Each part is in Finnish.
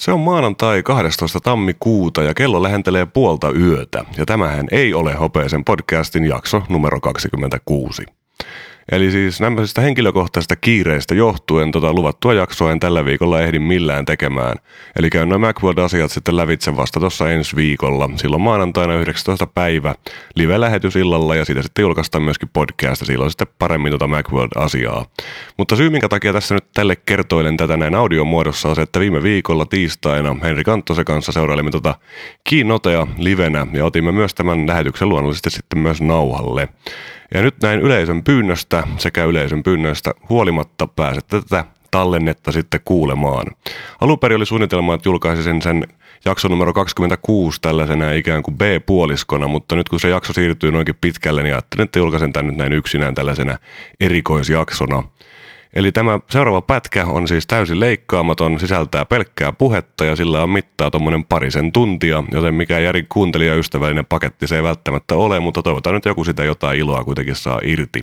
Se on maanantai 12. tammikuuta ja kello lähentelee puolta yötä. Ja tämähän ei ole Hopeisen podcastin jakso numero 26. Eli siis nämmöisistä henkilökohtaisista kiireistä johtuen tota luvattua jaksoa en tällä viikolla ehdi millään tekemään. Eli käyn noin Macworld-asiat sitten lävitse vasta tuossa ensi viikolla. Silloin maanantaina 19. päivä live-lähetys illalla ja siitä sitten julkaistaan myöskin podcast silloin sitten paremmin tuota Macworld-asiaa. Mutta syy minkä takia tässä nyt tälle kertoilen tätä näin audiomuodossa on se, että viime viikolla tiistaina Henri Kanttosen kanssa seurailimme tota Keynotea livenä ja otimme myös tämän lähetyksen luonnollisesti sitten myös nauhalle. Ja nyt näin yleisön pyynnöstä sekä yleisön pyynnöstä huolimatta pääsette tätä tallennetta sitten kuulemaan. Alun perin oli suunnitelma, että julkaisisin sen jakso numero 26 tällaisena ikään kuin B-puoliskona, mutta nyt kun se jakso siirtyy noinkin pitkälle, niin ajattelin, että julkaisen tämän nyt näin yksinään tällaisena erikoisjaksona. Eli tämä seuraava pätkä on siis täysin leikkaamaton, sisältää pelkkää puhetta ja sillä on mittaa tuommoinen parisen tuntia, joten mikä järi kuuntelijaystävällinen paketti se ei välttämättä ole, mutta toivotaan nyt joku sitä jotain iloa kuitenkin saa irti.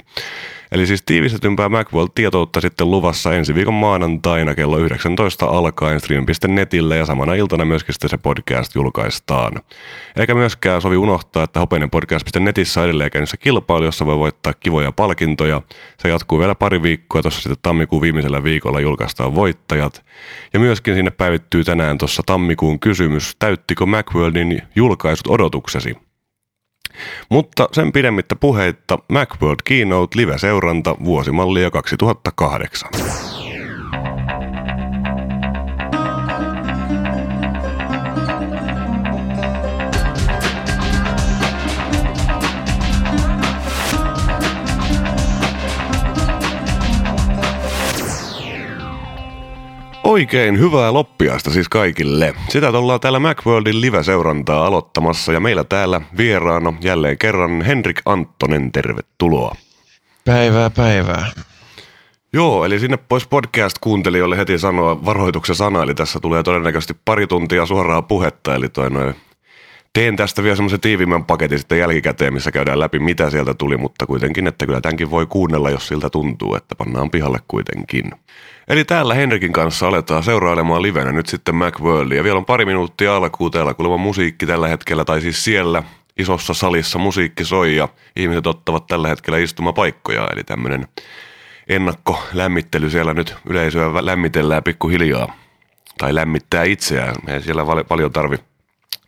Eli siis tiivistetympää Macworld-tietoutta sitten luvassa ensi viikon maanantaina kello 19 alkaen stream.netillä ja samana iltana myöskin sitten se podcast julkaistaan. Eikä myöskään sovi unohtaa, että hopeinen podcast.netissä on edelleen käynnissä kilpailu, jossa voi voittaa kivoja palkintoja. Se jatkuu vielä pari viikkoa, tuossa sitten tammikuun viimeisellä viikolla julkaistaan voittajat. Ja myöskin sinne päivittyy tänään tuossa tammikuun kysymys, täyttikö Macworldin julkaisut odotuksesi? Mutta sen pidemmittä puheitta Macworld Keynote live-seuranta vuosimallia 2008. Oikein hyvää loppiaista siis kaikille. Sitä ollaan täällä Macworldin live-seurantaa aloittamassa ja meillä täällä vieraana jälleen kerran Henrik Anttonen, tervetuloa. Päivää, päivää. Joo, eli sinne pois podcast-kuuntelijoille heti sanoa varoituksen sana, eli tässä tulee todennäköisesti pari tuntia suoraa puhetta, eli toi noin teen tästä vielä semmoisen tiivimmän paketin sitten jälkikäteen, missä käydään läpi, mitä sieltä tuli, mutta kuitenkin, että kyllä tämänkin voi kuunnella, jos siltä tuntuu, että pannaan pihalle kuitenkin. Eli täällä Henrikin kanssa aletaan seurailemaan livenä nyt sitten Macworldia. Vielä on pari minuuttia alkuun täällä kuulemma musiikki tällä hetkellä, tai siis siellä isossa salissa musiikki soi ja ihmiset ottavat tällä hetkellä istumapaikkoja, eli tämmöinen ennakkolämmittely siellä nyt yleisöä lämmitellään pikkuhiljaa tai lämmittää itseään. Ei siellä paljon tarvi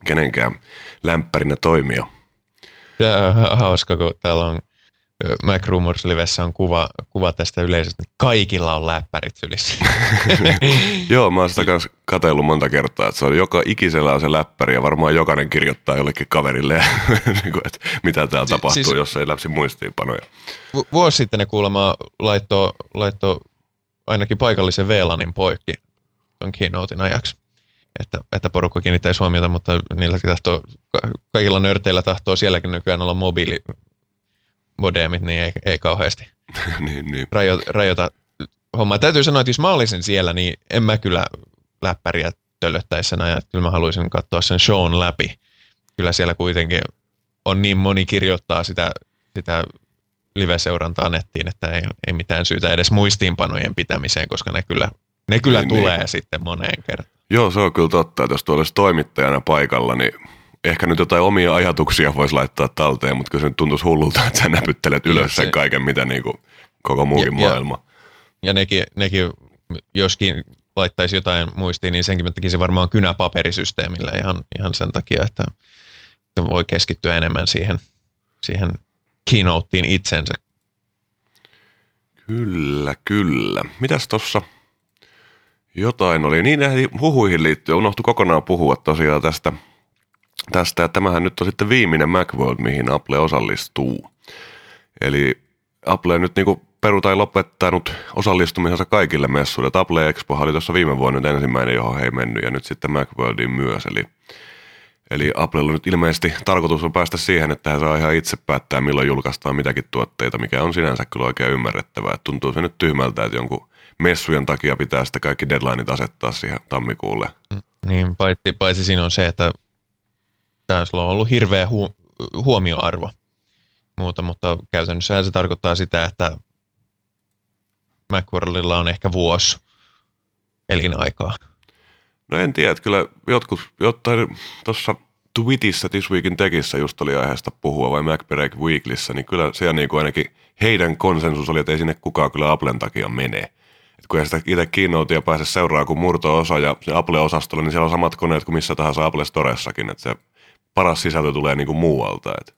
kenenkään lämpärinä toimia. Ja hauska, kun täällä on Mac Rumors Livessä on kuva, kuva tästä yleisöstä. Kaikilla on läppärit sylissä. Joo, mä oon sitä kanssa katsellut monta kertaa, että se on joka ikisellä on se läppäri ja varmaan jokainen kirjoittaa jollekin kaverille, niinku, että mitä täällä si- tapahtuu, siis, jos ei läpsi muistiinpanoja. Vu- vuosi sitten ne kuulemma laittoi, laitto ainakin paikallisen VLANin poikki tuon keynotein ajaksi. Että, että porukka kiinnittäisi huomiota, mutta niillä tahtoo, kaikilla nörteillä tahtoo sielläkin nykyään olla mobiili modemit, niin ei, ei kauheasti niin, niin. Rajo, rajoita hommaa. Täytyy sanoa, että jos mä olisin siellä, niin en mä kyllä läppäriä töllöttäessä aja. Kyllä mä haluaisin katsoa sen shown läpi. Kyllä siellä kuitenkin on niin moni kirjoittaa sitä, sitä live-seurantaa nettiin, että ei, ei mitään syytä edes muistiinpanojen pitämiseen, koska ne kyllä, ne kyllä niin, tulee niin. sitten moneen kertaan. Joo, se on kyllä totta, että jos tuolla olisi toimittajana paikalla, niin ehkä nyt jotain omia ajatuksia voisi laittaa talteen, mutta kyllä se nyt tuntuisi hullulta, että sä näpyttelet ylös sen kaiken, mitä niin kuin koko muukin ja, maailma. Ja, ja nekin, nekin, joskin laittaisi jotain muistiin, niin senkin tekisi varmaan kynäpaperisysteemillä ihan, ihan sen takia, että voi keskittyä enemmän siihen, siihen keynoteen itsensä. Kyllä, kyllä. Mitäs tuossa jotain oli? Niin näihin huhuihin liittyen unohtui kokonaan puhua tosiaan tästä – tästä, että tämähän nyt on sitten viimeinen Macworld, mihin Apple osallistuu. Eli Apple nyt niin peru tai lopettanut osallistumisensa kaikille messuille. Apple Expo oli tuossa viime vuonna nyt ensimmäinen, johon he ei mennyt, ja nyt sitten Macworldiin myös. Eli, eli Apple on nyt ilmeisesti tarkoitus on päästä siihen, että he saa ihan itse päättää, milloin julkaistaan mitäkin tuotteita, mikä on sinänsä kyllä oikein ymmärrettävää. Että tuntuu se nyt tyhmältä, että jonkun messujen takia pitää sitten kaikki deadlineit asettaa siihen tammikuulle. Niin, paitsi, paitsi siinä on se, että Tämä on ollut hirveä hu- huomioarvo muuta, mutta käytännössä se tarkoittaa sitä, että Macworldilla on ehkä vuosi elinaikaa. No en tiedä, että kyllä jotkut, jotain tuossa Twitissä This Weekin tekissä just oli aiheesta puhua vai MacBreak Weeklissä, niin kyllä siellä niin kuin ainakin heidän konsensus oli, että ei sinne kukaan kyllä Applen takia mene. Et kun ei sitä itse kiinnoutia pääse seuraa kuin murto-osa ja se Apple-osastolla, niin siellä on samat koneet kuin missä tahansa Apple Storessakin, että se paras sisältö tulee niin kuin muualta. Et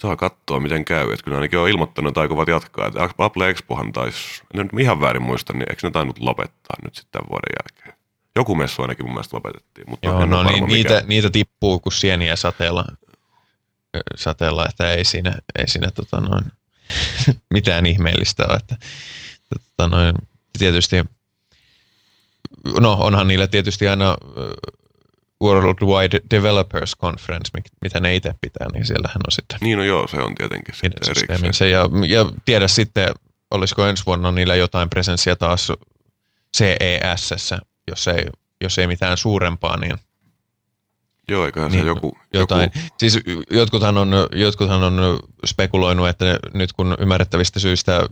saa katsoa, miten käy. Et kyllä ainakin on ilmoittanut, että aikovat jatkaa. Et Apple Expohan taisi, en nyt ihan väärin muista, niin eikö ne tainnut lopettaa nyt sitten vuoden jälkeen? Joku messu ainakin mun mielestä lopetettiin. Mutta Joo, no niin, niitä, niitä, tippuu kuin sieniä sateella, sateella että ei siinä, ei siinä tota noin, mitään ihmeellistä ole. Että, tota noin, tietysti, no onhan niillä tietysti aina Worldwide Developers Conference, mitä ne itse pitää, niin siellähän on sitten. Niin no joo, se on tietenkin sitten erikseen. Ja, ja tiedä sitten, olisiko ensi vuonna niillä jotain presenssiä taas CES, jos ei, jos ei mitään suurempaa, niin Joo, eiköhän niin, se joku... Jotain. Joku... Siis jotkuthan on, jotkuthan on spekuloinut, että nyt kun ymmärrettävistä syistä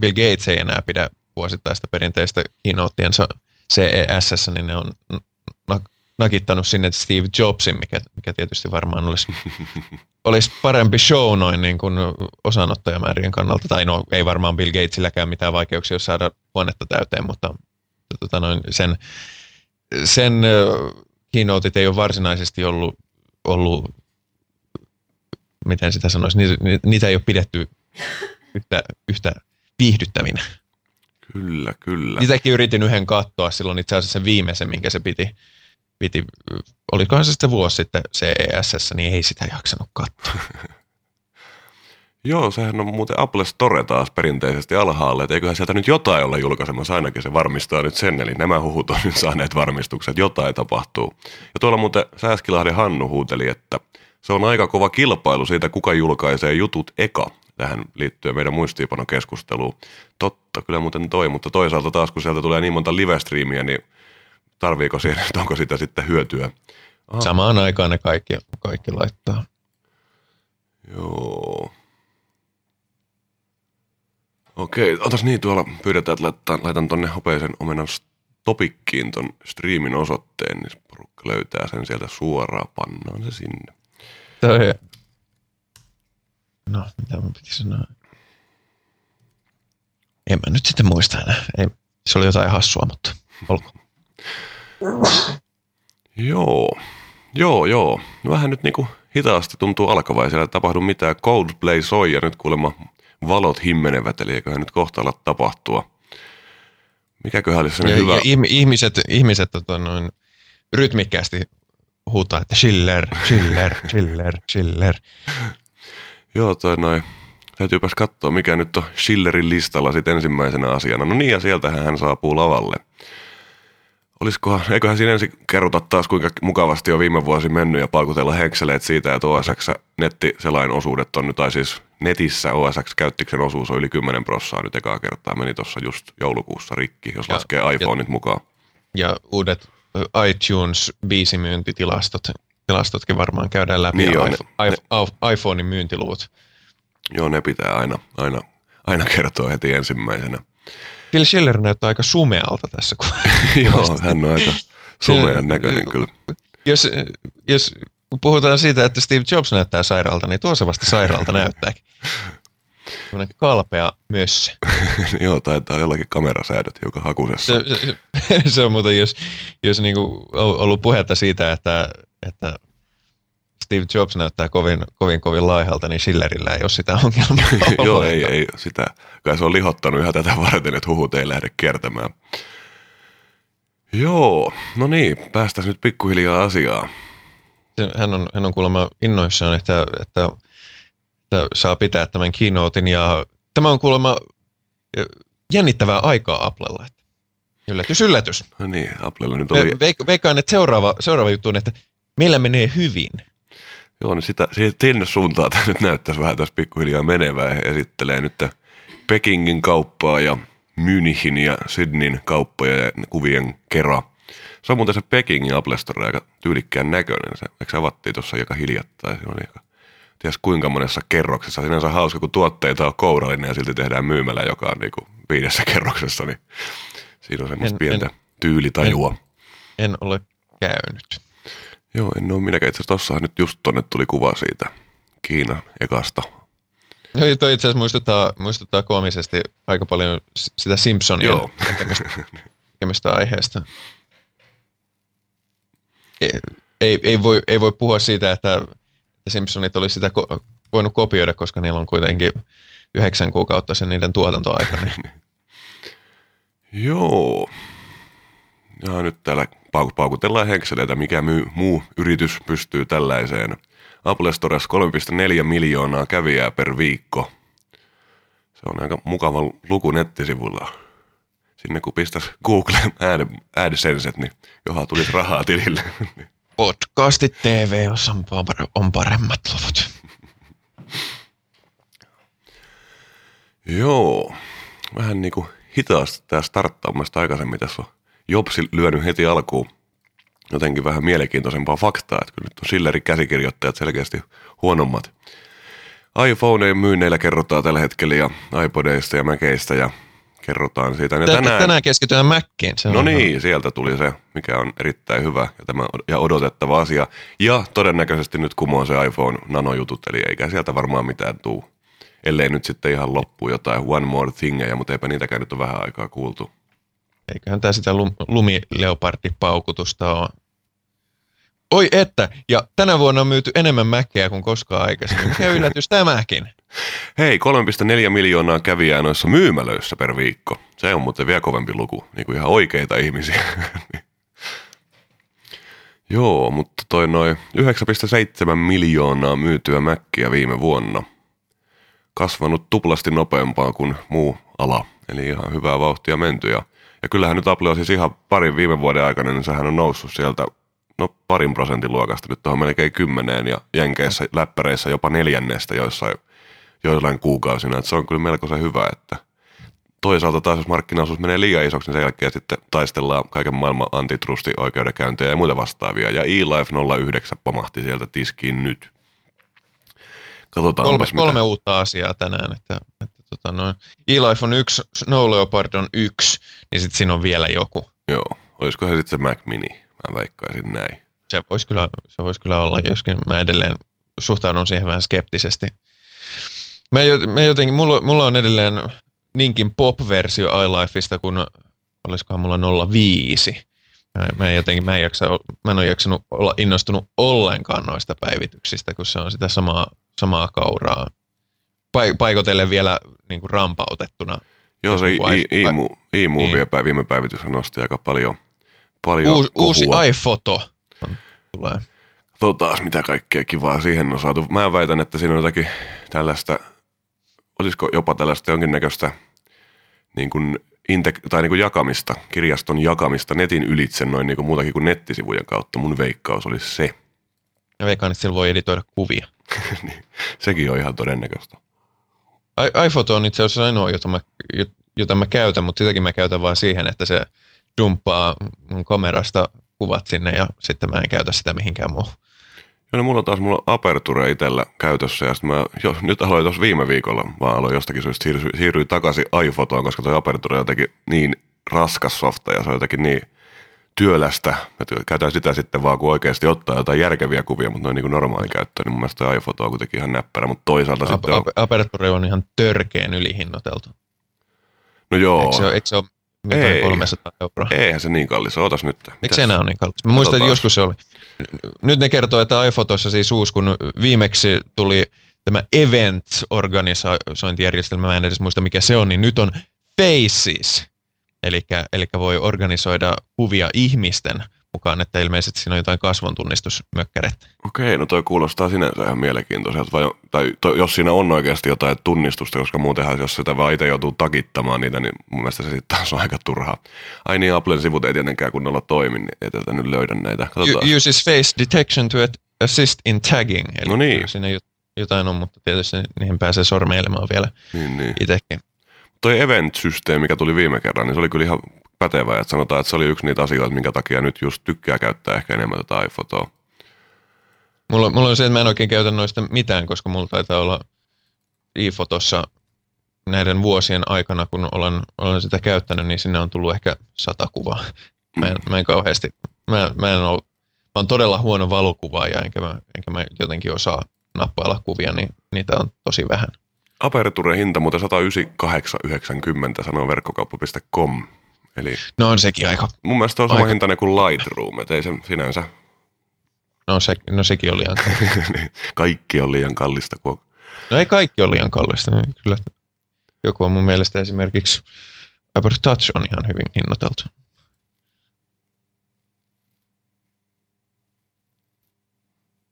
Bill Gates ei enää pidä vuosittaista perinteistä keynoteansa CES, niin ne on nakittanut sinne Steve Jobsin, mikä, mikä tietysti varmaan olisi, olisi parempi show noin niin kuin osanottajamäärien kannalta. Tai no, ei varmaan Bill Gatesilläkään mitään vaikeuksia, jos saada huonetta täyteen, mutta tota noin, sen, sen keynoteit ei ole varsinaisesti ollut, ollut miten sitä sanoisi, niitä, niitä ei ole pidetty yhtä, yhtä viihdyttävinä. Kyllä, kyllä. Niitäkin yritin yhden katsoa silloin itse asiassa sen viimeisen, minkä se piti, piti olikohan se sitten vuosi sitten CES, niin ei sitä jaksanut katsoa. Joo, sehän on muuten Apple Store taas perinteisesti alhaalla, että eiköhän sieltä nyt jotain olla julkaisemassa, ainakin se varmistaa nyt sen, eli nämä huhut on nyt saaneet varmistukset, jotain tapahtuu. Ja tuolla muuten Sääskilahden Hannu huuteli, että se on aika kova kilpailu siitä, kuka julkaisee jutut eka tähän liittyen meidän muistiinpanokeskusteluun. Totta, kyllä muuten toi, mutta toisaalta taas kun sieltä tulee niin monta live-striimiä, niin tarviiko siihen, onko sitä sitten hyötyä? Aha. Samaan aikaan ne kaikki, kaikki laittaa. Joo. Okei, otas niin tuolla pyydetään, että laitan, laitan tonne hopeisen omenan topikkiin ton striimin osoitteen, niin porukka löytää sen sieltä suoraan, pannaan se sinne. Toi. No, mitä mun piti sanoa? En mä nyt sitten muista enää. Ei, se oli jotain hassua, mutta olkoon. Joo, joo, joo. Vähän nyt niinku hitaasti tuntuu alkavaa. Siellä ei tapahdu mitään. Coldplay soi ja nyt kuulemma valot himmenevät, eli eiköhän nyt kohta ala tapahtua. Mikäköhän olisi ja, hyvä... Ja ihmiset, ihmiset tota, noin, rytmikkäästi huutaa, että Schiller, Schiller, Schiller, Schiller. Joo, toi noin. Täytyypäs katsoa, mikä nyt on Schillerin listalla sitten ensimmäisenä asiana. No niin, ja sieltähän hän saapuu lavalle. Olisikohan, eiköhän siinä ensin kerrota taas, kuinka mukavasti on viime vuosi mennyt ja paukutella henkseleet siitä, että OSX nettiselain osuudet on nyt, tai siis netissä OSX käyttiksen osuus on yli 10 prossaa nyt ekaa kertaa. Meni tuossa just joulukuussa rikki, jos ja, laskee iPhoneit ja, mukaan. Ja uudet iTunes biisimyyntitilastot tilastotkin varmaan käydään läpi niin ja ne, ne, iPhonein myyntiluvut. Joo, ne pitää aina, aina, aina kertoa heti ensimmäisenä. Phil Schiller näyttää aika sumealta tässä. Kun Joo, hän on aika sumean näköinen kyllä. Jos, jos puhutaan siitä, että Steve Jobs näyttää sairaalta, niin tuossa vasta sairaalta näyttääkin. Sellainen kalpea mössö. Joo, taitaa jollakin kamerasäädöt hiukan hakusessa. Se, se, se on muuten, jos, jos niinku on ollut puhetta siitä, että, että Steve Jobs näyttää kovin, kovin, kovin laihalta, niin Schillerillä ei ole sitä ongelmaa. Joo, ei, ei sitä. Kai se on lihottanut ihan tätä varten, että huhut ei lähde kiertämään. Joo, no niin, päästäisiin nyt pikkuhiljaa asiaan. Hän on, hän on kuulemma innoissaan, että, että, että saa pitää tämän keynotein ja tämä on kuulemma jännittävää aikaa Applella. Yllätys, yllätys. No niin, Applella nyt oli... Veikkaan, että seuraava, seuraava juttu on, että meillä menee hyvin. Joo, niin sitä, sinne suuntaan tämä nyt näyttäisi vähän tässä pikkuhiljaa menevää. Esittelee nyt Pekingin kauppaa ja München ja Sydneyn kauppoja ja kuvien kera. Se on muuten se Pekingin Apple Store aika tyylikkään näköinen. Se, eikö se avattiin tuossa aika hiljattain? Se oli aika, ties kuinka monessa kerroksessa. Sinänsä hauska, kun tuotteita on kourallinen ja silti tehdään myymälä, joka on niin kuin viidessä kerroksessa, niin siinä on semmoista en, pientä, en, tyylitajua. En ole käynyt. Joo, en ole minäkään. Itse asiassa nyt just tonne tuli kuva siitä Kiinan ekasta. No, toi itse asiassa muistuttaa, muistuttaa koomisesti aika paljon sitä Simpsonia Joo. tekemistä, aiheesta. Ei, ei, ei, voi, ei voi puhua siitä, että, että Simpsonit olisi sitä ko- voinut kopioida, koska niillä on kuitenkin yhdeksän kuukautta sen niiden tuotantoaika. Niin Joo. Ja nyt täällä pauk- paukutellaan henkseleitä, mikä myy, muu yritys pystyy tällaiseen. Apple Stores 3,4 miljoonaa kävijää per viikko. Se on aika mukava luku nettisivulla. Sinne kun pistäisi Google Ad, AdSenset, niin johan tulisi rahaa tilille. Podcastit TV, on, par- on paremmat luvut. Joo. Vähän niin kuin hitaasti tämä starttaa. Mun mielestä aikaisemmin tässä on Jobsi lyönyt heti alkuun jotenkin vähän mielenkiintoisempaa faktaa, että kyllä nyt on Schillerin käsikirjoittajat selkeästi huonommat. iPhonejen myynneillä kerrotaan tällä hetkellä ja iPodeista ja Maceista ja kerrotaan siitä. Ja Tänään, tänään, keskitytään Mäkkiin. No niin, sieltä tuli se, mikä on erittäin hyvä ja, tämä, ja odotettava asia. Ja todennäköisesti nyt kumoaa se iPhone nanojutut, eli eikä sieltä varmaan mitään tuu. Ellei nyt sitten ihan loppu jotain one more thingeja, mutta eipä niitäkään nyt ole vähän aikaa kuultu. Eiköhän tämä sitä lum- lumileopardipaukutusta ole. Oi että, ja tänä vuonna on myyty enemmän mäkkeä kuin koskaan aikaisemmin. Mikä yllätys tämäkin? Hei, 3,4 miljoonaa kävijää noissa myymälöissä per viikko. Se on muuten vielä kovempi luku, niin kuin ihan oikeita ihmisiä. Joo, mutta toi noin 9,7 miljoonaa myytyä mäkkiä viime vuonna. Kasvanut tuplasti nopeampaa kuin muu ala, eli ihan hyvää vauhtia menty. Ja, ja kyllähän nyt Apple on siis ihan parin viime vuoden aikana, niin sehän on noussut sieltä no parin prosentin luokasta nyt tuohon melkein kymmeneen ja Jenkeissä läppäreissä jopa neljännestä joissain joillain kuukausina. Että se on kyllä melkoisen hyvä, että toisaalta taas jos markkinaosuus menee liian isoksi, niin sen jälkeen sitten taistellaan kaiken maailman antitrusti-oikeudenkäyntejä ja muita vastaavia. Ja eLife 09 pomahti sieltä tiskiin nyt. Katsotaan, Kolme, mitä. kolme uutta asiaa tänään. Että, että tota noin, eLife on yksi, Snow Leopard on yksi, niin sitten siinä on vielä joku. Joo, olisiko se sitten se Mac Mini? Mä veikkaisin näin. Se voisi kyllä, se vois kyllä olla, joskin mä edelleen suhtaudun siihen vähän skeptisesti. Mä, mä jotenkin, mulla, mulla on edelleen niinkin pop-versio iLifeista, kun olisikohan mulla 05. Mä, mä, en jotenkin, mä, en jaksa, mä en ole jaksanut olla innostunut ollenkaan noista päivityksistä, kun se on sitä samaa, samaa kauraa. Pai, paikotellen vielä niin kuin rampautettuna. Joo, se Joku i- iMovie niin. viime päivitys nosti aika paljon, paljon Uusi, uusi iPhoto tulee. Katsotaan, mitä kaikkea kivaa siihen on saatu. Mä väitän, että siinä on jotakin tällaista, olisiko jopa tällaista jonkinnäköistä niin kuin integ- tai niin kuin jakamista, kirjaston jakamista netin ylitse noin niin kuin muutakin kuin nettisivujen kautta. Mun veikkaus olisi se. Ja veikkaan, että sillä voi editoida kuvia. Niin, Sekin on ihan todennäköistä. IPhoto on itse asiassa ainoa, jota mä, jota mä käytän, mutta sitäkin mä käytän vaan siihen, että se dumppaa mun kamerasta kuvat sinne ja sitten mä en käytä sitä mihinkään muuhun. Joo, no mulla on taas mulla Aperture itsellä käytössä ja mä jo, nyt aloin tuossa viime viikolla, vaan aloin jostakin syystä siirry, siirryin takaisin iPhotoon, koska tuo Aperture on jotenkin niin raskas softa ja se on jotenkin niin työlästä. Mä käytän sitä sitten vaan, kun oikeasti ottaa jotain järkeviä kuvia, mutta noin niin kuin normaali käyttö, niin mun mielestä iPhoto on kuitenkin ihan näppärä, mutta toisaalta Ap- sitten on, ap- Aperture on ihan törkeen ylihinnoiteltu. no joo, Eikö se ole, eikö se ole Ei. 300 euroa? eihän se niin kallis, ootas nyt. Miksi se enää on niin kallis? Mä muistan, että joskus se oli. Nyt ne kertoo, että iPhotossa siis uusi, kun viimeksi tuli tämä event-organisointijärjestelmä, mä en edes muista mikä se on, niin nyt on Faces. Eli, eli voi organisoida kuvia ihmisten mukaan, että ilmeisesti siinä on jotain kasvontunnistusmökkärettä. Okei, no toi kuulostaa sinänsä ihan mielenkiintoiselta. Vai, tai to, jos siinä on oikeasti jotain tunnistusta, koska muutenhan jos sitä vaan itse joutuu takittamaan niitä, niin mun mielestä se sitten taas on aika turhaa. Ai niin, Applen sivut ei tietenkään kunnolla toimi, niin ei tätä nyt löydä näitä. Katsotaan. Uses face detection to assist in tagging. Eli No niin. siinä jot- jotain on, mutta tietysti niihin pääsee sormeilemaan vielä Niin, niin. itsekin. Toi event-systeemi, mikä tuli viime kerran, niin se oli kyllä ihan pätevä. Että sanotaan, että se oli yksi niitä asioita, minkä takia nyt just tykkää käyttää ehkä enemmän tätä iPhotoa. Mulla, mulla on se, että mä en oikein käytä noista mitään, koska mulla taitaa olla iFotossa näiden vuosien aikana, kun olen, olen sitä käyttänyt, niin sinne on tullut ehkä sata kuvaa. Mä en, mä en kauheasti, mä, mä en ole, mä oon todella huono valokuvaaja, enkä mä, enkä mä jotenkin osaa nappailla kuvia, niin niitä on tosi vähän. Aperture hinta muuten 198,90 sanoo verkkokauppa.com. Eli No on sekin aika, mun mielestä on sama Aika- hintainen kuin Lightroom, et ei se sinänsä, no, se, no sekin oli liian kallista. kaikki on liian kallista. Kun... No ei kaikki ole liian kallista, niin kyllä joku on mun mielestä esimerkiksi Hyper Touch on ihan hyvin hinnoiteltu.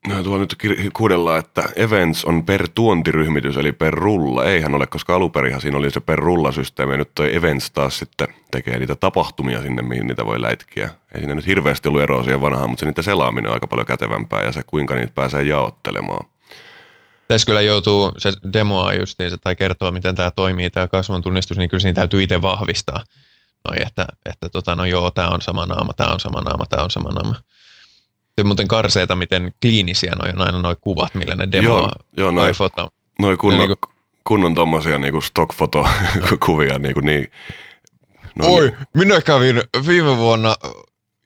No, tuolla nyt kuudellaan, että events on per tuontiryhmitys, eli per rulla. Eihän ole, koska aluperinhan siinä oli se per rulla-systeemi, ja nyt toi events taas sitten tekee niitä tapahtumia sinne, mihin niitä voi läitkiä. Ei siinä nyt hirveästi ollut eroa siihen vanhaan, mutta se niiden selaaminen on aika paljon kätevämpää, ja se kuinka niitä pääsee jaottelemaan. Tässä kyllä joutuu se demoa justiinsa tai kertoa, miten tämä toimii, tämä kasvon tunnistus, niin kyllä siinä täytyy itse vahvistaa. Noi, että, että tota, no joo, tämä on sama naama, tämä on sama naama, tämä on sama naama. Se on muuten karseeta, miten kliinisiä noi on aina noi kuvat, millä ne demoa Joo, joo, noi- iPhonea. Noi kunnon, niinku- kunnon tommosia niinku stock-fotokuvia, niinku niin. No, Oi, minä kävin viime vuonna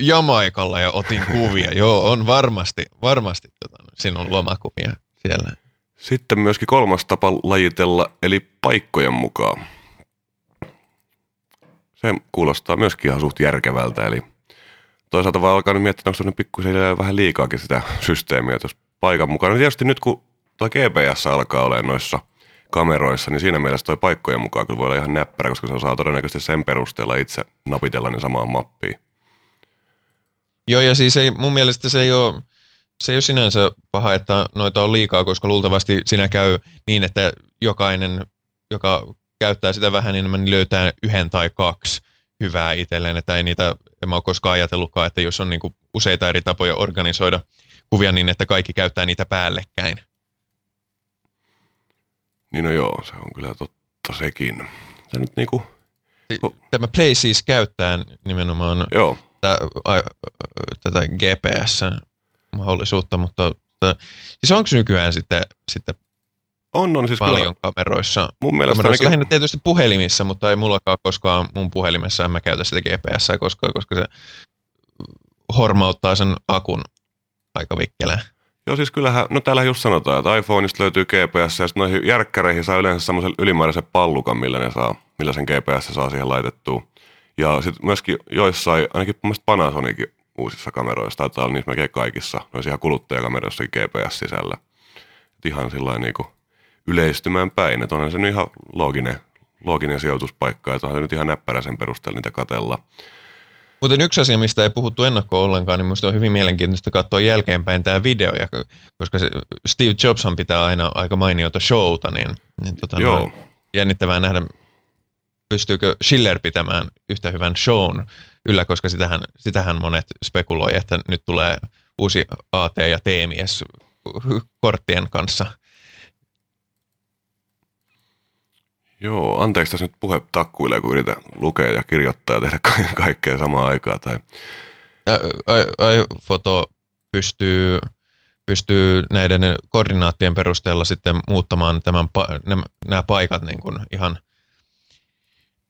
Jamaikalla ja otin kuvia. Joo, on varmasti, varmasti tota, sinun lomakuvia siellä. Sitten myöskin kolmas tapa lajitella, eli paikkojen mukaan. Se kuulostaa myöskin ihan suht järkevältä, eli toisaalta vaan alkaa nyt miettiä, onko se pikkusen vähän liikaakin sitä systeemiä, jos paikan mukaan. No tietysti nyt kun tuo GPS alkaa olemaan noissa kameroissa, niin siinä mielessä toi paikkojen mukaan kyllä voi olla ihan näppärä, koska se osaa todennäköisesti sen perusteella itse napitella ne samaan mappiin. Joo, ja siis ei, mun mielestä se ei ole, se ei ole sinänsä paha, että noita on liikaa, koska luultavasti siinä käy niin, että jokainen, joka käyttää sitä vähän enemmän, niin löytää yhden tai kaksi hyvää itselleen, että ei niitä, en mä ole koskaan ajatellutkaan, että jos on niinku useita eri tapoja organisoida kuvia niin, että kaikki käyttää niitä päällekkäin. Niin no joo, se on kyllä totta sekin. Se nyt niinku, Tämä Play siis käyttää nimenomaan joo, tätä, a- tätä GPS-mahdollisuutta, mutta mutta- siis onko nykyään sitten, sitten on, on siis paljon kyllä, kameroissa? mun mielestä Kameroissa ainakin, lähinnä tietysti puhelimissa, mutta ei mullakaan koskaan mun puhelimessa, en mä käytä sitä GPS koskaan, koska se hormauttaa sen akun aika vikkeleen. Joo, siis kyllähän, no täällä just sanotaan, että iPhoneista löytyy GPS ja noihin järkkäreihin saa yleensä semmoisen ylimääräisen pallukan, millä ne saa, millä sen GPS saa siihen laitettua. Ja sitten myöskin joissain, ainakin mun mielestä Panasonicin uusissa kameroissa, taitaa olla niissä melkein kaikissa, noissa ihan kuluttajakameroissakin GPS sisällä. Et ihan sillä niinku yleistymään päin, että onhan se nyt ihan looginen, looginen sijoituspaikka, että onhan se nyt ihan näppärä sen perusteella niitä katella. Mutta yksi asia, mistä ei puhuttu ennakkoon ollenkaan, niin minusta on hyvin mielenkiintoista katsoa jälkeenpäin tämä video, ja koska se Steve Jobshan pitää aina aika mainiota showta, niin, niin tota, Joo. jännittävää nähdä, pystyykö Schiller pitämään yhtä hyvän shown yllä, koska sitähän, sitähän monet spekuloi, että nyt tulee uusi AT ja TMS korttien kanssa. Joo, anteeksi tässä nyt puhe takkuilee, kun yritän lukea ja kirjoittaa ja tehdä ka- kaikkea samaan aikaan. Tai... iPhoto pystyy, pystyy näiden koordinaattien perusteella sitten muuttamaan tämän, nämä, nämä paikat niin kuin ihan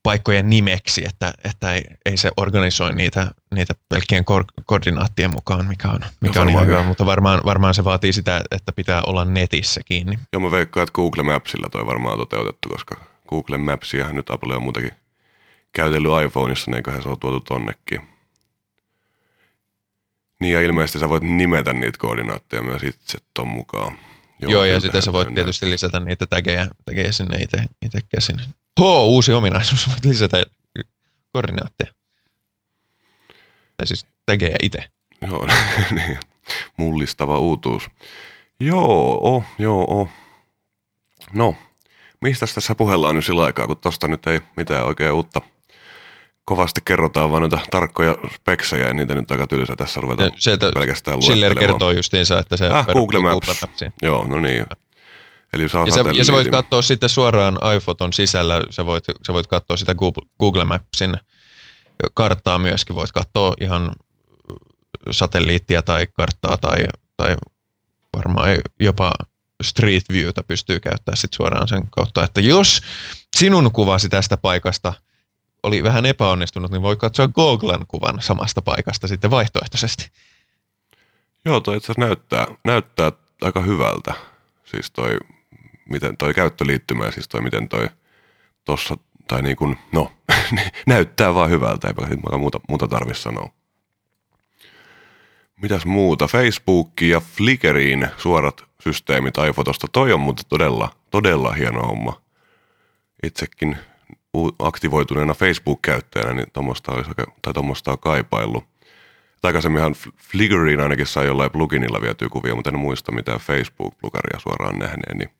paikkojen nimeksi, että, että ei, ei se organisoi niitä, niitä pelkkien ko- koordinaattien mukaan, mikä on, mikä on ihan varmaan. hyvä, mutta varmaan, varmaan se vaatii sitä, että pitää olla netissä kiinni. Joo, mä veikkaan, että Google Mapsilla toi varmaan toteutettu, koska Google Mapsiahan nyt Apple on muutenkin käytellyt iPhoneissa, niin eiköhän se on tuotu tonnekin. Niin ja ilmeisesti sä voit nimetä niitä koordinaatteja myös itse ton mukaan. Joo, Joo ja sitten sä voit toi tietysti lisätä niitä tägejä, tägejä sinne itse, itse käsin. Ho, uusi ominaisuus, voit lisätä koordinaatteja. Tai siis tägejä itse. näin. Joo, niin. Mullistava uutuus. Joo, oh, joo, oh. No, mistä tässä puhellaan nyt sillä aikaa, kun tosta nyt ei mitään oikein uutta kovasti kerrotaan, vaan noita tarkkoja speksejä, ja niitä nyt aika tylsä tässä ruveta Ja se, että pelkästään Schiller kertoo justiinsa, että se Ah, Google Maps. Joo, no niin. Eli saa Ja, sä, ja sä voit katsoa sitten suoraan iPhoton sisällä, sä voit, sä voit katsoa sitä Google, Google Mapsin karttaa myöskin, voit katsoa ihan satelliittia tai karttaa tai, tai varmaan jopa Street Viewtä pystyy käyttämään sit suoraan sen kautta, että jos sinun kuvasi tästä paikasta oli vähän epäonnistunut, niin voi katsoa Googlen kuvan samasta paikasta sitten vaihtoehtoisesti. Joo, toi itse näyttää, näyttää aika hyvältä. Siis toi, miten toi käyttöliittymä, siis toi miten toi tossa, tai niin kuin, no, näyttää vaan hyvältä, eipä muuta, muuta tarvitse sanoa. Mitäs muuta? Facebookiin ja Flickriin suorat systeemit iPhotosta. Toi on muuten todella, todella hieno homma. Itsekin aktivoituneena Facebook-käyttäjänä, niin tuommoista olisi, tai tuommoista on kaipaillut. Aikaisemminhan Flickriin ainakin sai jollain pluginilla vietyä kuvia, mutta en muista mitään Facebook-plugaria suoraan nähneeni.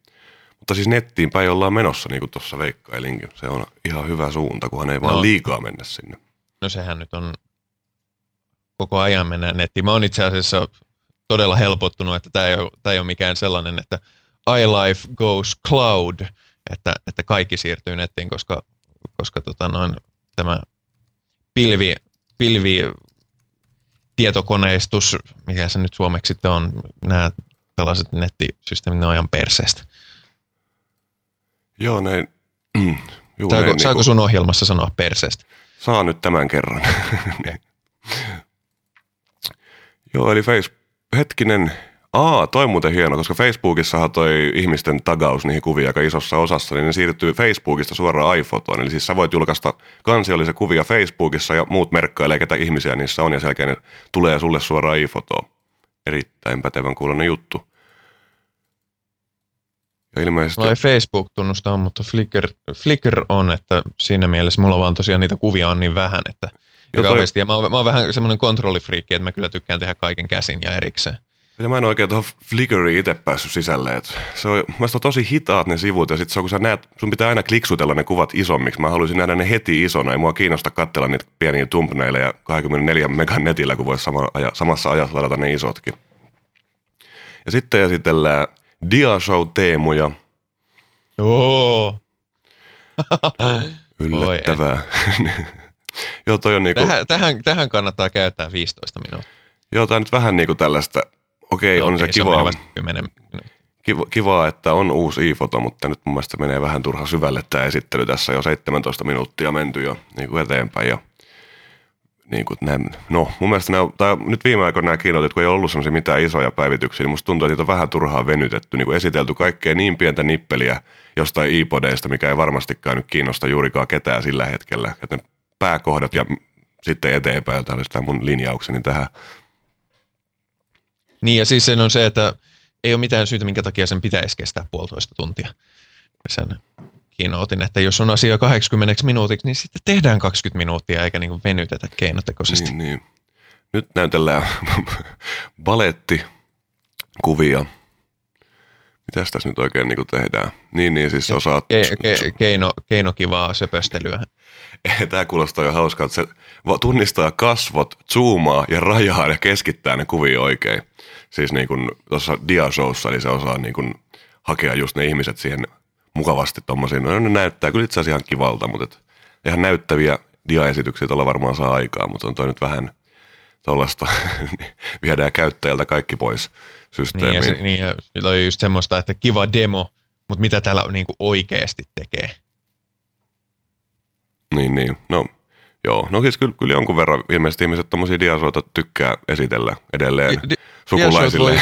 Mutta siis nettiin päin ollaan menossa, niin kuin tuossa veikkailinkin. Se on ihan hyvä suunta, kunhan ei vaan no. liikaa mennä sinne. No sehän nyt on koko ajan mennä nettiin. Mä oon itse asiassa todella helpottunut, että tämä ei, ole, tämä ei ole mikään sellainen, että iLife goes cloud, että, että kaikki siirtyy nettiin, koska, koska tota noin, tämä pilvi, pilvi tietokoneistus, mikä se nyt suomeksi sitten on, nämä tällaiset nettisysteemit, ne on ajan perseestä. Joo, ne... Juu, saako, ne, saako niin sun ohjelmassa sanoa perseestä? Saa nyt tämän kerran. Joo, eli face, hetkinen, Aa, toi muuten hieno, koska Facebookissahan toi ihmisten tagaus niihin kuvia aika isossa osassa, niin ne siirtyy Facebookista suoraan iPhotoon. Eli siis sä voit julkaista kansiollisen kuvia Facebookissa ja muut merkkailee, ketä ihmisiä niissä on, ja sen jälkeen ne tulee sulle suoraan iPhotoon. Erittäin pätevän kuulonen juttu. Ja ilmeisesti... Mulla ei Facebook tunnustaa, mutta Flickr, Flickr on, että siinä mielessä mulla vaan tosiaan niitä kuvia on niin vähän, että ja, toi... ja mä, oon, mä oon vähän semmoinen kontrollifriikki, että mä kyllä tykkään tehdä kaiken käsin ja erikseen. Ja mä en oikein tuohon Flickriin itse päässyt sisälle. Et se on, mä on tosi hitaat ne sivut ja sitten kun sä näet, sun pitää aina kliksutella ne kuvat isommiksi. Mä haluaisin nähdä ne heti isona. Ei mua kiinnosta katsella niitä pieniä thumbnailleja 24 megan netillä, kun voisi sama, aja, samassa ajassa ladata ne isotkin. Ja sitten esitellään Diashow-teemuja. Oo. Yllättävää. Joo, toi on niinku... tähän, tähän, tähän kannattaa käyttää 15 minuuttia. Joo, tämä on nyt vähän niinku tällaista, okei, okay, on se kivaa. Kiva, kivaa, että on uusi iFoto, mutta nyt mun mielestä menee vähän turha syvälle tämä esittely. Tässä jo 17 minuuttia menty jo niin kuin eteenpäin. Ja, niin kuin näin, no mun mielestä nämä, tai nyt viime aikoina nämä kiinnotit, kun ei ollut semmoisia mitään isoja päivityksiä, niin musta tuntuu, että niitä on vähän turhaa venytetty, niin kuin esitelty kaikkea niin pientä nippeliä jostain iPodeista, mikä ei varmastikaan nyt kiinnosta juurikaan ketään sillä hetkellä. Että ne pääkohdat ja sitten eteenpäin, tämä olisi mun linjaukseni tähän. Niin ja siis sen on se, että ei ole mitään syytä, minkä takia sen pitäisi kestää puolitoista tuntia. Sen kiinnotin, että jos on asia 80 minuutiksi, niin sitten tehdään 20 minuuttia eikä niin venytetä keinotekoisesti. Niin, niin. Nyt näytellään balettikuvia. Mitäs tässä nyt oikein niin tehdään? Niin, niin siis osaat... Ke, ke, keino, keinokivaa söpöstelyä. Tämä kuulostaa jo hauskaa, että se tunnistaa kasvot, zoomaa ja rajaa ja keskittää ne kuvia oikein. Siis niin kuin tuossa diashowssa, eli se osaa niin kuin hakea just ne ihmiset siihen mukavasti tuommoisiin. No ne näyttää kyllä itse asiassa ihan kivalta, mutta et, ihan näyttäviä diaesityksiä tuolla varmaan saa aikaa, mutta on toi nyt vähän tuollaista, viedään käyttäjältä kaikki pois systeemiin. Niin ja, se, niin ja oli just semmoista, että kiva demo, mutta mitä täällä niin kuin oikeasti tekee. Niin, niin. No, joo. No siis kyllä, kyllä jonkun verran ilmeisesti ihmiset tuommoisia diasoita tykkää esitellä edelleen di- sukulaisille.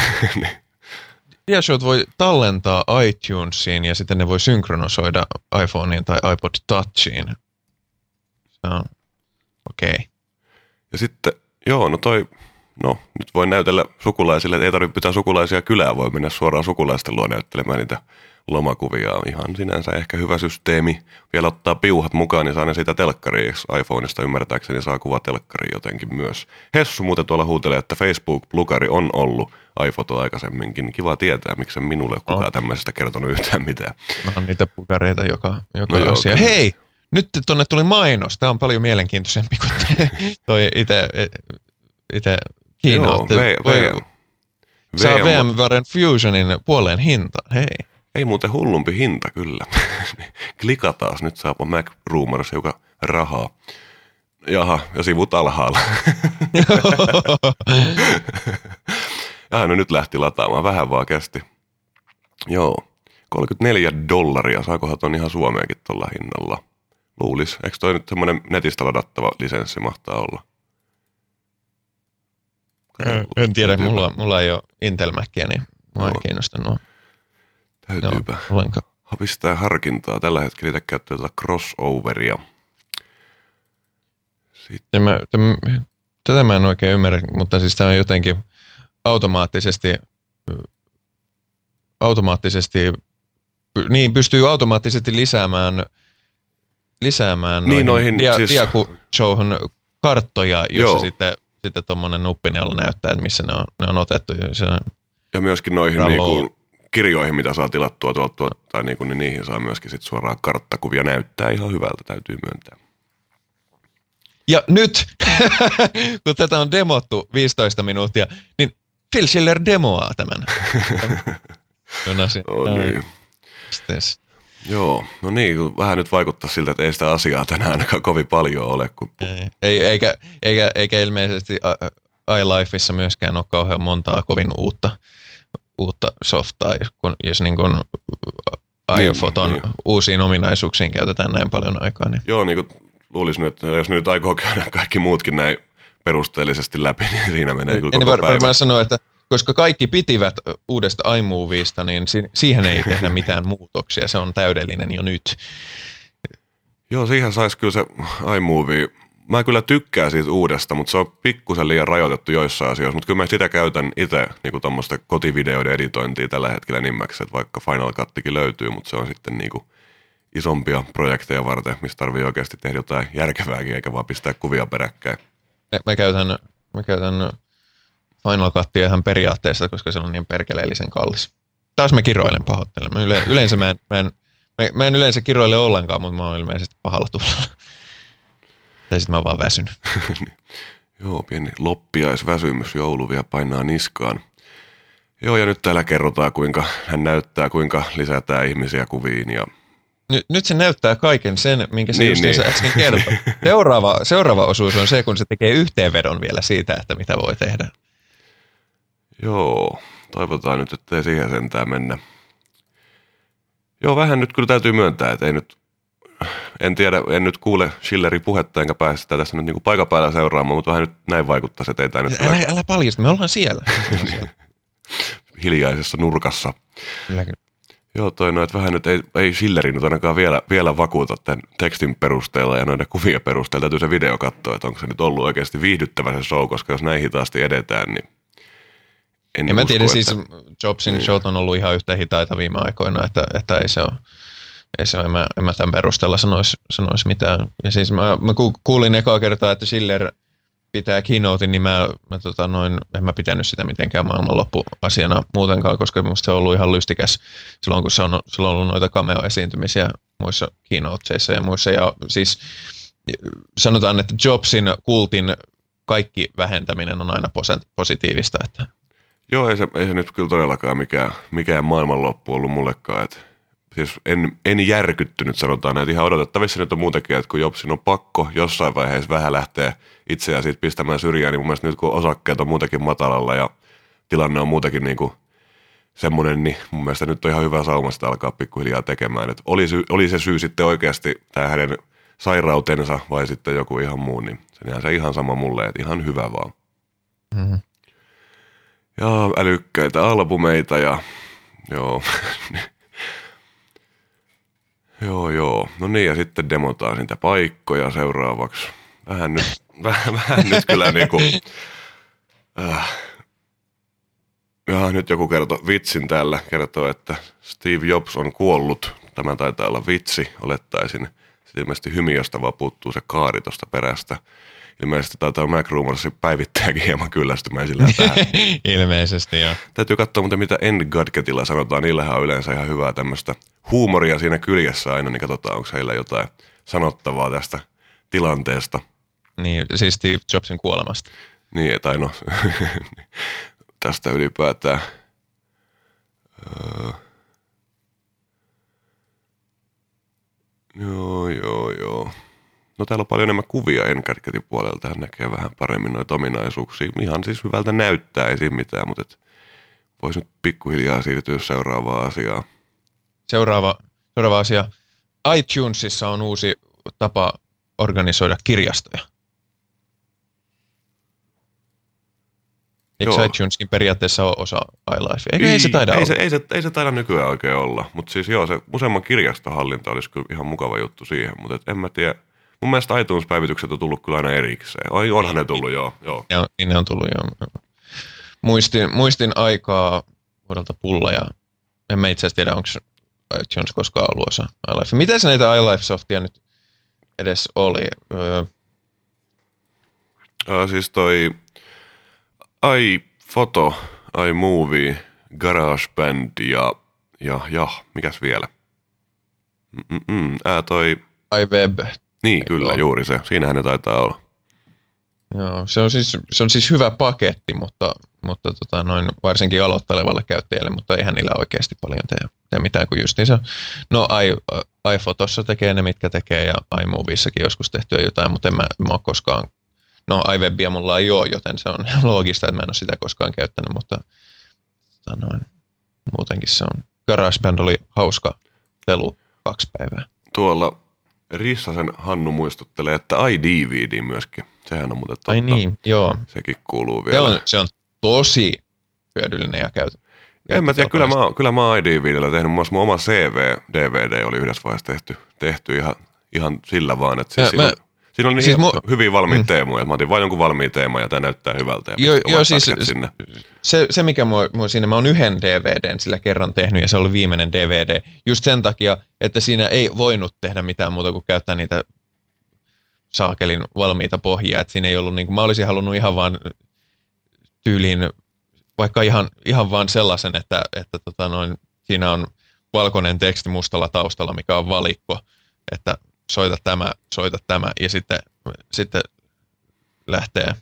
Diashowt voi tallentaa iTunesiin ja sitten ne voi synkronisoida iPhoneiin tai iPod Touchiin. Se on okei. Okay. Ja sitten, joo, no toi, no nyt voi näytellä sukulaisille, että ei tarvitse pitää sukulaisia kylään, voi mennä suoraan sukulaisten luo näyttelemään niitä lomakuvia on ihan sinänsä ehkä hyvä systeemi. Vielä ottaa piuhat mukaan, niin saa ne siitä telkkariin. iPhoneista ymmärtääkseni saa kuva telkkariin jotenkin myös. Hessu muuten tuolla huutelee, että Facebook-plugari on ollut iPhoto aikaisemminkin. Kiva tietää, miksi minulle kukaan oh. tämmöisestä kertonut yhtään mitään. No on niitä plugareita joka, joka no asia. Joo, Hei! Nyt tuonne tuli mainos. Tämä on paljon mielenkiintoisempi kuin toi itse itse Keynote. Joo, v, v, Saa VMwaren Fusionin puoleen hintaan. Hei. Ei muuten hullumpi hinta kyllä. Klikataan, nyt saapa Mac Rumors joka rahaa. Jaha, ja sivut alhaalla. ja no nyt lähti lataamaan, vähän vaan kesti. Joo, 34 dollaria, saakohan ton ihan Suomeenkin tuolla hinnalla. Luulis. Eikö toi nyt semmoinen netistä ladattava lisenssi mahtaa olla? En tiedä, mulla, mulla ei ole Intel Macia, niin mua ei Joo. kiinnosta nuo. Täytyypä ollenkaan. pistää harkintaa. Tällä hetkellä itse käyttää tätä crossoveria. Sitten, Tämä, tämä, tätä mä en oikein ymmärrä, mutta siis tämä on jotenkin automaattisesti, automaattisesti, niin pystyy automaattisesti lisäämään, lisäämään Niin, noihin dia, siis- diaku-showhun karttoja, jossa Joo. sitten, sitten tuommoinen nuppineulo näyttää, että missä ne on, ne on otettu. Ja se, ja myöskin noihin Bravo. niinku, kirjoihin, mitä saa tilattua tuolta, tuolta tai niinku, niin niihin saa myöskin sit suoraan karttakuvia. Näyttää ihan hyvältä, täytyy myöntää. Ja nyt, kun tätä on demottu 15 minuuttia, niin Phil Schiller demoaa tämän. Jonas, No niin. pisteessä. Joo, no niin, kun vähän nyt vaikuttaa siltä, että ei sitä asiaa tänään ainakaan kovin paljon ole, kun Ei, ei, eikä, eikä, eikä ilmeisesti iLifeissa myöskään ole kauhean montaa kovin uutta, uutta softaa, jos, kun, jos niin kuin iPhoton niin. uusiin ominaisuuksiin käytetään näin paljon aikaa. Niin. Joo, niin kuin luulisin nyt, että jos nyt aikoo käydä kaikki muutkin näin perusteellisesti läpi, niin siinä menee kyllä En koko var, päivä. varmaan sanoa, että koska kaikki pitivät uudesta iMovieista, niin si- siihen ei tehdä mitään muutoksia. Se on täydellinen jo nyt. Joo, siihen saisi kyllä se iMovie. Mä kyllä tykkään siitä uudesta, mutta se on pikkusen liian rajoitettu joissain asioissa. Mutta kyllä mä sitä käytän itse niin tuommoista kotivideoiden editointia tällä hetkellä enimmäkseen, että vaikka Final Cuttikin löytyy, mutta se on sitten niin kuin isompia projekteja varten, missä tarvii oikeasti tehdä jotain järkevääkin, eikä vaan pistää kuvia peräkkäin. Mä, mä käytän, mä käytän Final Cutia ihan periaatteessa, koska se on niin perkeleellisen kallis. Taas mä kiroilen pahoittelen. Mä yle, yleensä mä en, mä, en, mä, mä en yleensä kiroile ollenkaan, mutta mä oon ilmeisesti pahalla tullalla. Tai sitten mä oon vaan väsynyt. Joo, pieni loppiaisväsymys, joulu vielä painaa niskaan. Joo, ja nyt täällä kerrotaan, kuinka hän näyttää, kuinka lisätään ihmisiä kuviin ja Nyt, nyt se näyttää kaiken sen, minkä se niin. niin. äsken kertoi. Seuraava, seuraava osuus on se, kun se tekee yhteenvedon vielä siitä, että mitä voi tehdä. Joo, toivotaan nyt, ettei siihen sentään mennä. Joo, vähän nyt kyllä täytyy myöntää, että ei nyt, en tiedä, en nyt kuule Schillerin puhetta enkä pääse sitä tässä nyt niin paikan päällä seuraamaan, mutta vähän nyt näin vaikuttaa, että ei tämä nyt Älä, älä paljasta, me ollaan siellä. Hiljaisessa nurkassa. Kyllä, kyllä. Joo, toi no, että vähän nyt ei, ei Schilleri nyt ainakaan vielä, vielä vakuuta tämän tekstin perusteella ja noiden kuvien perusteella. Täytyy se video katsoa, että onko se nyt ollut oikeasti viihdyttävä se show, koska jos näin hitaasti edetään, niin en En mä tiedä, että... siis Jobsin Niin. showt on ollut ihan yhtä hitaita viime aikoina, että, että ei se ole, ei se en, mä, en mä tämän perusteella sanoisi, sanoisi mitään. Ja siis mä, mä ku- kuulin ekaa kertaa, että Schiller pitää keynotein, niin mä, mä tota noin, en mä pitänyt sitä mitenkään maailmanloppuasiana muutenkaan, koska musta se on ollut ihan lystikäs silloin, kun se on, silloin on ollut noita cameo-esiintymisiä muissa keynoteissa ja muissa. Ja siis sanotaan, että Jobsin kultin kaikki vähentäminen on aina posi- positiivista, että Joo, ei se, ei se nyt kyllä todellakaan mikään, mikään maailmanloppu ollut mullekaan. Et, siis en, en järkyttynyt, sanotaan näin. Ihan odotettavissa nyt on muutenkin, että kun Jobsin on pakko jossain vaiheessa vähän lähteä itseään siitä pistämään syrjään, niin mun mielestä nyt kun osakkeet on muutenkin matalalla ja tilanne on muutenkin niin kuin semmoinen, niin mun mielestä nyt on ihan hyvä sauma sitä alkaa pikkuhiljaa tekemään. Et oli, sy, oli se syy sitten oikeasti tämä hänen sairautensa vai sitten joku ihan muu, niin se se ihan sama mulle, että ihan hyvä vaan. mm-hmm. Ja älykkäitä albumeita ja joo. joo, joo. No niin, ja sitten demotaan niitä paikkoja seuraavaksi. Vähän nyt, vähän, vähän nyt kyllä niinku, äh, ja nyt joku kertoo vitsin täällä, kertoo, että Steve Jobs on kuollut. Tämä taitaa olla vitsi, olettaisin. Sitten ilmeisesti hymiöstä vaan puuttuu se kaari tuosta perästä. Ilmeisesti taitaa Mac Rumorsin päivittäjäkin hieman kyllästymään sillä tähän. Ilmeisesti, joo. Täytyy katsoa muuten, mitä End Gadgetilla sanotaan. Niillähän on yleensä ihan hyvää tämmöistä huumoria siinä kyljessä aina, niin katsotaan, onko heillä jotain sanottavaa tästä tilanteesta. Niin, siis Steve Jobsin kuolemasta. Niin, tai no, tästä ylipäätään. Öö. Joo, joo, joo. No täällä on paljon enemmän kuvia Engadgetin puolelta. Tähän näkee vähän paremmin noita ominaisuuksia. Ihan siis hyvältä näyttää, ei siinä mitään, mutta et voisi nyt pikkuhiljaa siirtyä seuraavaan asiaan. Seuraava, seuraava asia. iTunesissa on uusi, tapa organisoida kirjastoja. Eikö Joo. iTuneskin periaatteessa ole osa iLife? Eikö ei, se taida ei olla? se, ei, se, ei se taida nykyään oikein olla, mutta siis joo, se useamman kirjastohallinta olisi kyllä ihan mukava juttu siihen, mutta en mä tiedä. Mun mielestä iTunes-päivitykset on tullut kyllä aina erikseen. Ai, onhan ne tullut, joo. joo. Ne on, niin ne on tullut jo. Muistin, muistin aikaa vuodelta pulla ja en mä itse asiassa tiedä, onko iTunes koskaan ollut osa iLife. Mitä se näitä iLife-softia nyt edes oli? Öö, Ää, siis toi iPhoto, iMovie, GarageBand ja, ja, ja mikäs vielä? Mm-mm, ää toi, iWeb. Niin kyllä, ole? juuri se. Siinähän ne taitaa olla. Joo, se on siis, se on siis hyvä paketti, mutta, mutta tota, noin varsinkin aloittelevalle käyttäjälle, mutta eihän niillä oikeasti paljon tee, tee mitään kuin justiinsa. No i, iPhotossa tekee ne, mitkä tekee ja iMovieissakin joskus tehtyä jotain, mutta en mä, mä ole koskaan, no iWebia mulla ei ole, joten se on loogista, että mä en ole sitä koskaan käyttänyt, mutta tota, noin, muutenkin se on. GarageBand oli hauska pelu kaksi päivää. Tuolla Rissasen Hannu muistuttelee, että iDVD myöskin. Sehän on muuten totta. Ai niin, joo. Sekin kuuluu Se vielä. on, se on tosi hyödyllinen ja käytö. En mä tiedä, kyllä mä, kyllä mä oon iDVDllä tehnyt, muun mun oma CV-DVD oli yhdessä vaiheessa tehty, tehty ihan, ihan sillä vaan, että siis Mä- siinä, mä- siinä on niin siis mu- hyviä valmiita Mm. teemoja, mä otin vain jonkun valmiin teeman ja tämä näyttää hyvältä ja joo, omat siis- sinne. se, se mikä mua, mua siinä, mä oon yhden DVDn sillä kerran tehnyt ja se oli viimeinen DVD. Just sen takia, että siinä ei voinut tehdä mitään muuta kuin käyttää niitä saakelin valmiita pohjia. Et siinä ei ollut, niin kuin, mä olisin halunnut ihan vaan tyyliin, vaikka ihan, ihan vaan sellaisen, että, että tota noin, siinä on valkoinen teksti mustalla taustalla, mikä on valikko, että soita tämä, soita tämä ja sitten, sitten lähtee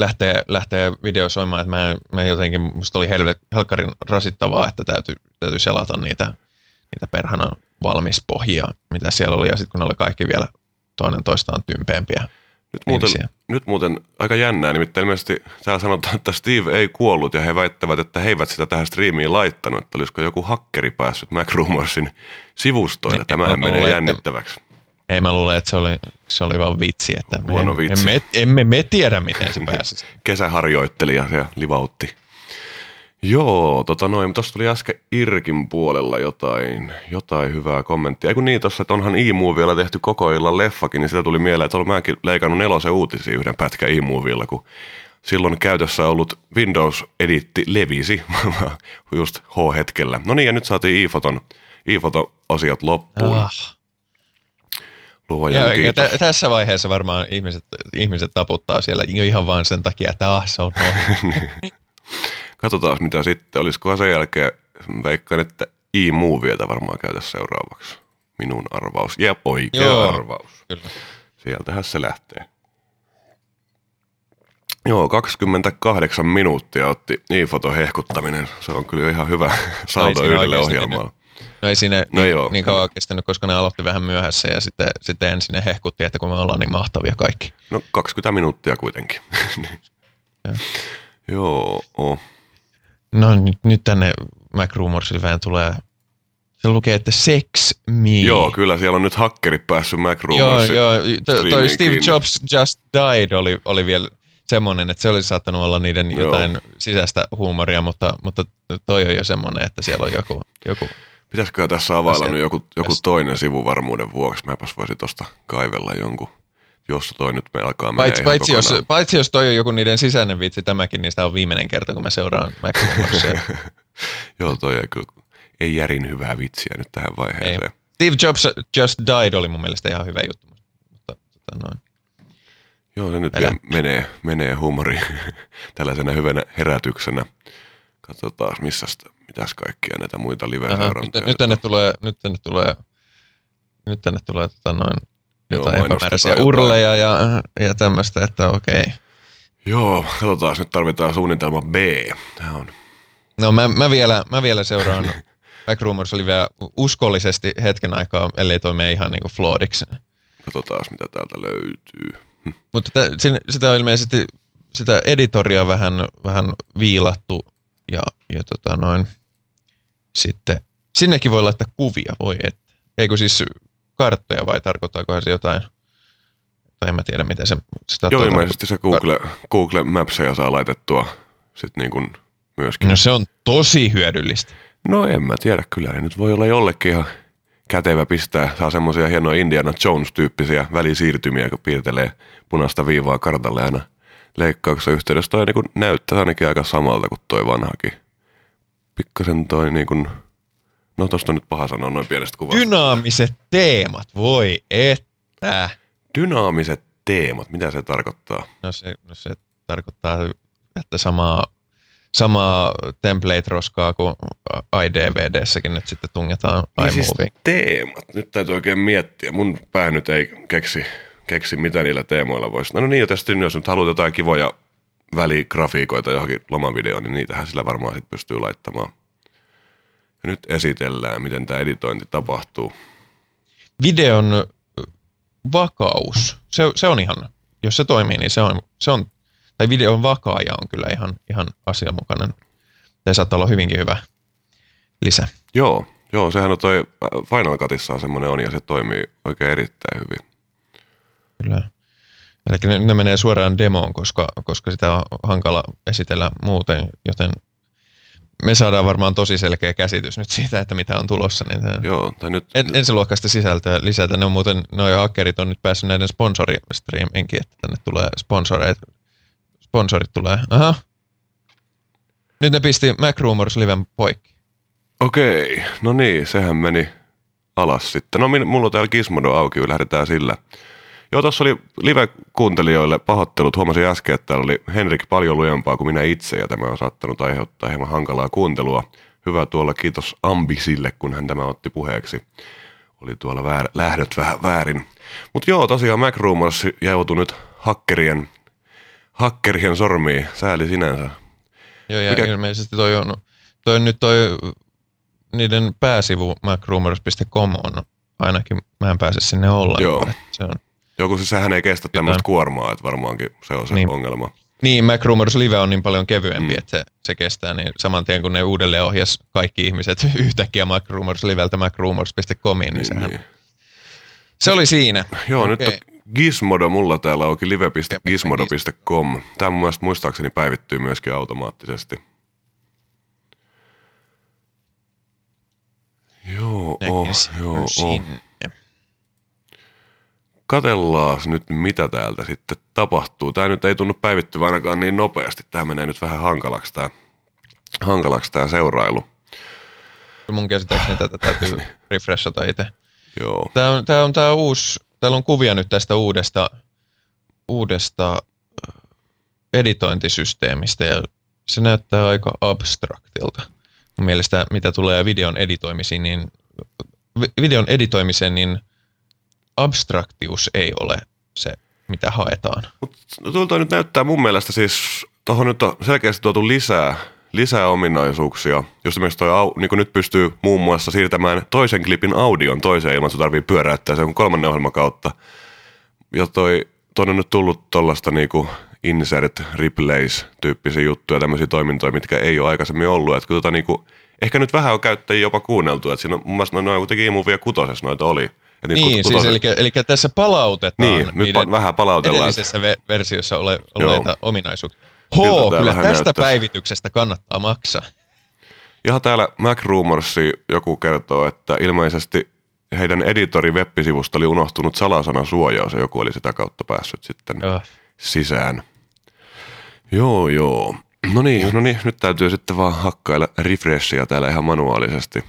lähtee, lähtee video soimaan, että mä, mä jotenkin, musta oli helvet, helkkarin rasittavaa, että täytyy, täytyy selata niitä, niitä perhana valmispohjia, mitä siellä oli, ja sitten kun ne oli kaikki vielä toinen toistaan tympeämpiä. Nyt muuten, ihmisiä. nyt muuten aika jännää, nimittäin ilmeisesti täällä sanotaan, että Steve ei kuollut ja he väittävät, että he eivät sitä tähän striimiin laittanut, että olisiko joku hakkeri päässyt Macrumorsin sivustoille. Tämähän mä menee luulen, jännittäväksi. Ei mä luulen, että se oli, se oli vaan vitsi, että me, Huono vitsi. Emme, emme me tiedä, miten se pääsi. kesäharjoittelija ja livautti. Joo, tota noin, tuossa tuli äsken Irkin puolella jotain, jotain hyvää kommenttia. Ei kun niin tossa, että onhan e-movilla tehty koko illan leffakin, niin sitä tuli mieleen, että olen mäkin leikannut nelosen uutisia yhden pätkän e-movilla, kun silloin käytössä ollut Windows-editti levisi just H-hetkellä. No niin, ja nyt saatiin e-foton, e-foto-osiot loppuun. Ah. Luojan Ja, ja tä, tässä vaiheessa varmaan ihmiset, ihmiset taputtaa siellä ihan vaan sen takia, että ah, se on. Katsotaan mitä sitten. Olisikohan sen jälkeen, veikkaan, että e-movietä varmaan käytä seuraavaksi. Minun arvaus. Ja oikea Joo. arvaus. Kyllä. Sieltähän se lähtee. Joo, 28 minuuttia otti e-foto hehkuttaminen. Se on kyllä ihan hyvä saldo siinä yhdelle ohjelmalle. No ei siinä No niin, joo. niin kauan kestänyt, koska ne aloitti vähän myöhässä ja sitten, sitten ensin ne hehkutti, että kun me ollaan niin mahtavia kaikki. No 20 minuuttia kuitenkin. Joo. Joo, oh. No nyt, nyt tänne Mac Rumorsille vähän tulee, se lukee, että sex me. joo, kyllä siellä on nyt hakkerit päässyt joo, Macroomorsin. joo. To, toi Steve kiinni. Jobs Just Died oli, oli vielä semmoinen, että se olisi saattanut olla niiden Joo. jotain sisäistä huumoria, mutta, mutta toi on jo semmoinen, että siellä on joku, joku Pitäisikö tässä availla nyt joku, joku toinen sivu varmuuden vuoksi? Mäpäs voisin tosta kaivella jonkun, jos toi nyt me alkaa mennä Paitsi, paitsi, jos, paitsi jos toi on joku niiden sisäinen vitsi tämäkin, niin sitä on viimeinen kerta, kun mä seuraan. Joo, toi ei ei järin hyvää vitsiä nyt tähän vaiheeseen. Steve Jobs Just Died oli mun mielestä ihan hyvä juttu. Mutta, tota noin. Joo, se nyt Älä. vielä menee, menee huumori tällaisena hyvänä herätyksenä. Katsotaan, missä mitäs kaikkia näitä muita Aha, live-seurantoja. nyt, nyt, tänne tulee, nyt tänne tulee, nyt tänne tulee tota noin, jotain mainostetaan epämääräisiä urleja ja, ja tämmöistä, että okei. Joo, katsotaan, nyt tarvitaan suunnitelma B. Tämä on, No mä, mä, vielä, mä vielä seuraan Backrumors oli vielä uskollisesti hetken aikaa, ellei toi mene ihan niinku floodiksi. katsotaan, mitä täältä löytyy. Mutta tä, sin- sitä on ilmeisesti sitä editoria vähän, vähän viilattu ja, ja tota noin, sitten sinnekin voi laittaa kuvia, voi et. Eikö siis karttoja vai tarkoittaako se jotain, tai en mä tiedä miten se sitä Joo, ilmeisesti se Google, Google Mapsia saa laitettua sit niin kuin myöskin. No se on tosi hyödyllistä. No en mä tiedä, kyllä ei nyt voi olla jollekin ihan kätevä pistää. Saa semmoisia hienoja Indiana Jones-tyyppisiä välisiirtymiä, kun piirtelee punaista viivaa kartalle aina leikkauksessa yhteydessä. Toi niin näyttää ainakin aika samalta kuin toi vanhakin. Pikkasen toi niin kuin, no tosta on nyt paha sanoa noin pienestä kuvasta. Dynaamiset teemat, voi että. Dynaamiset teemat, mitä se tarkoittaa? No se, no se tarkoittaa, että samaa, samaa template-roskaa kuin iDVDssäkin nyt sitten tungetaan Niin siis iMovie. teemat. Nyt täytyy oikein miettiä. Mun pää nyt ei keksi, keksi mitä niillä teemoilla voisi. No niin, tietysti jos nyt haluat jotain kivoja väligrafiikoita johonkin lomavideoon, niin niitähän sillä varmaan sit pystyy laittamaan. Ja nyt esitellään, miten tämä editointi tapahtuu. Videon vakaus, se, se on ihan, jos se toimii, niin se on, se on tai videon vakaaja on kyllä ihan, ihan asianmukainen. Se saattaa olla hyvinkin hyvä lisä. Joo, joo, sehän on toi Final Cutissa on semmoinen on ja se toimii oikein erittäin hyvin. Kyllä. Eli ne, ne menee suoraan demoon, koska, koska sitä on hankala esitellä muuten, joten me saadaan varmaan tosi selkeä käsitys nyt siitä, että mitä on tulossa. Niin tämä- Joo, tai nyt, en, ensiluokkaista sisältöä lisätä. Ne on muuten, noi hakkerit on nyt päässyt näiden sponsoristriiminkin, että tänne tulee sponsoreita. Sponsorit tulee. Aha. Nyt ne pisti Mac Rumors liven poikki. Okei, no niin, sehän meni alas sitten. No min- mulla on täällä Gizmodo auki, lähdetään sillä. Joo, tuossa oli live-kuuntelijoille pahoittelut. Huomasin äsken, että täällä oli Henrik paljon lujempaa kuin minä itse, ja tämä on saattanut aiheuttaa hieman hankalaa kuuntelua. Hyvä tuolla, kiitos Ambisille, kun hän tämä otti puheeksi. Oli tuolla väär, lähdöt vähän väärin. Mutta joo, tosiaan Mac Rumors joutui nyt hakkerien, hakkerien sormiin. Sääli sinänsä. Joo, ja Mikä- ilmeisesti toi on, toi on nyt toi niiden pääsivu macrumors.com on ainakin, mä en pääse sinne ollenkaan. Joo. Se on. Joku siis sehän ei kestä tämmöistä kuormaa, että varmaankin se on se Niin. ongelma. Niin, Mac Rumors Live on niin paljon kevyempi, Mm. että se, se kestää, niin saman tien kun ne uudelleen ohjas kaikki ihmiset yhtäkkiä Mac Rumors Liveltä macrumors.comiin, niin sehän, Niin. se oli siinä. Joo, Okei. nyt on Gizmodo mulla täällä auki live.gizmodo.com. Tämä mun mielestä muistaakseni päivittyy myöskin automaattisesti. Joo, oh, joo, oh. Katellaan nyt, mitä täältä sitten tapahtuu. Tämä nyt ei tunnu päivittyvän ainakaan niin nopeasti. Tämä menee nyt vähän hankalaksi tämä, hankalaksi tämä seurailu. Mun käsittääkseni tätä täytyy refreshata itse. Joo. Tämä on, tämä on tämä uusi, täällä on kuvia nyt tästä uudesta, uudesta äh, editointisysteemistä ja se näyttää aika abstraktilta. Mun mielestä mitä tulee videon editoimisiin, niin vi- videon editoimiseen, niin abstraktius ei ole se, mitä haetaan. Mutta tuolta nyt näyttää mun mielestä siis, tuohon nyt on selkeästi tuotu lisää, lisää ominaisuuksia. Just esimerkiksi toi, niin nyt pystyy muun muassa siirtämään toisen klipin audion toiseen ilman, että tarvii pyöräyttää sen kolmannen ohjelman kautta. Ja toi, tuonne on nyt tullut tuollaista niinku insert replays tyyppisiä juttuja, tämmöisiä toimintoja, mitkä ei ole aikaisemmin ollut. Että tota niinku, ehkä nyt vähän on käyttäjiä jopa kuunneltu, että siinä on mun mielestä noin kuitenkin iMovie kutosessa noita oli. Niitä Niin, kut- siis eli, eli tässä palautetaan Niin, nyt pa- vähän palautellaan. edellisessä ve- versiossa ole, Joo. olleita ominaisuuksia. Siltä Hoo, kyllä tästä näyttää. päivityksestä kannattaa maksaa. Ihan täällä Mac Rumorsi joku kertoo, että ilmeisesti heidän editori web-sivusta oli unohtunut salasana suojaus ja joku oli sitä kautta päässyt sitten Joo. sisään. Joo, joo. No niin, no niin, nyt täytyy sitten vaan hakkailla refreshia täällä ihan manuaalisesti.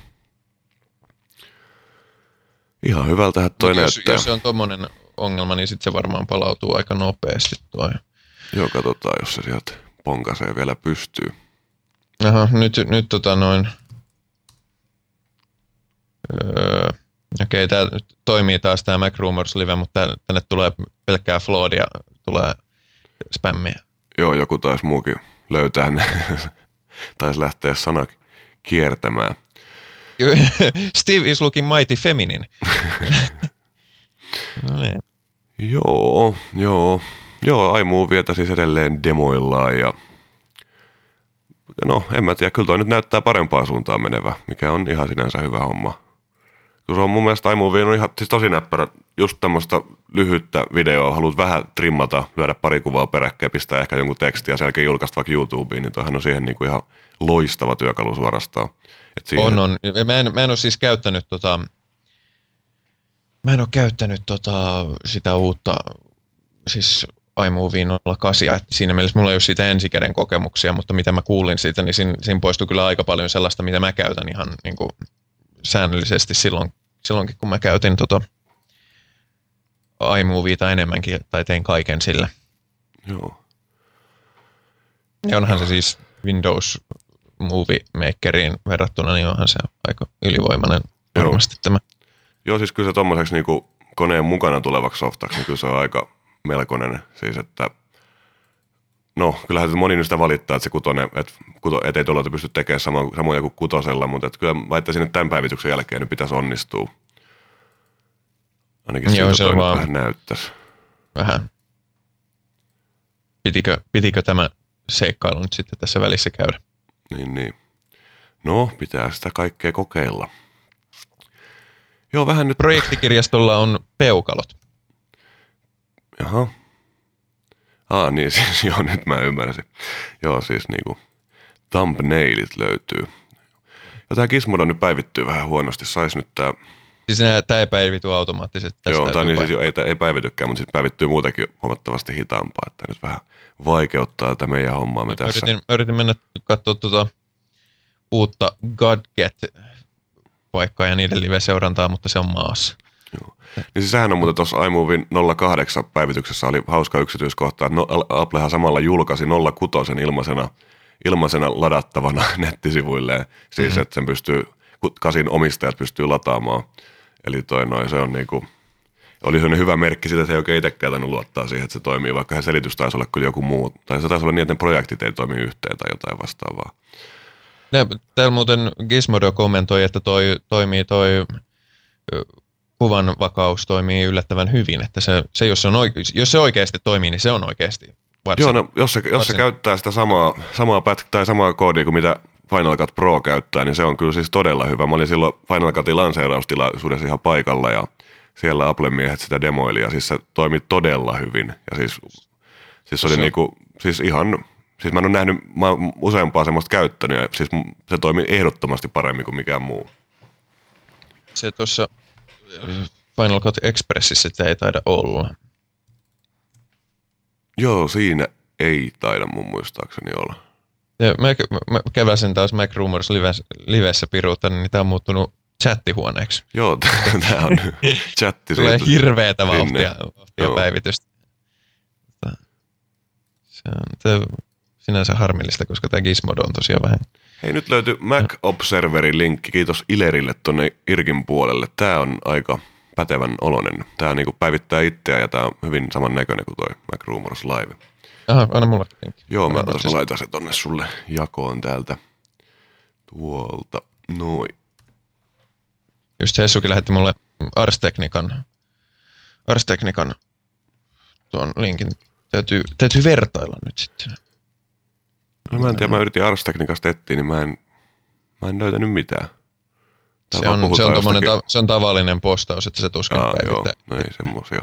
Ihan hyvältä toi Mut jos, näyttää. jos se on tommonen ongelma, niin sitten se varmaan palautuu aika nopeasti toi. Joo, katsotaan, jos se sieltä ponkasee vielä pystyy. Aha, nyt, nyt tota noin... Öö, Okei, tämä toimii taas tämä Mac Rumors Live, mutta tänne tulee pelkkää floodia, tulee spämmiä. Joo, joku taisi muukin löytää ne. taisi lähteä sana kiertämään. Steve is looking mighty feminine. no niin. Joo, joo. Joo, iMovietä siis edelleen demoillaan ja no, en mä tiedä, kyllä toi nyt näyttää parempaan suuntaan menevä, mikä on ihan sinänsä hyvä homma. Se on mun mielestä iMovie on ihan siis tosi näppärä. Just tämmöistä lyhyttä videoa, haluat vähän trimmata, lyödä pari kuvaa peräkkäin, pistää ehkä jonkun tekstiä ja sen jälkeen julkaista vaikka YouTubeen, niin toihan on siihen niin kuin ihan loistava työkalu suorastaan. Et siihen... On, on. Mä en, mä en ole siis käyttänyt tota, mä en ole käyttänyt tota, sitä uutta, siis iMovie 08, että siinä mielessä mulla ei ole siitä ensikäden kokemuksia, mutta mitä mä kuulin siitä, niin siinä, siinä poistui kyllä aika paljon sellaista, mitä mä käytän ihan niin kuin säännöllisesti silloin, silloinkin, kun mä käytin tota iMovieta enemmänkin, tai tein kaiken sillä. Joo. Ja onhan se siis Windows Movie Makeriin verrattuna, niin onhan se aika ylivoimainen Joo. varmasti tämä. Joo, siis kyllä se tuommoiseksi niin koneen mukana tulevaksi softaksi, niin kyllä se on aika melkoinen. Siis että No, kyllähän moni sitä valittaa, että se kutonen, että, kuto, et ei tuolla pysty tekemään sama, samoja kuin kutosella, mutta että kyllä väittäisin, että tämän päivityksen jälkeen nyt pitäisi onnistua. Ainakin Joo, se on vaan vähän näyttäisi. Vähän. Pitikö, pitikö tämä seikkailu nyt sitten tässä välissä käydä? Niin, niin. No, pitää sitä kaikkea kokeilla. Joo, vähän nyt... Projektikirjastolla on peukalot. Jaha. Ah, niin siis joo, nyt mä ymmärsin. Joo, siis niinku thumbnailit löytyy. Ja tää Gizmodo nyt päivittyy vähän huonosti. Sais nyt tää... Siis tämä ei päivity automaattisesti. Tästä joo, tai niin siis jo, ei, ei päivitykään, mutta siis päivittyy muutenkin huomattavasti hitaampaa. Että nyt vähän vaikeuttaa tätä meidän hommaamme mä tässä. Yritin, yritin mennä katsoa tuota uutta Godget-paikkaa ja niiden live-seurantaa, mutta se on maassa. Joo. Niin siis sehän on muuten tuossa iMovin 08 päivityksessä oli hauska yksityiskohta, että no, Applehan samalla julkaisi 06 ilmaisena, ilmaisena ladattavana nettisivuilleen. Siis mm-hmm. että sen pystyy, kasin omistajat pystyy lataamaan. Eli toi noin, se on niinku, oli sellainen hyvä merkki siitä, että se ei oikein itsekään tainnut luottaa siihen, että se toimii, vaikka se selitys taisi olla kyllä joku muu. Tai se taisi olla niin, että ne projektit ei toimi yhteen tai jotain vastaavaa. täällä muuten Gizmodo kommentoi, että toi toimii toi kuvan vakaus toimii yllättävän hyvin, että se, se, jos, se on oike- jos se oikeasti toimii, niin se on oikeasti varsin, Joo, no, jos, se, jos varsin... se käyttää sitä samaa, samaa pätkä, tai samaa koodia kuin mitä Final Cut Pro käyttää, niin se on kyllä siis todella hyvä. Mä olin silloin Final Cutin lanseeraustilaisuudessa ihan paikalla ja siellä Apple miehet sitä demoili ja siis se toimi todella hyvin. Ja siis, siis oli se... niinku, siis ihan, siis mä en ole nähnyt, mä oon useampaa semmoista käyttänyt ja siis se toimi ehdottomasti paremmin kuin mikään muu. Se tuossa Final Cut Expressissä sitä ei taida olla. Joo, siinä ei taida mun muistaakseni olla. Ja mä, mä käväsin taas Mac Rumors livessä, livessä piruutta, niin tämä on muuttunut chattihuoneeksi. Joo, tämä on chatti. Tulee hirveätä vauhtia, vauhtia päivitystä. Se on sinänsä harmillista, koska tämä Gizmodo on tosiaan vähän Hei, nyt löytyy Mac Observerin linkki. Kiitos Ilerille tuonne Irkin puolelle. Tämä on aika pätevän olonen. Tämä niinku päivittää itseä ja tämä on hyvin saman näköinen kuin toi Mac Rumors Live. Aha, anna mulle linkki. Joo, mä, mä laitan se tonne sulle jakoon täältä. Tuolta. Noin. Just Hessukin lähetti mulle Ars Technican, Ars Technican tuon linkin. Täytyy, täytyy vertailla nyt sitten. No mä en tiedä, mä yritin Ars-tekniikasta etsiä, niin mä en, mä en löytänyt mitään. se on, se, on ta, se on tavallinen postaus, että se tuskin Aa, joo, no ei semmosia.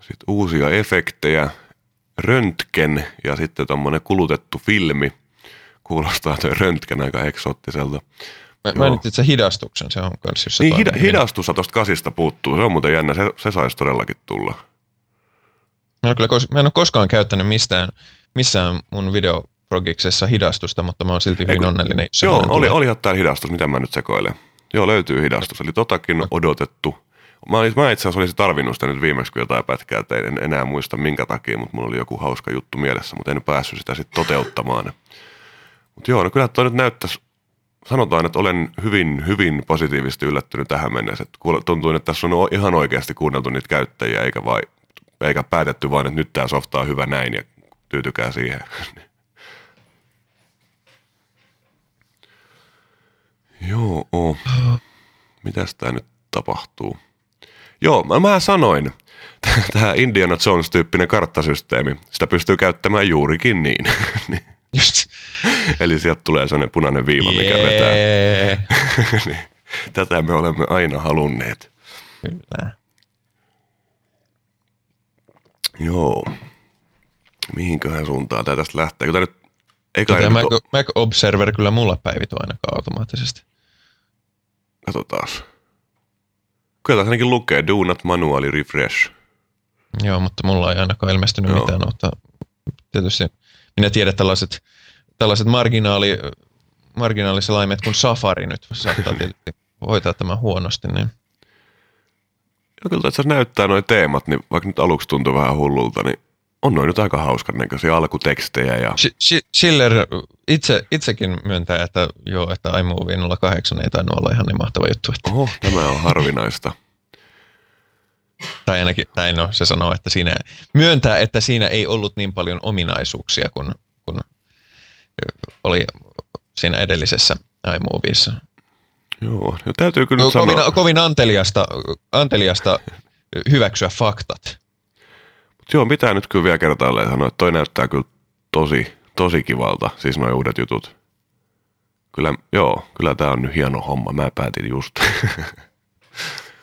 Sitten uusia efektejä, röntgen ja sitten tommonen kulutettu filmi. Kuulostaa tuo röntgen aika eksoottiselta. Mä, mainitsit se hidastuksen, se on kans Niin, hida, hidastus tuosta kasista puuttuu, se on muuten jännä, se, se saisi todellakin tulla. Mä en, kyllä, mä en ole koskaan käyttänyt mistään, missään mun videoprogiksessa hidastusta, mutta mä oon silti hyvin Eiku, onnellinen. Joo, oli, oli täällä hidastus, mitä mä nyt sekoilen. Joo, löytyy hidastus, eli totakin odotettu. Mä, mä itse asiassa olisin tarvinnut sitä nyt viimeksi kun jotain pätkää, että en enää muista minkä takia, mutta mulla oli joku hauska juttu mielessä, mutta en päässyt sitä sitten toteuttamaan. Mutta joo, no kyllä toi nyt näyttäisi, sanotaan, että olen hyvin, hyvin positiivisesti yllättynyt tähän mennessä. Tuntuu, että tässä on ihan oikeasti kuunneltu niitä käyttäjiä, eikä vain eikä päätetty vaan, että nyt tämä softa on hyvä näin ja tyytykää siihen. Joo, oh. mitäs tää nyt tapahtuu? Joo, mä, mä sanoin, tämä Indiana Jones-tyyppinen karttasysteemi, sitä pystyy käyttämään juurikin niin. Just. Eli sieltä tulee sellainen punainen viiva, mikä Jee. vetää. Niin, Tätä me olemme aina halunneet. Kyllä. Joo. Mihinköhän suuntaan tämä tästä lähtee? Kun nyt, eikä Tämä nyt Mac, ole, Mac Observer kyllä mulla päivityy ainakaan automaattisesti. katsotaan. Kyllä tässä ainakin lukee, do not manually refresh. Joo, mutta mulla ei ainakaan ilmestynyt Joo. mitään uutta. Tietysti minä tiedän tällaiset, tällaiset marginaali, marginaaliselaimet kuin Safari nyt saattaa tietysti hoitaa tämän huonosti, niin Kyllä tässä näyttää noin teemat, niin vaikka nyt aluksi tuntui vähän hullulta, niin on noin nyt aika hauskan näköisiä alkutekstejä ja Sch- Sch- Schiller itse, itsekin myöntää, että joo, että iMovie 08 ei tainnut olla ihan niin mahtava juttu. Että, oho, tämä on harvinaista. tai ainakin, tai no, se sanoo, että siinä, myöntää, että siinä ei ollut niin paljon ominaisuuksia kuin, kuin oli siinä edellisessä iMovieissa. Joo, ja täytyy kyllä No, nyt sanoa, kovin, kovin anteliasta, anteliasta hyväksyä faktat. joo, pitää nyt kyllä vielä kertaalleen sanoa, että toi näyttää kyllä tosi, tosi kivalta, siis nuo uudet jutut. Kyllä, joo, kyllä tämä on nyt hieno homma, mä päätin just.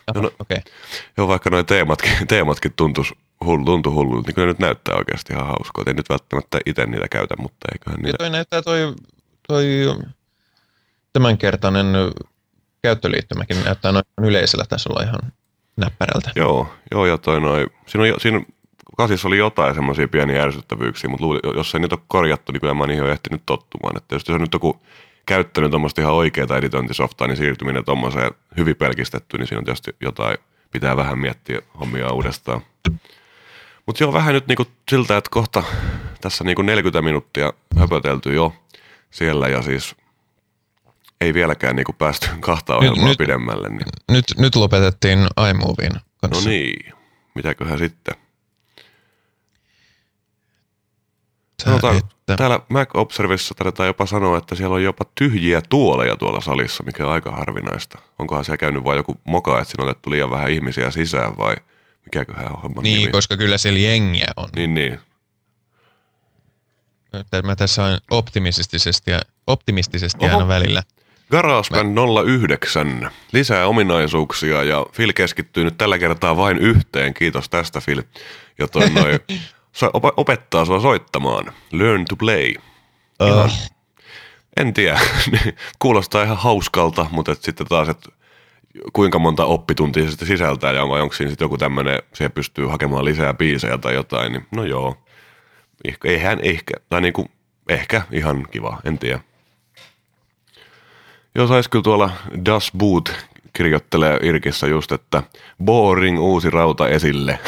Aha, no- Okei. Okay. joo, vaikka nuo teematkin, teematkin tuntus, hullu, tuntu hullulta, niin kyllä nyt näyttää oikeasti ihan hauskoa. Ei nyt välttämättä itse niitä käytä, mutta eiköhän Ja niitä... toi näyttää toi, toi tämänkertainen käyttöliittymäkin näyttää noin yleisellä tasolla ihan näppärältä. Joo, joo ja toi noi, siinä, on, siinä kasissa oli jotain semmoisia pieniä ärsyttävyyksiä, mutta luulin, jos ei niitä ole korjattu, niin kyllä mä niihin on ehtinyt tottumaan. Että jos se on nyt joku käyttänyt tuommoista ihan oikeaa editointisoftaa, niin siirtyminen tuommoiseen hyvin pelkistetty, niin siinä on tietysti jotain, pitää vähän miettiä hommia uudestaan. Mutta joo, vähän nyt niinku siltä, että kohta tässä niinku 40 minuuttia höpötelty jo siellä ja siis ei vieläkään niinku päästy kahta ohjelmaa nyt- pidemmälle. Niin. Nyt, nyt lopetettiin iMovien No kanssa. niin, mitäköhän sitten? Sanotaan, että, täällä Mac Observissa taidetaan jopa sanoa, että siellä on jopa tyhjiä tuoleja tuolla salissa, mikä on aika harvinaista. Onkohan siellä käynyt vain joku moka, että siinä on otettu liian vähän ihmisiä sisään vai mikäköhän on homman niin, nimi? koska kyllä siellä jengiä on. Niin, niin. Mä tässä on optimistisesti, ja, optimistisesti Oho. aina välillä. GarageBand 09, lisää ominaisuuksia ja Phil keskittyy nyt tällä kertaa vain yhteen. Kiitos tästä Phil. Ja toi noi, opettaa sua soittamaan. Learn to play. Ihan, en tiedä, kuulostaa ihan hauskalta, mutta et sitten taas, että kuinka monta oppituntia se sitten sisältää ja onko, onko siinä sitten joku tämmöinen, siihen pystyy hakemaan lisää biisejä tai jotain, niin no joo. Ehkä, eihän ehkä, tai niinku, ehkä ihan kiva, en tiedä. Joo, sais kyllä tuolla Das Boot kirjoittelee Irkissä just, että boring uusi rauta esille.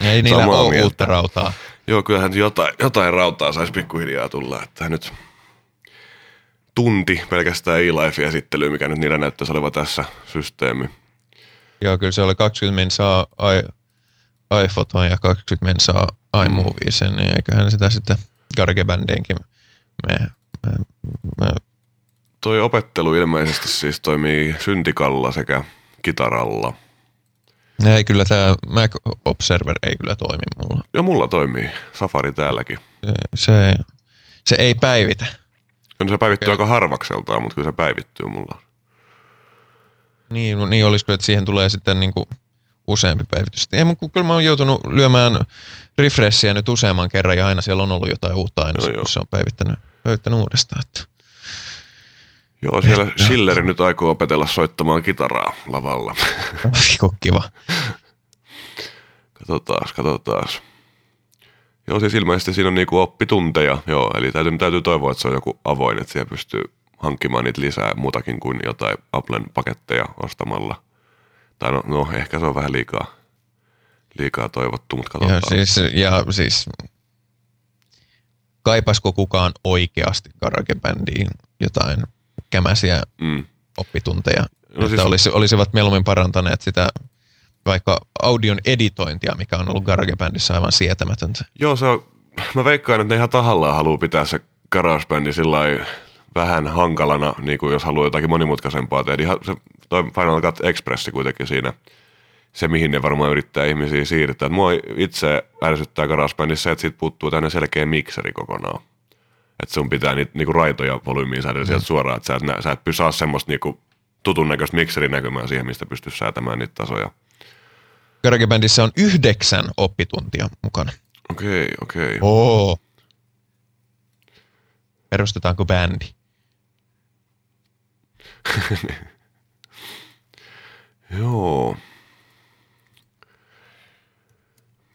Ei niillä Samaa ole mieltä. uutta rautaa. Joo, kyllähän jotain, jotain rautaa saisi pikkuhiljaa tulla, että nyt tunti pelkästään e-life-esittelyä, mikä nyt niillä näyttäisi olevan tässä systeemi. Joo, kyllä se oli 20 mensaa i, iPhotoon ja 20 mensaa iMovieseen, niin eiköhän sitä sitten GarageBandiinkin me, me, me Toi opettelu ilmeisesti siis toimii syntikalla sekä kitaralla. ei kyllä tämä Mac Observer ei kyllä toimi mulla. Ja mulla toimii Safari täälläkin. Se, se, se ei päivitä. No se päivittyy aika harvakseltaan, mutta kyllä se päivittyy mulla. Niin, no niin olisiko, että siihen tulee sitten niin kuin useampi päivitys. Ei, mutta kyllä mä oon joutunut lyömään refreshia nyt useamman kerran ja aina siellä on ollut jotain uutta aina, Joo, no, joo. kun se on päivittänyt, päivittänyt uudestaan. Että. Joo, siellä Schilleri nyt aikoo opetella soittamaan kitaraa lavalla. Kiva. Katsotaas, katsotaas. Joo, siis ilmeisesti siinä on niinku oppitunteja, joo, eli täytyy, täytyy toivoa, että se on joku avoin, että siellä pystyy hankkimaan niitä lisää muutakin kuin jotain Applen paketteja ostamalla. Tai no, no ehkä se on vähän liikaa, liikaa toivottu, mutta Ja katsotaan. siis, ja siis kaipasko kukaan oikeasti GarageBandiin jotain kämäsiä Mm. oppitunteja, no että siis- siis... olisi, olisivat mieluummin parantaneet sitä vaikka audion editointia, mikä on ollut GarageBandissa aivan sietämätöntä. Joo, se on, mä veikkaan, että ne ihan tahallaan haluaa pitää se GarageBandi sillä vähän hankalana, niin kuin jos haluaa jotakin monimutkaisempaa tehdä. Ihan se toi Final Cut Express kuitenkin siinä, se mihin ne varmaan yrittää ihmisiä siirtää. Mua itse ärsyttää GarageBandissa että siitä puuttuu tänne selkeä mikseri kokonaan. Että sun pitää niitä niinku raitoja volyymiin säädellä sieltä suoraan, että sä et, nä- sä et saa semmoista niinku tutun näköistä mikserinäkymää siihen, mistä pystyisi säätämään niitä tasoja. GarageBandissa on yhdeksän oppituntia mukana. Okei, okei. Oo. Perustetaanko bändi? Joo.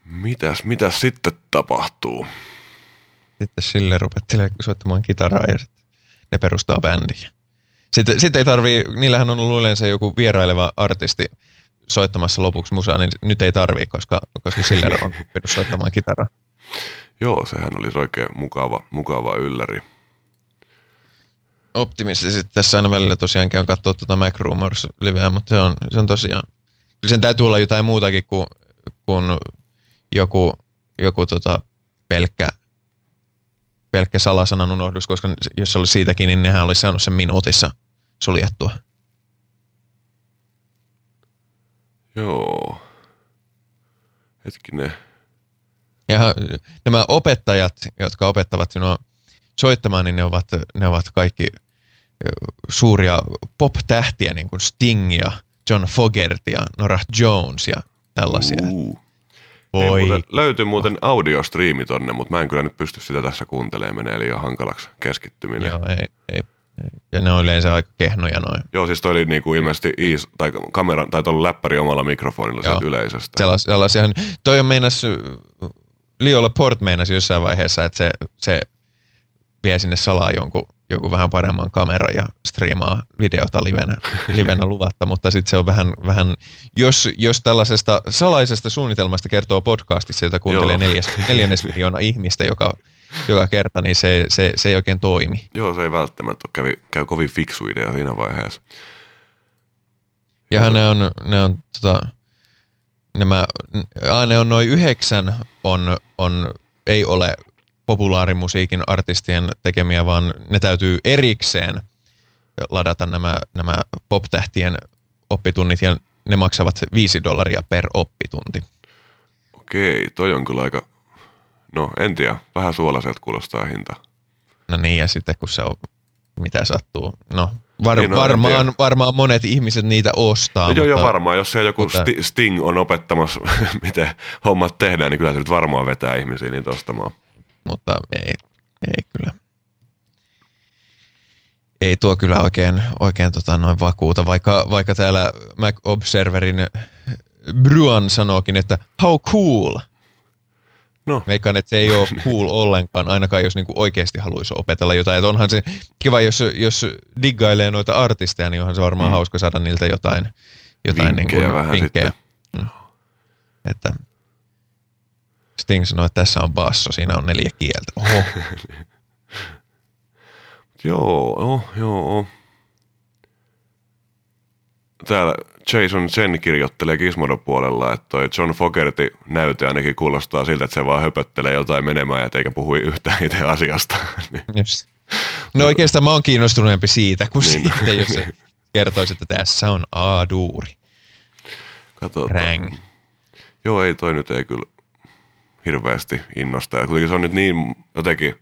Mitäs, mitäs sitten tapahtuu? Sitten sille rupettelee soittamaan kitaraa ja sitten ne perustaa bändiä. Sitten, sitten ei tarvii, niillähän on ollut yleensä joku vieraileva artisti soittamassa lopuksi musaa, niin nyt ei tarvii, koska, koska Siller on perus soittamaan kitaraa. Joo, sehän olisi oikein mukava, mukava ylläri. Optimistisesti tässä aina välillä tosiaan käyn katsoa tuota Mac Rumors liveä, mutta se on, se on tosiaan, kyllä sen täytyy olla jotain muutakin kuin, kuin joku, joku tota pelkkä, pelkkä salasanan unohdus, koska jos se olisi siitäkin, niin nehän olisi saanut sen minuutissa suljettua. Joo. Hetkinen. Ja nämä opettajat, jotka opettavat sinua soittamaan, niin ne ovat, ne ovat kaikki suuria pop-tähtiä, niin kuin Sting ja John Fogerty ja Norah Jones ja tällaisia. Uh. Ei, Voi. muuten, löytyy muuten audiostriimi tonne, mutta mä en kyllä nyt pysty sitä tässä kuuntelemaan, menee liian hankalaksi keskittyminen. Joo, ei, ei. Ja ne on yleensä aika kehnoja noin. Joo siis toi oli niinku ilmeisesti is, tai kameran, tai tuolla läppäri omalla mikrofonilla Joo. yleisöstä. Sellas, sellaisia, toi on meinas, Liola Port meinasi jossain vaiheessa, että se, se vie sinne salaa jonkun, jonkun vähän paremman kameran ja striimaa videota livenä, livenä luvatta, mutta sitten se on vähän, vähän jos, jos tällaisesta salaisesta suunnitelmasta kertoo podcastissa, jota kuuntelee neljäs, neljännes miljoona ihmistä joka, joka kerta, niin se, se, se ei oikein toimi. Joo, se ei välttämättä ole, kävi, käy kovin fiksu idea siinä vaiheessa. Ja ne on, ne on tota, nämä, ne on noin yhdeksän on, on, ei ole populaarimusiikin artistien tekemiä, vaan ne täytyy erikseen ladata nämä, nämä pop-tähtien oppitunnit ja ne maksavat 5 dollaria per oppitunti. Okei, toi on kyllä aika, no en tiedä, vähän suolaiselta kuulostaa hinta. No niin, ja sitten kun se on, mitä sattuu, no var, Niin, no, varmaan, varmaan monet ihmiset niitä ostaa. No, joo, joo, varmaan. Jos siellä joku mutta- sti- Sting on opettamassa, miten hommat tehdään, niin kyllä se nyt varmaan vetää ihmisiä niitä ostamaan. Mutta ei, ei kyllä. Ei tuo kyllä oikein, oikein tota noin vakuuta, vaikka, vaikka täällä Mac Observerin Bruan sanookin, että how cool. No, Veikkaan, että se ei ole cool ollenkaan, ainakaan jos niinku oikeasti haluaisi opetella jotain. Et onhan se kiva, jos, jos diggailee noita artisteja, niin onhan se varmaan mm. hauska saada niiltä jotain, jotain Vinkkejä niinku vähän vinkkejä. Mm. Että Sting sanoi, että tässä on basso, siinä on neljä kieltä. Oho. joo, joo, joo. Täällä Jason Chen kirjoittelee Gizmodo puolella, että toi John Fogerty näyte ainakin kuulostaa siltä, että se vaan höpöttelee jotain menemään ja eikä puhu yhtään itse asiasta. Niin, Just. No oikeastaan mä oon kiinnostuneempi siitä, kuin Niin. siitä, jos se kertoisi, että tässä on A-duuri. Katsotaan. Rang. Joo, ei toi nyt ei kyllä hirveästi innosta. Ja kuitenkin se on nyt niin jotenkin,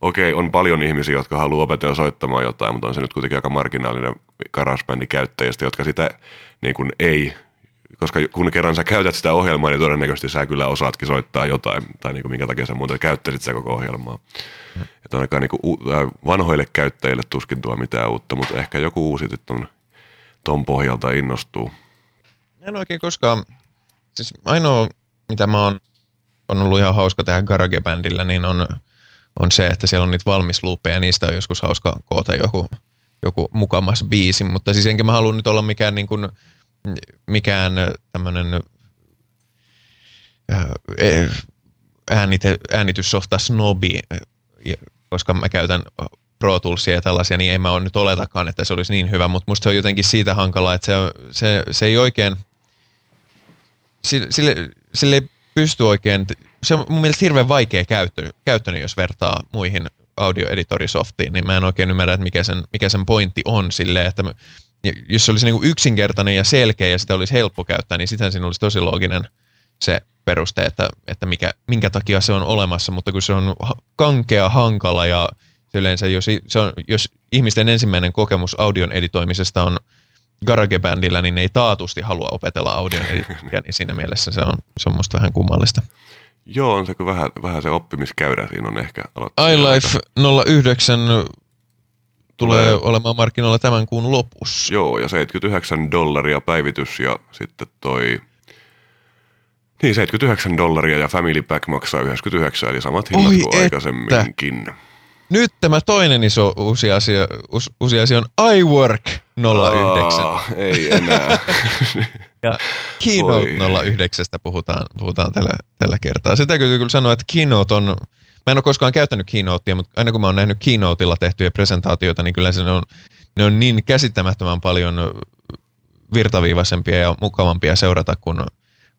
okei, on paljon ihmisiä, jotka haluaa opetella soittamaan jotain, mutta on se nyt kuitenkin aika marginaalinen GarageBandin käyttäjistä, jotka sitä niin kuin ei, koska kun kerran sä käytät sitä ohjelmaa, niin todennäköisesti sä kyllä osaatkin soittaa jotain, tai niin kuin minkä takia sä muuten käyttäisit sitä koko ohjelmaa. Että ainakaan niin kuin ää, vanhoille käyttäjille tuskin tuo mitään uutta, mutta ehkä joku uusi nyt on ton pohjalta innostuu. En oikein koskaan, siis ainoa mitä mä oon, on ollut ihan hauska tehdä GarageBandillä, niin on, on se, että siellä on niitä valmisluupeja, niistä on joskus hauska koota joku, joku mukamas biisi, mutta siis enkä mä halua nyt olla mikään niin kuin, mikään tämmönen äh, eh, äänite, äänityssofta snobi, koska mä käytän Pro Toolsia ja tällaisia, niin en mä ole nyt oletakaan, että se olisi niin hyvä, mutta musta se on jotenkin siitä hankalaa, että se, se, se ei oikein, sille, sille, sille ei pysty oikein, se on mun mielestä hirveän vaikea käyttö, käyttöön, jos vertaa muihin audioeditorisoftiin, niin mä en oikein ymmärrä, että mikä sen, mikä sen pointti on silleen, että jos se olisi niin kuin yksinkertainen ja selkeä ja sitä olisi helppo käyttää, niin sitten siinä olisi tosi looginen se peruste, että, että mikä, minkä takia se on olemassa, mutta kun se on kankea, hankala ja yleensä, jos, se on, jos ihmisten ensimmäinen kokemus audion editoimisesta on GarageBandilla, niin ne ei taatusti halua opetella audion editointia, niin siinä mielessä se on, se on musta vähän kummallista. Joo, on se kyllä vähän, vähän se oppimiskäyrä siinä on ehkä aloittaa. iLife 09 tulee Tulee. olemaan markkinoilla tämän kuun lopussa. Joo, ja 79 dollaria päivitys ja sitten toi... Niin, 79 dollaria ja Family Pack maksaa 99, eli samat hinnat Oi kuin että. aikaisemminkin. Nyt tämä toinen iso uusi asia, us, uusi asia on iWork 09. Aa, ei enää. Ja Keynote Oi. 09 puhutaan, puhutaan tällä, tällä kertaa. Se täytyy kyllä sanoa, että Keynote on, mä en ole koskaan käyttänyt Keynotea, mutta aina kun mä oon nähnyt Keynoteilla tehtyjä presentaatioita, niin kyllä se on, ne on niin käsittämättömän paljon virtaviivaisempia ja mukavampia seurata kuin,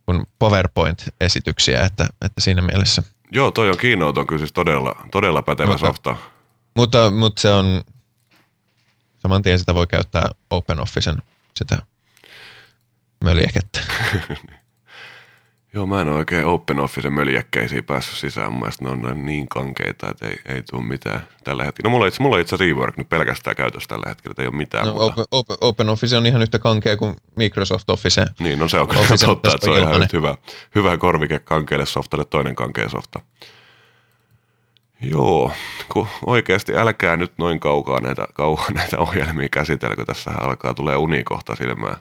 kuin PowerPoint-esityksiä, että, että siinä mielessä. Joo, toi on Keynote on kyllä siis todella, todella pätevä Mutta- softa. Mutta, mutta se on, saman tien sitä voi käyttää OpenOfficen sitä möljäkettä. Joo, mä en ole oikein Open Officen möljäkkeisiin päässyt sisään. Mun mielestä ne on niin kankeita, että ei, ei tule mitään tällä hetkellä. No mulla, itse, mulla on itse Rework nyt pelkästään käytössä tällä hetkellä, että ei ole mitään No, muuta. Open, Open, OpenOffice on ihan yhtä kankea kuin Microsoft Office. Niin, no se on kyllä totta, että se on ihan hyvä, hyvä korvike kankeelle softalle toinen kankea softa. Joo, kun oikeasti älkää nyt noin kaukaa näitä, kauan näitä ohjelmia käsitellä, kun tässä alkaa tulee uni kohta silmään.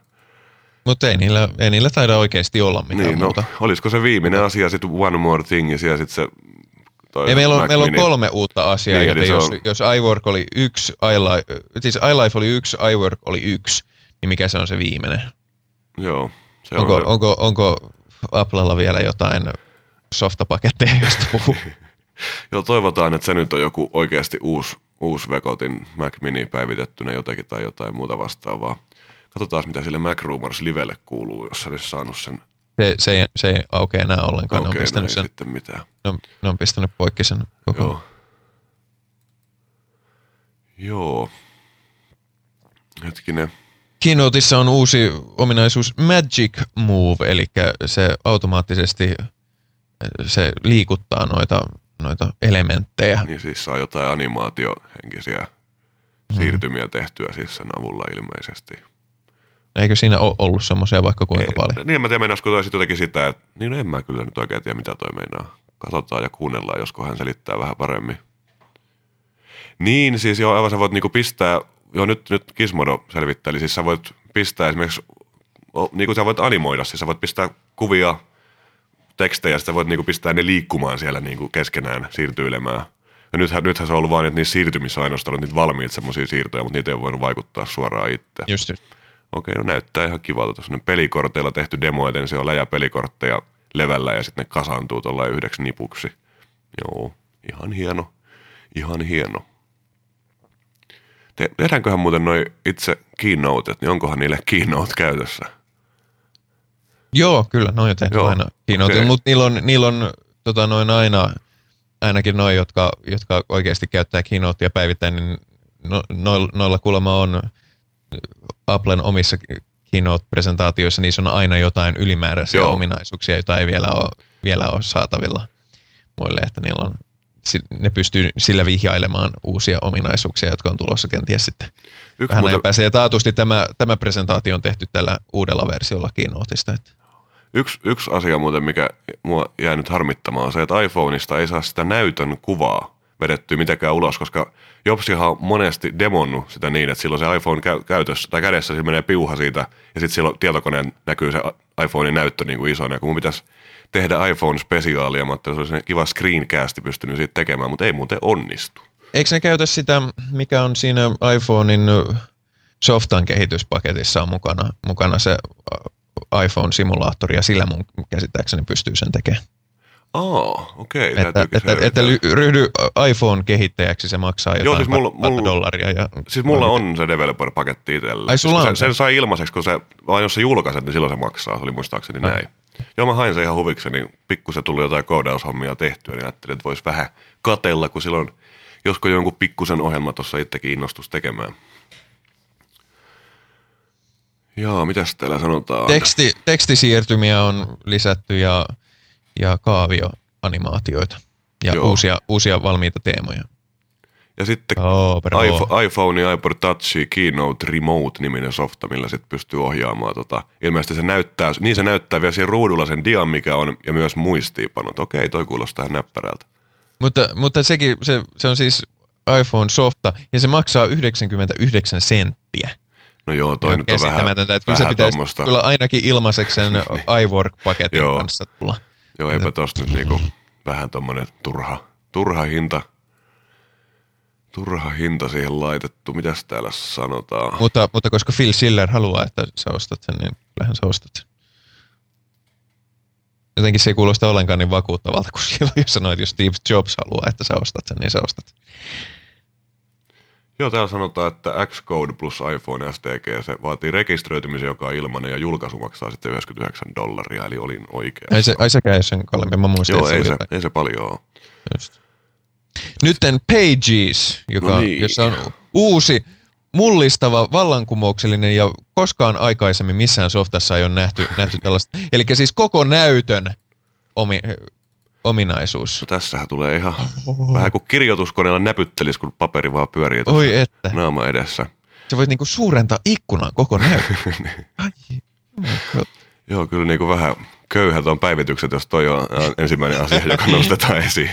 Mutta ei niillä, ei niillä taida oikeasti olla mitään Niin, no, muuta. olisiko se viimeinen asia sitten One More Thing ja sitten se... Toi Ei, meillä, on, Mac meillä on kolme uutta asiaa, Niin, joten jos, on- jos iWork oli yksi, iLife, siis iLife oli yksi, iWork oli yksi, niin mikä se on se viimeinen? Joo, se Onko, on se. onko, onko Applella vielä jotain softapaketteja, josta puhuu? Joo, toivotaan, että se nyt on joku oikeasti uusi, uusi Vekotin Mac Mini päivitettynä jotenkin tai jotain muuta vastaavaa. Katsotaan, mitä sille Mac Rumors Livelle kuuluu, jos olisi saanut sen Se, se, ei, se ei aukea enää ollenkaan. ne, on pistänyt sen, sitten mitään. ne, on, ne on pistänyt poikki sen koko. Joo. Joo. Hetkinen. Keynoteissa on uusi ominaisuus Magic Move, eli se automaattisesti se liikuttaa noita, noita elementtejä. Niin siis saa jotain animaatiohenkisiä siirtymiä tehtyä siis sen avulla ilmeisesti. Eikö siinä ole ollut semmoisia vaikka kuinka Ei, paljon? Niin mä tiedä, meinaisiko toi sitten jotenkin sitä, että niin en mä kyllä nyt oikein tiedä, mitä toi meinaa. Katsotaan ja kuunnellaan, josko hän selittää vähän paremmin. Niin, siis joo, aivan sä voit niinku pistää, joo nyt, nyt Gizmodo selvittää, eli siis sä voit pistää esimerkiksi, niin kuin sä voit animoida, siis sä voit pistää kuvia, tekstejä, sitten voit niinku pistää ne liikkumaan siellä niinku keskenään, siirtyilemään. Ja nythän, nythän se on ollut vain, että niissä siirtymissä on ainoastaan niitä valmiita semmoisia siirtoja, mutta niitä ei ole voinut vaikuttaa suoraan itse. Just, just. Okei, no näyttää ihan kivalta. Tuossa on pelikorteilla tehty demo, joten se on läjäpelikortteja levällä ja sitten ne kasaantuu tuolla yhdeksi nipuksi. Joo, ihan hieno. Ihan hieno. Te, tehdäänköhän muuten noin itse keynotet, niin onkohan niille keynote käytössä? Joo, kyllä, noin on tehty Joo, aina keynote, okei. mutta niillä on, niillä on tota, noin aina, ainakin noin, jotka, jotka oikeasti käyttää keynotea päivittäin, niin no, noilla, noilla kuulemma on Applen omissa keynote-presentaatioissa, niissä on aina jotain ylimääräisiä Joo. Ominaisuuksia, joita ei vielä ole, vielä ole saatavilla muille, että niillä on, ne pystyy sillä vihjailemaan uusia ominaisuuksia, jotka on tulossa kenties sitten Yksi vähän muuten, ajan päästä. Ja taatusti tämä, tämä presentaatio on tehty tällä uudella versiolla Keynoteista. Että yksi, yksi asia muuten, mikä mua jää nyt harmittamaan, on se, että iPhoneista ei saa sitä näytön kuvaa vedettyä mitenkään ulos, koska Jobsihan on monesti demonnut sitä niin, että silloin se iPhone käy, käytössä tai kädessä sillä menee piuha siitä ja sitten silloin tietokoneen näkyy se iPhonein näyttö niin kuin isona. Kun mun pitäisi tehdä iPhone-spesiaalia, että se olisi kiva screencasti pystynyt siitä tekemään, mutta ei muuten onnistu. Eikö ne käytä sitä, mikä on siinä iPhonein softan kehityspaketissa on mukana, mukana se iPhone-simulaattori ja sillä mun käsittääkseni pystyy sen tekemään. Aa, okei. Että, täytyykin että, että selvittää. ly- ryhdy iPhone-kehittäjäksi, se maksaa jotain Joo, siis mulla- mulla- dollaria. Ja, Siis mulla on se developer-paketti itsellä. Ai, sulla Siis on se, se? sen sai ilmaiseksi, kun se, vaan jos se julkaiset, niin silloin se maksaa. Se oli muistaakseni No. näin. Joo, mä hain sen ihan huvikseni. Pikkusen tuli jotain koodaushommia tehtyä, niin ajattelin, että vois vähän katella, kun silloin josko jonkun pikkusen ohjelma tuossa itsekin innostus tekemään. Joo, mitäs täällä sanotaan? Teksti, tekstisiirtymiä on lisätty ja, ja kaavioanimaatioita ja Joo. uusia, uusia valmiita teemoja. Ja sitten Oh, iPhone, iPhone ja iPod Touch Keynote Remote-niminen softa, millä sitten pystyy ohjaamaan. Tota, ilmeisesti se näyttää, niin se näyttää vielä siinä ruudulla sen dian, mikä on, ja myös muistiinpanot. Okei, toi kuulostaa näppärältä. Mutta, mutta sekin, se, se on siis iPhone softa ja se maksaa 99 senttiä. No joo, toi nyt on vähän, että kyllä se vähän pitäisi tommosta. kyllä ainakin ilmaiseksi sen iWork-paketin Joo. kanssa tulla. Joo, eipä tosta nyt niinku vähän tommonen turha, turha hinta. Turha hinta siihen laitettu. Mitäs täällä sanotaan? Mutta, mutta koska Phil Schiller haluaa, että sä ostat sen, niin kyllähän sä ostat sen. Jotenkin se ei kuulosta ollenkaan niin vakuuttavalta, kun silloin jos sanoit, jos Steve Jobs haluaa, että sä ostat sen, niin sä ostat. Joo, täällä sanotaan, että Xcode plus iPhone STG, se vaatii rekisteröitymisen, joka on ilmainen, ja julkaisu maksaa sitten 99 dollaria, eli olin oikein. Ai, se, ei sen kalliimpi, mä muistin, Joo, ei se, jotain. ei se paljon ole. Just. Nytten Pages, joka, No niin. jossa on uusi, mullistava, vallankumouksellinen ja koskaan aikaisemmin missään softassa ei ole nähty, nähty tällaista. Eli siis koko näytön omi, ominaisuus. No tässähän tulee ihan vähän kuin kirjoituskoneella näpyttelis, kun paperi vaan pyörii Oi että. naama edessä. Sä voit niinku suurentaa ikkunan koko näytön. God. Joo, kyllä niin kuin vähän köyhät on päivitykset, jos toi on äh, ensimmäinen asia, joka nostetaan esiin.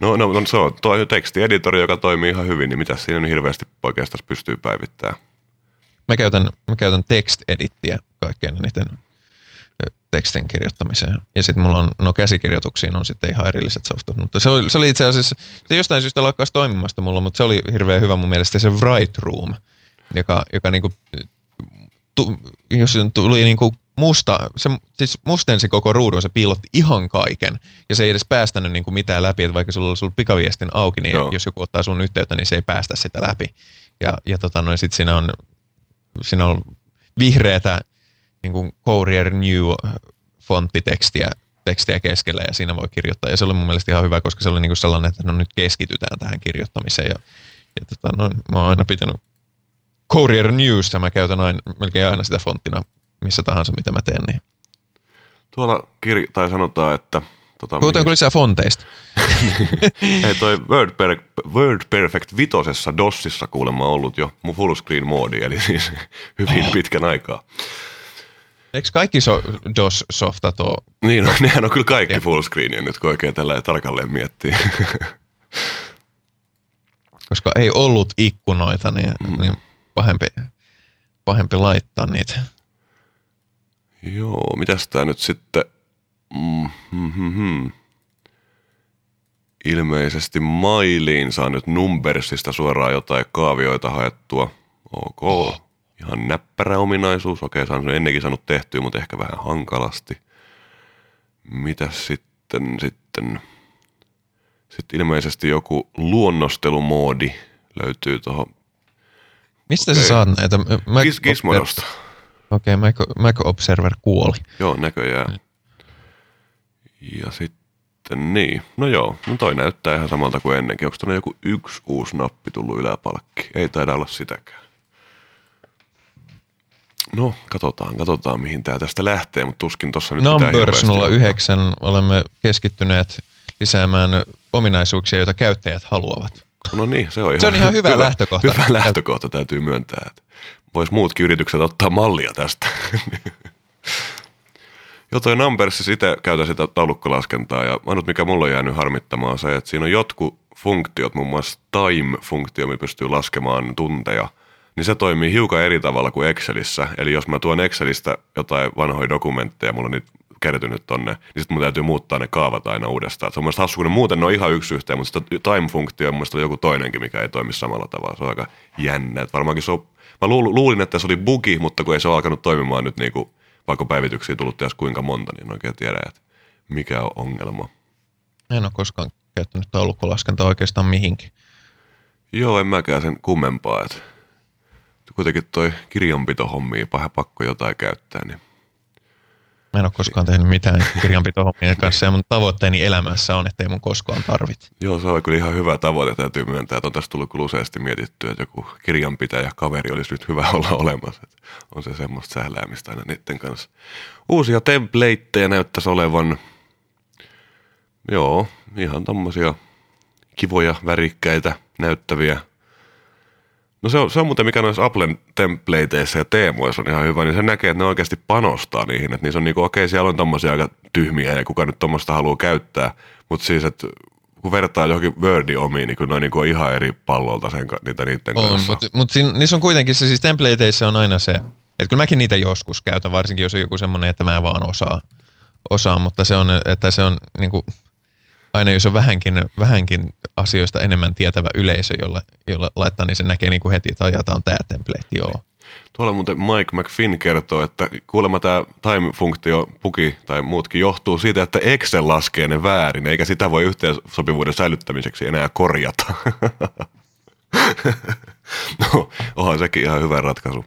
No, no, no se on tuo tekstieditori, joka toimii ihan hyvin, niin mitä siinä hirveästi oikeastaan pystyy päivittämään. Mä käytän, mä käytän text-edittiä kaikkein eniten tekstin kirjoittamiseen. Ja sitten mulla on, no käsikirjoituksiin on sitten ihan erilliset softat. Mutta se oli, se oli itse asiassa, se jostain syystä lakkasi toimimasta mulla, mutta se oli hirveän hyvä mun mielestä se Write Room, joka, joka niinku, tu, jos se tuli niinku musta, se siis mustensi koko ruudun, se piilotti ihan kaiken. Ja se ei edes päästänyt niinku mitään läpi, että vaikka sulla olisi ollut pikaviestin auki, niin Joo. jos joku ottaa sun yhteyttä, niin se ei päästä sitä läpi. Ja, ja tota, noin, sit siinä on siinä on vihreätä niin kuin Courier New fonttitekstiä tekstiä keskellä ja siinä voi kirjoittaa. Ja se oli mun mielestä ihan hyvä, koska se oli niin kuin sellainen, että no nyt keskitytään tähän kirjoittamiseen. Ja, ja tota, no, mä oon aina pitänyt Courier News, mä käytän aina, melkein aina sitä fonttina missä tahansa, mitä mä teen. Niin. Tuolla kir- tai sanotaan, että... Tota, Puhutaanko lisää fonteista? Ei toi Word, per- Word Perfect vitosessa DOSissa kuulemma ollut jo mun fullscreen moodi, eli siis hyvin pitkän aikaa. Eikö kaikki so- DOS-softat ole? Niin, no, nehän on kyllä kaikki fullscreenia nyt, kun oikein tällä tarkalleen miettii. Koska ei ollut ikkunoita, niin, mm. niin pahempi, pahempi laittaa niitä. Joo, mitäs tää nyt sitten... Mm, hmm, hmm, hmm. Ilmeisesti mailiin saa nyt Numbersista suoraan jotain kaavioita haettua. Ok, ihan näppärä ominaisuus. Okei, se on ennenkin saanut tehtyä, mutta ehkä vähän hankalasti. Mitäs sitten, sitten... Sitten ilmeisesti joku luonnostelumoodi löytyy tuohon Mistä Okei. sä saat näitä? Mac, Gis- Gizmodosta. Okei, okay, Mac, Mac Observer kuoli. Joo, näköjään. Ja sitten niin, no joo, no toi näyttää ihan samalta kuin ennenkin. Onko tuonne joku yksi uusi nappi tullut yläpalkki? Ei taida olla sitäkään. No, katsotaan, katsotaan mihin tää tästä lähtee, mutta tuskin tossa nyt Numbers hirveästi 09 olemme keskittyneet lisäämään ominaisuuksia, joita käyttäjät haluavat. No niin, se on ihan, Se on ihan hyvä lähtökohta. Hyvä lähtökohta täytyy myöntää. että Vois muutkin yritykset ottaa mallia tästä. Joo, toi Numbers, siis itse käytän sitä taulukkolaskentaa ja ainut mikä mulla on jäänyt harmittamaan on se, että siinä on jotkut funktiot, muun muassa time-funktio, millä pystyy laskemaan tunteja, niin se toimii hiukan eri tavalla kuin Excelissä. Eli jos mä tuon Excelistä jotain vanhoja dokumentteja, mulla on niitä kertynyt tonne, niin sitten mun täytyy muuttaa ne kaavat aina uudestaan. Se on mun mielestä hassu, kun ne muuten ne on ihan yksi yhteen, mutta sitten time-funktio on mun mielestä oli joku toinenkin, mikä ei toimi samalla tavalla. Se on aika jännä. Et varmaankin se on, mä luul- luulin, että se oli bugi, mutta kun ei se ole alkanut toimimaan nyt niin kuin, vaikka päivityksiä tullut ties kuinka monta, niin en oikein tiedä, että mikä on ongelma. En ole koskaan käyttänyt taulukkolaskentaa oikeastaan mihinkin. Joo, en mäkään sen kummempaa. Että kuitenkin toi kirjanpitohommia paha pakko jotain käyttää, niin Mä en ole koskaan tehnyt mitään kirjanpitohommien kanssa ja mun tavoitteeni elämässä on, että ei mun koskaan tarvitse. Joo, se on kyllä ihan hyvä tavoite, täytyy myöntää. Että on tässä tullut kyllä useasti mietittyä, että joku kirjanpitäjä kaveri olisi nyt hyvä olla olemassa. Että on se semmoista sähläämistä aina niiden kanssa. Uusia templateja näyttäisi olevan, joo, ihan tommosia kivoja, värikkäitä, näyttäviä. No se on, se on muuten mikä noissa Applen templateissa ja teemoissa on ihan hyvä, niin se näkee, että ne oikeasti panostaa niihin. Että niissä on niinku, okei, siellä on tommosia aika tyhmiä ja kuka nyt tuommoista haluaa käyttää. Mutta siis, että kun vertaa johonkin Wordin omiin, niin kyllä ne on niinku ihan eri pallolta sen, niitä niiden On, kanssa. mutta mut siinä- niissä on kuitenkin se, siis templateissa on aina se, että kyllä mäkin niitä joskus käytän, varsinkin jos on joku semmoinen, että mä en vaan osaa, osaa mutta se on, että se on niin kuin, aina jos on vähänkin, vähänkin asioista enemmän tietävä yleisö, jolla, jolla laittaa, niin se näkee niin kuin heti, että ajataan tämä template, joo. Tuolla muuten Mike McFinn kertoo, että kuulemma tämä time-funktio, puki tai muutkin johtuu siitä, että Excel laskee ne väärin, eikä sitä voi yhteensopivuuden säilyttämiseksi enää korjata. no, onhan sekin ihan hyvä ratkaisu.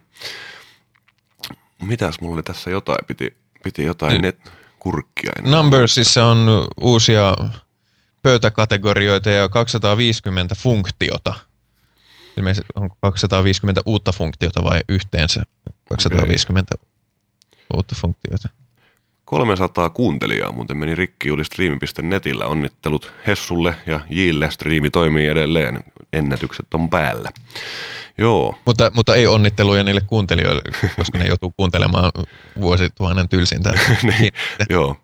Mitäs mulla oli tässä jotain, piti, piti jotain net, kurkkia. Numbersissa on uusia pöytäkategorioita ja 250 funktiota. Ilmeisesti onko 250 uutta funktiota vai yhteensä 250 uutta funktiota? 300 kuuntelijaa muuten meni rikki yli striimi.netillä. Onnittelut Hessulle ja Jille. Striimi toimii edelleen. Ennätykset on päällä. Joo, Mutta, mutta ei onnitteluja niille kuuntelijoille, koska ne joutuu kuuntelemaan vuosituhannen tylsintä. niin, joo.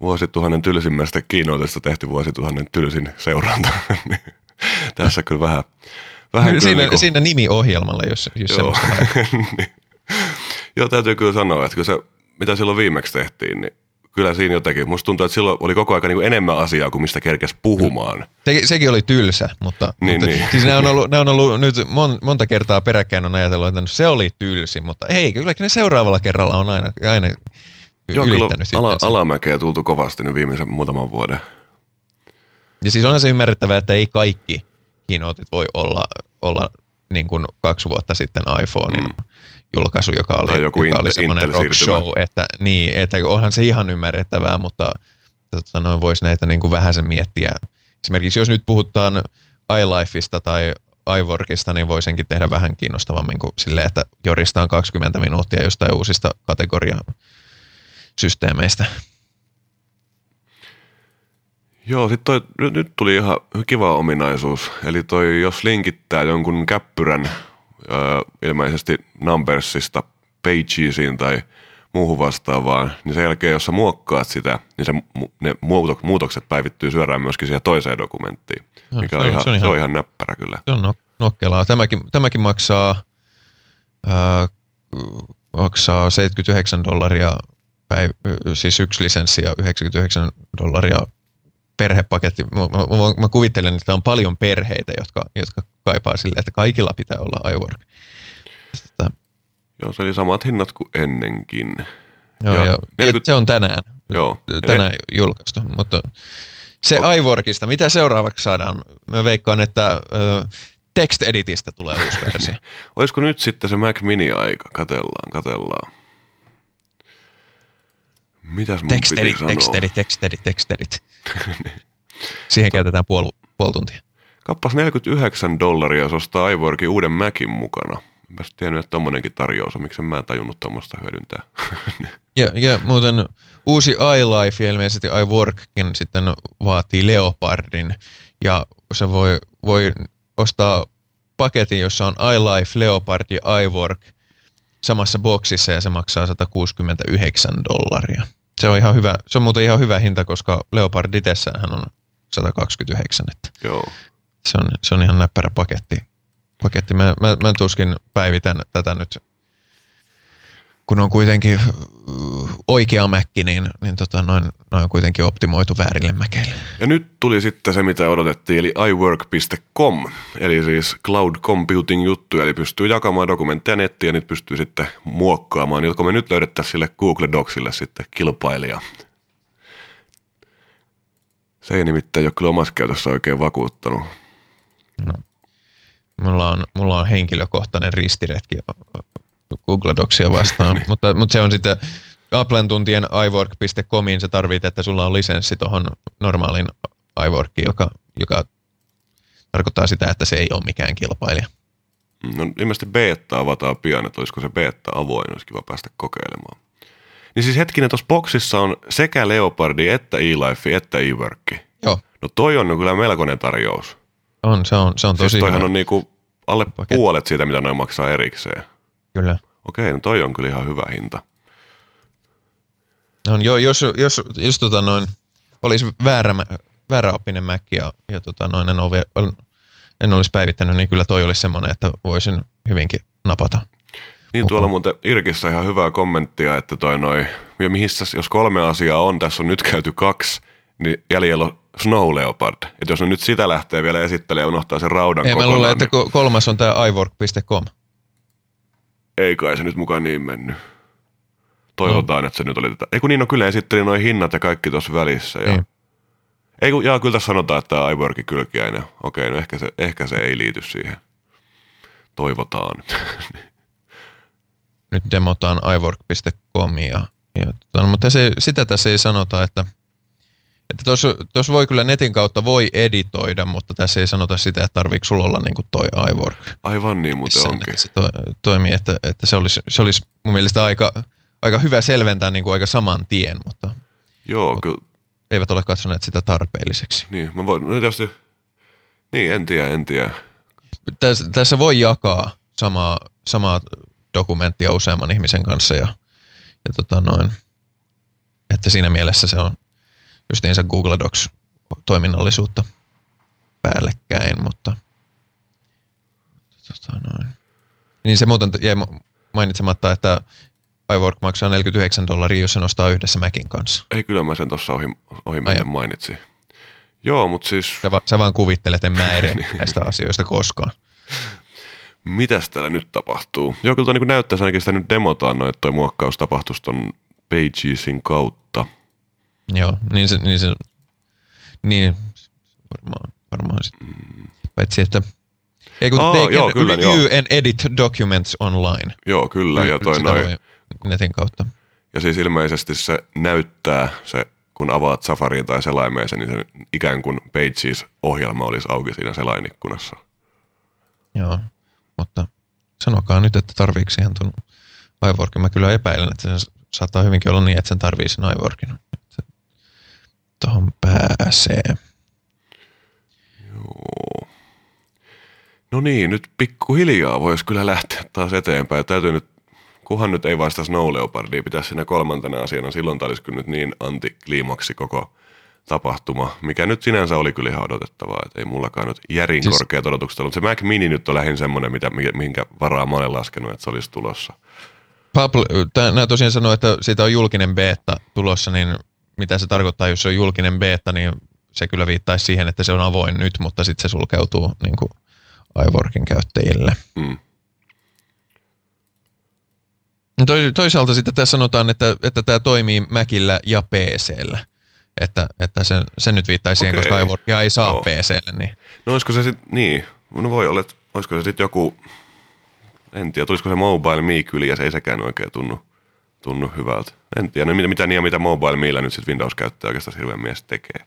Vuosituhannen tylsimmästä kiinoitesta tehty vuosituhannen tylsin seuranta. Niin, Tässä kyllä vähän, vähän kyllä siinä, niinku- siinä nimi ohjelmalle, jos, jos Joo. niin. Joo, täytyy kyllä sanoa, että kyllä se, mitä silloin viimeksi tehtiin, niin kyllä siinä jotenkin, musta tuntuu, että silloin oli koko ajan niin enemmän asiaa kuin mistä kerkes puhumaan. Se, sekin oli tylsä, mutta, Niin, mutta niin. siis nämä on ollut, nämä on ollut nyt mon, monta kertaa peräkkäin on ajatellut, että no se oli tylsi, mutta ei, kylläkin ne seuraavalla kerralla on aina, aina Joo, kyllä ylittänyt ala, itsensä. alamäkeä tultu kovasti nyt viimeisen muutaman vuoden. Ja siis onhan se ymmärrettävää, että ei kaikki keynotet voi olla, olla niin kuin kaksi vuotta sitten iPhonein mm. julkaisu, joka oli, Tai joku joka oli Intel- semmoinen rock show, että, niin, että onhan se ihan ymmärrettävää, mutta tota, noin voisi näitä niin kuin vähän sen miettiä. Esimerkiksi jos nyt puhutaan iLifeista tai iWorkista, niin voisinkin tehdä vähän kiinnostavammin kuin silleen, että joristaan 20 minuuttia jostain uusista kategoriasysteemeistä. Joo, sit toi, nyt, tuli ihan kiva ominaisuus. Eli toi, jos linkittää jonkun käppyrän öö, ilmeisesti Numbersista Pagesiin tai muuhun vastaavaan, niin sen jälkeen, jos sä muokkaat sitä, niin se, ne muutok- muutokset päivittyy suoraan myöskin siihen toiseen dokumenttiin, No, mikä se on, ihan, se on se ihan- on ihan näppärä kyllä. Se on nok- nokkelaa. Tämäkin, tämäkin maksaa, ää, maksaa 79 dollaria, päiv- siis yksi lisenssi ja 99 dollaria perhepaketti. Mä, mä, mä, kuvittelen, että on paljon perheitä, jotka, jotka kaipaa sille, että kaikilla pitää olla iWork. Joo, se oli samat hinnat kuin ennenkin. joo, Joo, ja, 40 se on tänään, Joo. tänään julkaistu, mutta se iWorkista, mitä seuraavaksi saadaan? Mä veikkaan, että ö, text-editistä tulee uusi versio. Olisiko nyt sitten se Mac Mini-aika? Katellaan, katellaan. Mitäs mun Teksterit, piti sanoa? teksterit, teksterit, teksterit. Siihen käytetään puoli, puoli tuntia. Kappas 49 dollaria, jos ostaa iWorkin uuden Macin mukana. Enpäs tiennyt, että tommonenkin tarjous on. Miksi mä en tajunnut tommoista hyödyntää? Ja, ja muuten uusi iLife ja ilmeisesti iWorkkin sitten vaatii Leopardin. Ja se voi, voi ostaa paketin, jossa on iLife, Leopard ja iWork samassa boksissa ja se maksaa 169 dollaria. Se on, ihan hyvä, se on muuten ihan hyvä hinta, koska Leopard itsessään on 129. Että Joo. se, on, se on ihan näppärä paketti. paketti. Mä, mä, mä tuskin päivitän tätä nyt, kun on kuitenkin oikea mäkki, niin, niin tota, noin, noin on kuitenkin optimoitu väärille mäkeille. Ja nyt tuli sitten se, mitä odotettiin, eli iWork.com, eli siis cloud computing juttu, eli pystyy jakamaan dokumentteja nettiin ja nyt pystyy sitten muokkaamaan, jotka me nyt löydettäisiin sille Google Docsille sitten kilpailija. Se ei nimittäin ole kyllä omassa käytössä oikein vakuuttanut. Mulla on, mulla on henkilökohtainen ristiretki Google Docsia vastaan, mutta, mutta se on sitten Applen tuntien iWork.comiin, se tarvitsee, että sulla on lisenssi tuohon normaalin iWorkiin, joka, joka tarkoittaa sitä, että se ei ole mikään kilpailija. No ilmeisesti beta avataan pian, että olisiko se beta avoin, olisi kiva päästä kokeilemaan. Niin siis hetkinen, tuossa boksissa on sekä Leopardi, että eLife, että eWork. Joo, No toi on kyllä melkoinen tarjous. On, se on, se on tosi Siis toihan hyvä. on niinku alle puolet siitä, mitä noin maksaa erikseen. Kyllä. Okei, no toi on kyllä ihan hyvä hinta. On, joo, jos, jos, jos tota noin, olisi väärä, mä- vääräoppinen Mac ja, ja tota noin, en, ole, en olisi päivittänyt, niin kyllä toi olisi semmoinen, että voisin hyvinkin napata. Niin tuolla muuten Irkissä ihan hyvää kommenttia, että toi noi, ja missä, jos kolme asiaa on, tässä on nyt käyty kaksi, niin jäljellä on Snow Leopard. Että jos ne nyt sitä lähtee vielä esittelemään ja unohtaa sen raudan Ei, mä kokonaan, luulen, että niin ko- kolmas on tämä iwork.com. ei kai se nyt mukaan niin mennyt. Toivotaan, että se nyt oli tätä. Ei kun niin on kyllä esitteli noin hinnat ja kaikki tuossa välissä. Ja... Niin. Ei kun, jaa, kyllä tässä sanotaan, että tämä iWorkin kylkiäinen. Okei, no ehkä se, ehkä se ei liity siihen. Toivotaan. Nyt demotaan iwork.com ja, ja tota, no, mutta se, sitä tässä ei sanota, että että tuossa voi kyllä netin kautta voi editoida, mutta tässä ei sanota sitä, että tarviiko sulla olla niin toi iWork. Aivan niin muuten sen, onkin. että se to, toimii, että, että se, olisi, se olisi mun mielestä aika, aika hyvä selventää niin kuin aika saman tien, mutta Joo, kyllä. eivät ole katsoneet sitä tarpeelliseksi. Niin, mä voin, no tietysti, niin en tiedä, en tiedä. Tässä, tässä voi jakaa samaa, samaa dokumenttia useamman ihmisen kanssa ja, ja tota noin, että siinä mielessä se on justiinsa Google Docs toiminnallisuutta päällekkäin, mutta tota noin. Niin se muuten jäi ma- mainitsematta, että iWork maksaa 49 dollaria, jos se nostaa yhdessä Macin kanssa. Ei kyllä mä sen tuossa ohi, ohi Ai joo. mainitsin. Joo, mutta siis Sä, va- sä vaan kuvittelet, en mä eri näistä asioista koskaan. mitäs täällä nyt tapahtuu? Joo, kyllä niin näyttäisi ainakin sitä nyt demotaan noin, että toi muokkaus tapahtuisi ton Pagesin kautta. Joo, niin se, niin se niin varmaan, varmaan sit. Paitsi, että ei kun Aa, they joo, can kyllä, review joo. and edit documents online. Joo, kyllä, ja toi noin. Netin kautta. Ja siis ilmeisesti se näyttää, se, kun avaat Safariin tai selaimeen sen, niin se ikään kuin Pages-ohjelma olisi auki siinä selainikkunassa. Joo, mutta sanokaa nyt, että tarviiko siihen tuon iWorkin. Mä kyllä epäilen, että se saattaa hyvinkin olla niin, että sen tarvii sen iWorkin. Tuohon pääsee. Joo. No niin, nyt pikkuhiljaa voisi kyllä lähteä taas eteenpäin. Täytyy nyt, kuhan nyt ei vaan sitä Snow Leopardia pitäisi siinä kolmantena asiana. Silloin tämä olisi kyllä nyt niin antikliimaksi koko tapahtuma, mikä nyt sinänsä oli kyllä ihan odotettavaa. Että ei mullakaan nyt järin Siis- korkeat odotukset ollut. Se Mac Mini nyt on lähin semmoinen, mitä, mihinkä varaa mä olen laskenut, että se olisi tulossa. Pablo, nämä tosiaan sanoo, että siitä on julkinen beta tulossa, niin mitä se tarkoittaa, jos se on julkinen beta, niin se kyllä viittaisi siihen, että se on avoin nyt, mutta sitten se sulkeutuu niin kuin iWorkin käyttäjille. Mm. No toi- Toisaalta sitten tässä sanotaan, että, että tämä toimii Macillä ja PCllä. Että, että se, se nyt viittaisi siihen, Okei. koska iWorkia ei saa Joo. PClle. Niin. No olisiko se sitten, niin, no voi olla, että olisiko se sitten joku, en tiedä, tulisiko se Mobile Me kyliä, se ei sekään oikein tunnu, tunnu hyvältä. En tiedä, mitä, mitä niin ja mitä Mobile Meillä nyt sitten Windows-käyttäjä oikeastaan hirveän mies tekee.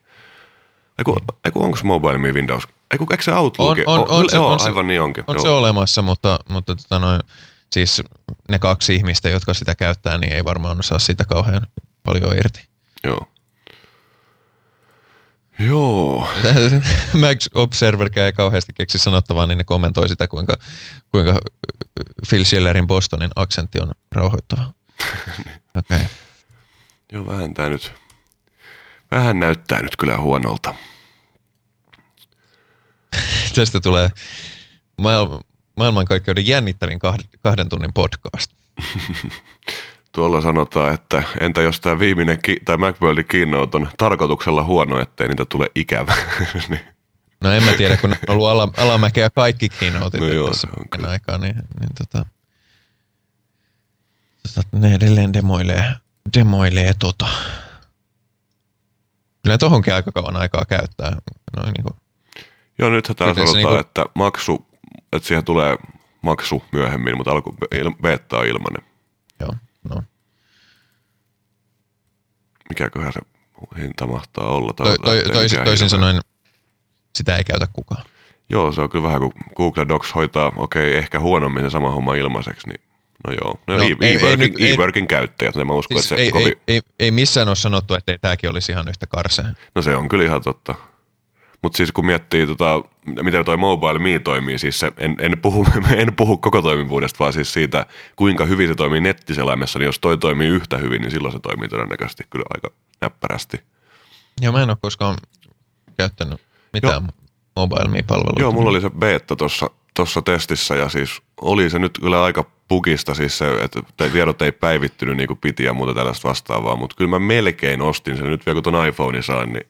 Eiku, eiku onko Mobile Me Windows? Eiku, eikö se Outlook? On- on- on se- joo, on se- aivan niin onkin. On joo. se olemassa, mutta, mutta tota noin, siis ne kaksi ihmistä, jotka sitä käyttää, niin ei varmaan saa sitä kauhean paljon irti. Joo. Joo. Max Observerkään ei kauheasti keksi sanottavaa, niin ne kommentoi sitä, kuinka, kuinka Phil Schillerin Bostonin aksentti on rauhoittava. Okei. Okay. Joo, vähän tää nyt, vähän näyttää nyt kyllä huonolta. Tästä tulee maailman, maailmankaikkeuden jännittävin kahden, tunnin podcast. Tuolla sanotaan, että entä jos tämä viimeinen ki- tai Macworldin keynote on tarkoituksella huono, ettei niitä tule ikävä. Niin. No en mä tiedä, kun on ollut ala, alamäkeä kaikki keynoteit No joo, tässä on aikaa, niin, niin tota, ne edelleen demoilee, demoilee tota. Kyllä tohonkin aika kauan aikaa käyttää. Noin niin kuin, Joo, nythän täällä Kyllä se sanotaan, niinku- että maksu, että siihen tulee maksu myöhemmin, mutta alku beta on ilmanen. joo, no. Mikäköhän se hinta mahtaa olla? Toi, toi, Ei toisin, hirveä. sanoen, sitä ei käytä kukaan. Joo, se on kyllä vähän kuin Google Docs hoitaa, okei, ehkä huonommin se sama homma ilmaiseksi, niin no joo. No, No, e-workin, käyttäjät, niin mä uskon, Siis että se ei, kovin, ei, ei, ei, missään ole sanottu, että tämäkin olisi ihan yhtä karsea. no se on kyllä ihan totta. Mutta siis kun miettii, tota, miten toi Mobile Me toimii, siis se, en, en, puhu, en puhu koko toimivuudesta, vaan siis siitä, kuinka hyvin se toimii nettiselaimessa, niin jos toi toimii yhtä hyvin, niin silloin se toimii todennäköisesti kyllä aika näppärästi. Joo, mä en ole koskaan käyttänyt mitään Joo. Mobile Me-palveluita. Joo, mulla oli se beta tuossa tossa testissä ja siis oli se nyt kyllä aika pukista siis se, että tiedot ei päivittynyt niin kuin piti ja muuta tällaista vastaavaa, mutta kyllä mä melkein ostin sen nyt vielä kun ton iPhone saan, niin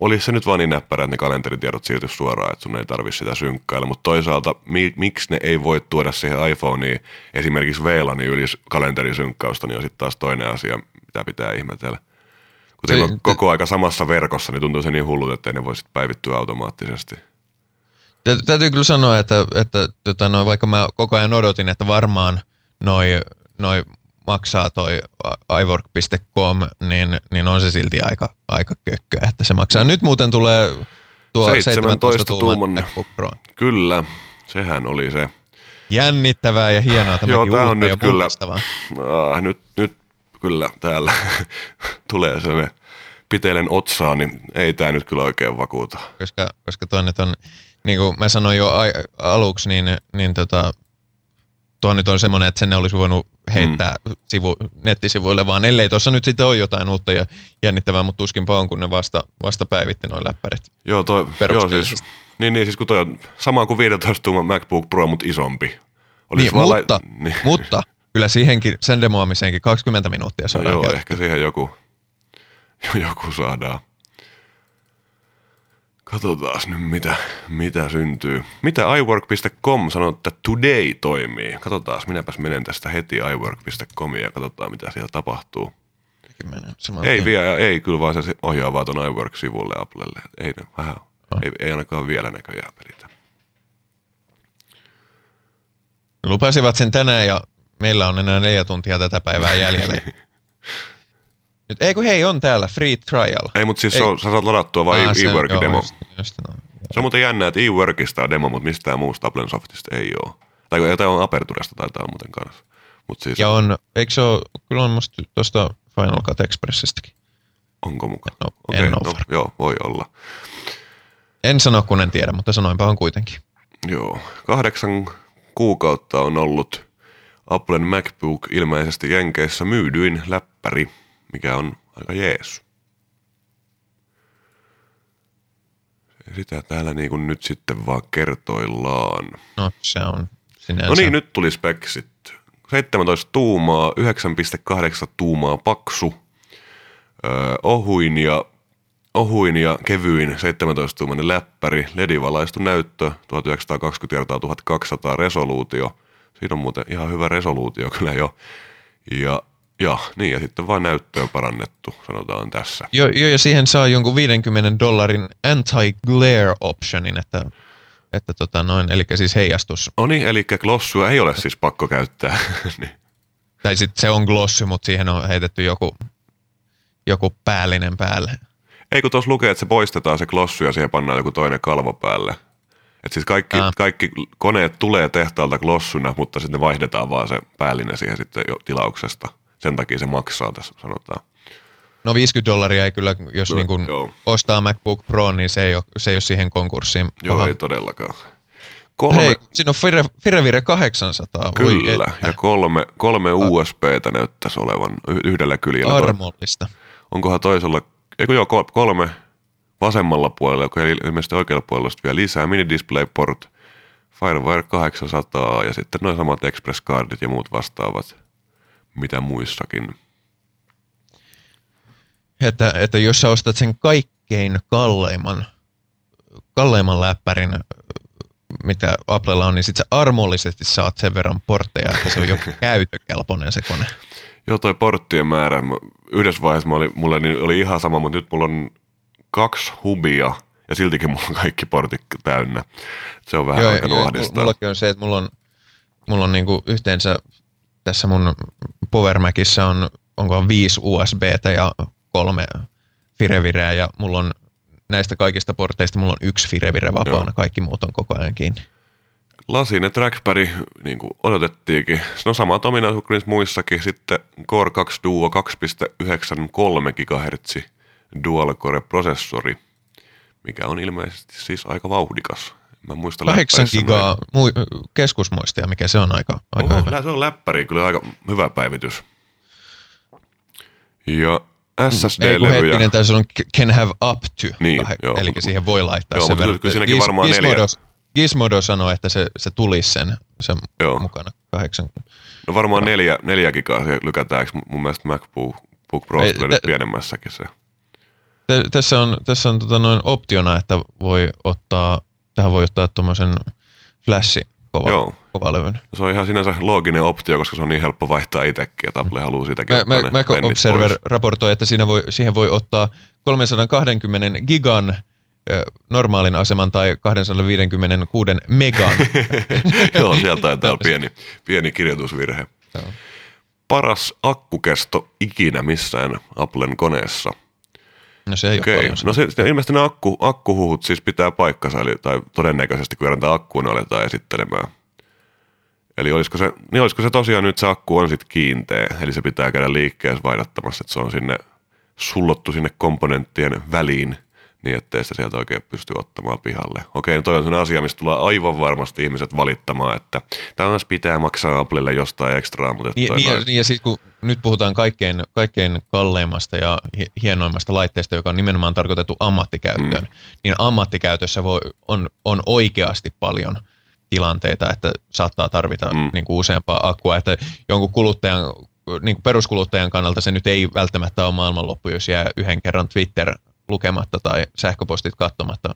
olisi se nyt vaan niin näppärä, että ne kalenteritiedot siirtyisi suoraan, että sun ei tarvitse sitä synkkailla, mutta toisaalta mi- miksi ne ei voi tuoda siihen iPhoneen esimerkiksi VLANin yli kalenterisynkkausta, niin on sitten taas toinen asia, mitä pitää ihmetellä. Kun teillä on koko aika samassa verkossa, niin tuntuu se niin hullut, että ne voisi päivittyä automaattisesti. Täytyy kyllä sanoa, että, että tota, no, vaikka mä koko ajan odotin, että varmaan noi, noi maksaa toi iwork.com, niin, niin on se silti aika, aika kökköä, että se maksaa. Nyt muuten tulee tuo 17 tuuman. Kyllä, sehän oli se. Jännittävää ja hienoa. Joo, tämä on nyt kyllä, ah, nyt, nyt kyllä täällä tulee se pitelen otsaa, niin ei tämä nyt kyllä oikein vakuuta. Koska, koska tuo nyt on, niin kuin mä sanoin jo aluksi, niin, niin tota, tuo nyt on semmoinen, että sen olisi voinut heittää mm. sivu, nettisivuille, vaan ellei tuossa nyt sitten ole jotain uutta ja jännittävää, mutta tuskinpa on, kun ne vasta, vasta päivitti noin läppärit. Joo, toi, joo siis, niin, niin, siis kun toi on sama kuin 15 tuuman MacBook Pro, mutta isompi. Olisi niin, mutta, lai... niin. mutta kyllä siihenkin, sen demoamiseenkin 20 minuuttia no, Joo, ehkä siihen joku, joku saadaan. Katsotaan nyt, mitä, mitä syntyy. Mitä iWork.com sanoo, että today toimii? Katsotaan, minäpäs menen tästä heti iWork.comiin ja katsotaan, mitä siellä tapahtuu. Ei vielä, ei kyllä vaan se ohjaa vaan ton iWork-sivulle Applelle. Ei, vähän, ei, ei ainakaan vielä näköjään peritä. Lupasivat sen tänään ja meillä on enää neljä tuntia tätä päivää jäljellä. Nyt, ei kun hei, on täällä, free trial. Ei, mutta siis on, sä saat ladattua vain ah, e-workin demo. Just, just, no, se on muuten jännä, että e-workista on demo, mutta mistään muusta Softista ei ole. Tai jotain on Aperturesta taitaa muuten kanssa. Mut siis, ja on, eikö se ole, kyllä on musta tuosta Final Cut Expressistäkin. Onko mukaan? No, okay, en no, joo, voi olla. En sano, kun en tiedä, mutta sanoinpa on kuitenkin. Joo, kahdeksan kuukautta on ollut Applen MacBook ilmeisesti Jenkeissä myydyin läppäri mikä on aika jees. Sitä täällä niin kuin nyt sitten vaan kertoillaan. No se on sinänsä. No niin, nyt tuli speksit. 17 tuumaa, 9,8 tuumaa paksu, öö, ohuin ja ohuin ja kevyin 17-tuumainen läppäri, ledivalaistu näyttö, 1920 x 1200 resoluutio. Siinä on muuten ihan hyvä resoluutio kyllä jo. Ja Joo, niin ja sitten vaan näyttöä parannettu, sanotaan tässä. Joo, jo, ja siihen saa jonkun 50 dollarin anti-glare optionin, että, että tota noin, eli siis heijastus. No niin, eli glossua ei ole siis pakko käyttää. niin. Tai sitten se on glossy, mutta siihen on heitetty joku, joku päällinen päälle. Ei kun tuossa lukee, että se poistetaan se glossu ja siihen pannaan joku toinen kalvo päälle. Et siis kaikki, kaikki koneet tulee tehtaalta glossuna, mutta sitten vaihdetaan vaan se päällinen siihen sitten jo tilauksesta sen takia se maksaa tässä sanotaan. No 50 dollaria ei kyllä, jos kyllä, niin kuin ostaa MacBook Pro, niin se ei ole, se ei ole siihen konkurssiin. Joo, paha. ei todellakaan. Kolme, Hei, siinä on Fire, Firevire 800. Kyllä, ja kolme, kolme USBtä näyttäisi olevan yhdellä kyljellä. Armollista. Onkohan toisella, eikö joo, kolme vasemmalla puolella, joka ilmeisesti oikealla puolella vielä lisää, mini DisplayPort, Firewire 800 ja sitten noin samat Express Cardit ja muut vastaavat mitä muissakin. Että, että jos sä ostat sen kaikkein kalleimman, kalleimman läppärin, mitä Applella on, niin sit sä armollisesti saat sen verran portteja, että se on jo käytökelpoinen se kone. Joo, toi porttien määrä. Yhdessä vaiheessa mä oli, mulla niin oli ihan sama, mutta nyt mulla on kaksi hubia ja siltikin mulla on kaikki portit täynnä. Se on vähän joo, aika nuohdista. Mullakin on se, että mulla on, mulla on niinku yhteensä tässä mun Power Macissa on, onko viisi USBtä ja kolme Firevireä ja mulla on näistä kaikista porteista mulla on yksi Firevire vapaana, Joo. kaikki muut on koko ajan kiinni. Lasinen trackpad, niin kuin odotettiinkin. No samat ominaisuudet kuin muissakin. Sitten Core 2 Duo 2.93 GHz dual core prosessori. mikä on ilmeisesti siis aika vauhdikas. Mä muistan 8 läppärissä gigaa mu- keskusmuistia, mikä se on aika, aika Oho, hyvä. se on läppäri, kyllä aika hyvä päivitys. Ja Ei SSD-levyjä. hetkinen, tässä on can have up to, Niin, kah- joo. eli siihen voi laittaa Joo, sen verran. kyllä siinäkin varmaan neljä. Gizmodo, Gizmodo sanoi, että se, se tulisi sen, sen Joo. mukana. 80. No varmaan neljä, neljä gigaa se lykätään, mun mielestä MacBook Book Pro Ei, tä- nyt pienemmässäkin se. T- tässä on, tässä on tota noin optiona, että voi ottaa, tähän voi ottaa tuommoisen flashi kova, Joo. kovalevyn. Se on ihan sinänsä looginen optio, koska se on niin helppo vaihtaa itsekin, että Apple haluaa siitäkin Mä, mä, Mac pennit Observer pois. raportoi, että siinä voi, siihen voi ottaa 320 gigan normaalin aseman tai 256 megan. Joo, sieltä taitaa olla pieni, pieni kirjoitusvirhe. Joo. Paras akkukesto ikinä missään Applen koneessa. No se ei Okei, ole no se, se, ilmeisesti ne akku, akkuhuhut siis pitää paikkansa, eli, tai todennäköisesti kun verran akkuun aletaan esittelemään. Eli olisiko se, niin olisiko se tosiaan nyt se akku on sitten kiinteä, eli se pitää käydä liikkeessä vaihdattamassa, että se on sinne sullottu sinne komponenttien väliin, niin ettei sitä sieltä oikein pysty ottamaan pihalle. Okei, no toi on sellainen asia, mistä tulee aivan varmasti ihmiset valittamaan, että taas pitää maksaa Applelle jostain ekstraa, mutta Niin, niin, ja, niin, ja siis kun nyt puhutaan kaikkein, kaikkein kalleimmasta ja hi- hienoimmasta laitteesta, joka on nimenomaan tarkoitettu ammattikäyttöön, mm. niin ammattikäytössä voi, on, on oikeasti paljon tilanteita, että saattaa tarvita mm. niin kuin useampaa akkua, että jonkun kuluttajan, niin kuin peruskuluttajan kannalta se nyt ei välttämättä ole maailmanloppu, jos jää yhden kerran Twitter lukematta tai sähköpostit katsomatta,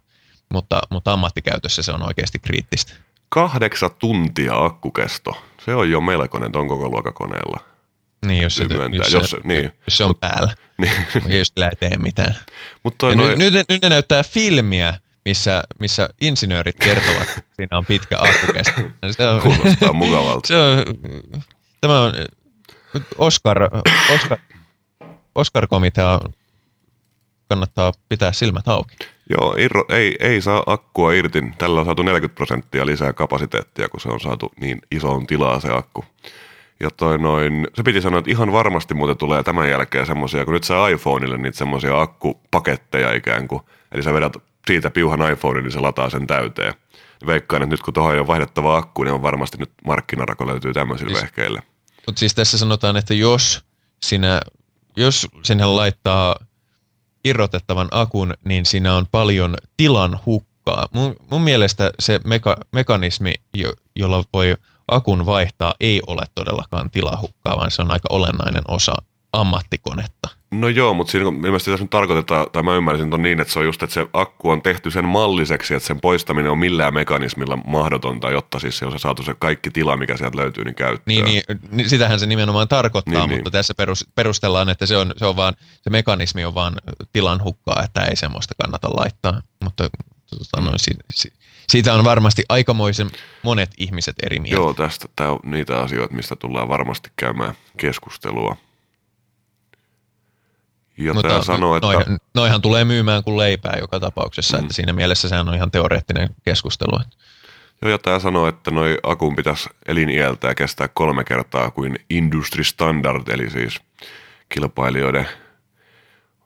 mutta, mutta ammattikäytössä se on oikeasti kriittistä. kahdeksan tuntia akkukesto. Se on jo melkoinen ton koko luokakoneella. Niin, jos se, myöntää, jos, jos se, se- niin. jos se on päällä. Niin. jos sillä ei tee mitään. Mutta noi, nyt, nyt, nyt ne näyttää filmiä, missä, missä insinöörit kertovat, että siinä on pitkä akkukesto. Se on, kuulostaa mukavalta. se on, tämä on Oscar, Oscar, Oscar-komitea kannattaa pitää silmät auki. Joo, irro, ei, ei saa akkua irti. Tällä on saatu 40 prosenttia lisää kapasiteettia, kun se on saatu niin isoon tilaa se akku. Ja toi noin, se piti sanoa, että ihan varmasti muuten tulee tämän jälkeen semmoisia, kun nyt saa iPhoneille niitä semmoisia akkupaketteja ikään kuin. Eli sä vedät siitä piuhan iPhone, niin se lataa sen täyteen. Veikkaan, että nyt kun tuohon ei ole vaihdettava akku, niin on varmasti nyt markkinarako löytyy tämmöisille Siis- vehkeille. Mutta siis tässä sanotaan, että jos sinä, jos sinne laittaa irrotettavan akun, niin siinä on paljon tilan hukkaa. Mun, mun mielestä se meka, mekanismi, jo, jolla voi akun vaihtaa, ei ole todellakaan tilahukkaa, vaan se on aika olennainen osa ammattikonetta. No joo, mutta siinä ilmeisesti tässä nyt tarkoitetaan, tai mä ymmärsin ton niin, että se on just, että se akku on tehty sen malliseksi, että sen poistaminen on millään mekanismilla mahdotonta, jotta siis se on saatu se kaikki tila, mikä sieltä löytyy, niin käyttöön. Niin, niin, niin sitähän se nimenomaan tarkoittaa, Niin, niin, niin. mutta tässä perus, perustellaan, että se, on, se, on vaan, se mekanismi on vaan tilan hukkaa, että ei semmoista kannata laittaa. Mutta tota, noin, si, si, siitä on varmasti aikamoisen monet ihmiset eri mieltä. Joo, tästä tämä on niitä asioita, mistä tullaan varmasti käymään keskustelua. Ja Mutta tämä sanoo, että noihan, noihan tulee myymään kuin leipää joka tapauksessa, Mm. että siinä mielessä sehän on ihan teoreettinen keskustelu. Joo, ja tämä sanoo, että noi akun pitäisi eliniältä kestää kolme kertaa kuin industry standard, eli siis kilpailijoiden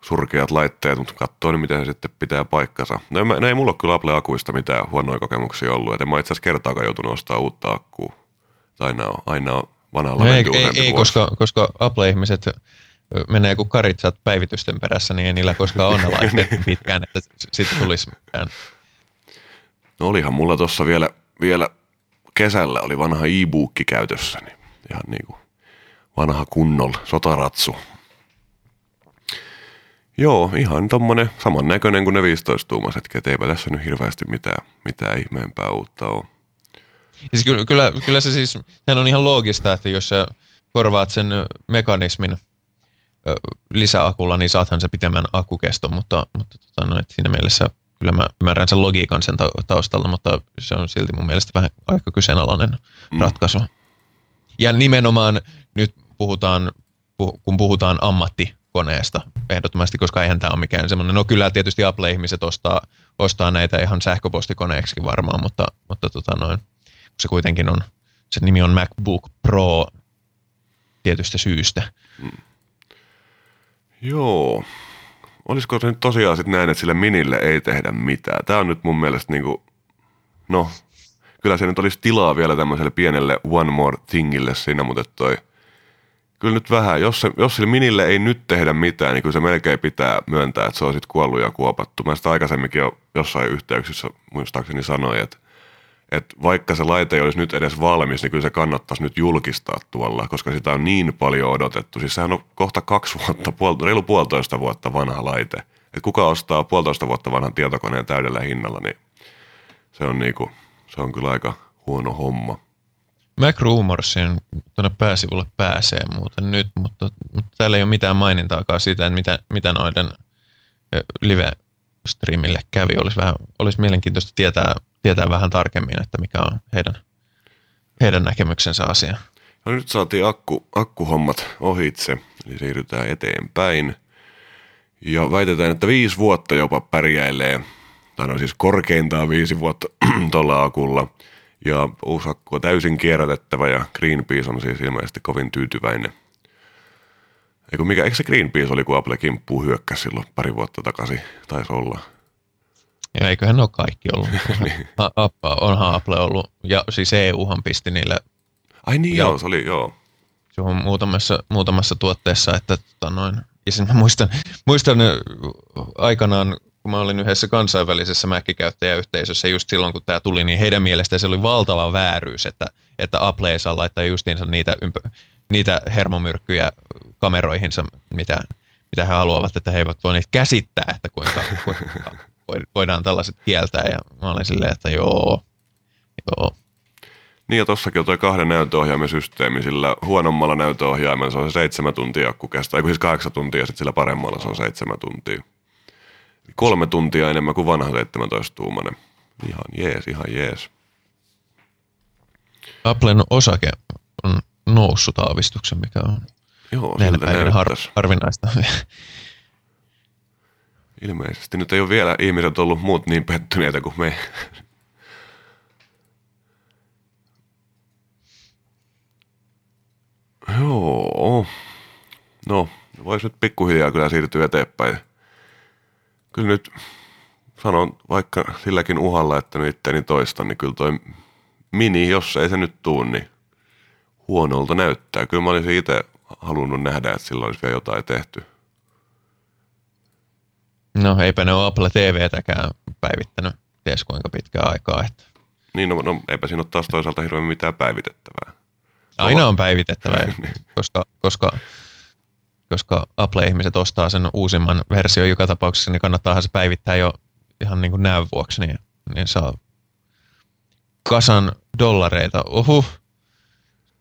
surkeat laitteet, mutta katsoo nyt, miten se sitten pitää paikkansa. No, mä, no ei mulla ole kyllä Apple-akuista mitään huonoja kokemuksia ollut, et en mä itse asiassa kertaakaan joutunut ostamaan uutta akkua. Tai aina on, aina on vanhalla No ei, ei, ei koska, koska Apple-ihmiset menee kuin karitsat päivitysten perässä, niin ei niillä koskaan laitteet niin pitkään, että sitten tulisi mitään. No olihan mulla tuossa vielä, vielä kesällä oli vanha e-book käytössä, niin ihan niin kuin vanha kunnolla sotaratsu. Joo, ihan tommonen samannäköinen kuin ne 15-tuumaisetkin, et eipä tässä nyt hirveästi mitään, mitään ihmeempää uutta ole. Siis kyllä, kyllä, kyllä se siis, on ihan loogista, että jos sä korvaat sen mekanismin lisäakulla, niin saathan se pitemmän akkukeston, mutta, mutta tota, no, et siinä mielessä kyllä mä ymmärrän sen logiikan sen ta- taustalla, mutta se on silti mun mielestä vähän aika kyseenalainen Mm. mm. ratkaisu. Ja nimenomaan nyt puhutaan, pu- kun puhutaan ammattikoneesta ehdottomasti, koska eihän tämä ole mikään semmoinen, no kyllä tietysti Apple-ihmiset ostaa, ostaa näitä ihan sähköpostikoneeksikin varmaan, mutta, mutta tota noin, se kuitenkin on, se nimi on MacBook Pro tietystä syystä. Joo. olisiko se nyt tosiaan sitten näin, että sille minille ei tehdä mitään. Tämä on nyt mun mielestä niinku, no, kyllä se nyt olisi tilaa vielä tämmöiselle pienelle one more thingille siinä, mutta toi, kyllä nyt vähän, jos, se, jos sille minille ei nyt tehdä mitään, niin kyllä se melkein pitää myöntää, että se on sitten kuollut ja kuopattu. Mä sitä aikaisemminkin jo jossain yhteyksissä muistaakseni sanoin, että että vaikka se laite ei olisi nyt edes valmis, niin kyllä se kannattaisi nyt julkistaa tuolla, koska sitä on niin paljon odotettu. Siis sehän on kohta kaksi vuotta, puol, reilu puolitoista vuotta vanha laite. Et kuka ostaa puolitoista vuotta vanhan tietokoneen täydellä hinnalla, niin se on, niinku, se on kyllä aika huono homma. Mac Rumorsin tuonne pääsivulle pääsee muuten nyt, mutta, mutta täällä ei ole mitään mainintaakaan siitä, että mitä, mitä noiden live-streamille kävi. Olisi, vähän, olisi mielenkiintoista tietää, tietää vähän tarkemmin, että mikä on heidän, heidän näkemyksensä asiaan. No nyt saatiin akku, akkuhommat ohitse, eli siirrytään eteenpäin. Ja väitetään, että viisi vuotta jopa pärjäilee, tai no siis korkeintaan viisi vuotta tuolla akulla. Ja uusi akku on täysin kierrätettävä ja Greenpeace on siis ilmeisesti kovin tyytyväinen. Eikö, mikä, eikö se Greenpeace oli, kun Apple kimppuu hyökkäsi silloin pari vuotta takaisin, taisi olla. Ja eiköhän ole kaikki ollut. niin. Onhan Apple ollut, ja siis EUhan pisti niille. Ai niin ja, joo, se oli, joo. Se on muutamassa, muutamassa tuotteessa, että tota noin, ja sen mä muistan, muistan aikanaan, kun mä olin yhdessä kansainvälisessä Mac-käyttäjäyhteisössä just silloin, kun tämä tuli, niin heidän mielestään se oli valtava vääryys, että, että Apple ei saa laittaa justiinsa niitä, ympä, niitä hermomyrkkyjä kameroihinsa, mitä, mitä he haluavat, että he eivät voi niitä käsittää, että kuinka, kuinka voidaan tällaiset kieltää. Ja mä olin silleen, että joo, joo. Niin ja tossakin on toi kahden näytöohjaimisysteemi, sillä huonommalla näytöohjaimella se on se seitsemän tuntia akku kestää, ei siis kahdeksan tuntia, sitten sillä paremmalla se on seitsemän tuntia. Kolme tuntia enemmän kuin vanha 17-tuumainen. Ihan jees, ihan jees. Applen osake on noussut aavistuksen, mikä on Joo, näinä har, harvinaista. Ilmeisesti. Nyt ei ole vielä ihmiset ollut muut niin pettyneitä kuin me. Joo. No, voisi nyt pikkuhiljaa kyllä siirtyä eteenpäin. Kyllä nyt sanon vaikka silläkin uhalla, että nyt itteni toista, niin kyllä toi mini, jos ei se nyt tuu, niin huonolta näyttää. Kyllä mä olisin itse halunnut nähdä, että silloin olisi vielä jotain tehty. No eipä ne ole Apple TVtäkään päivittänyt ties kuinka pitkää aikaa. Että. Niin, no, no eipä siinä ole taas toisaalta hirveän mitään päivitettävää. Aina on päivitettävää, niin. koska, koska, koska Apple-ihmiset ostaa sen uusimman version joka tapauksessa, niin kannattaahan se päivittää jo ihan niin kuin näön vuoksi, niin, niin saa kasan dollareita. Uhuh.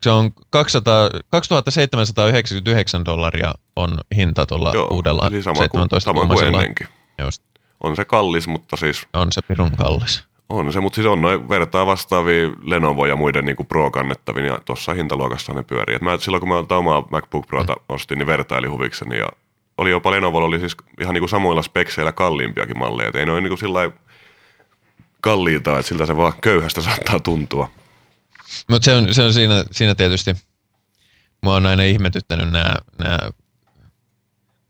Se on 200, 2799 dollaria on hinta tuolla Joo, uudella eli sama 17 kuin, sama kuin ennenkin. Just. On se kallis, mutta siis... On se pirun kallis. On se, mutta siis on noin vertaa vastaavia Lenovo ja muiden niin Pro-kannettavia, ja tuossa hintaluokassa ne pyörii. Et mä silloin kun mä omaa MacBook Prota mm. ostin, niin vertaili huvikseni ja oli jopa Lenovo oli siis ihan niin kuin samoilla spekseillä kalliimpiakin malleja. Et ei noin niin kuin sillä kalliita, että siltä se vaan köyhästä saattaa tuntua. Mutta se on, se on siinä, siinä tietysti, mua on aina ihmetyttänyt nämä,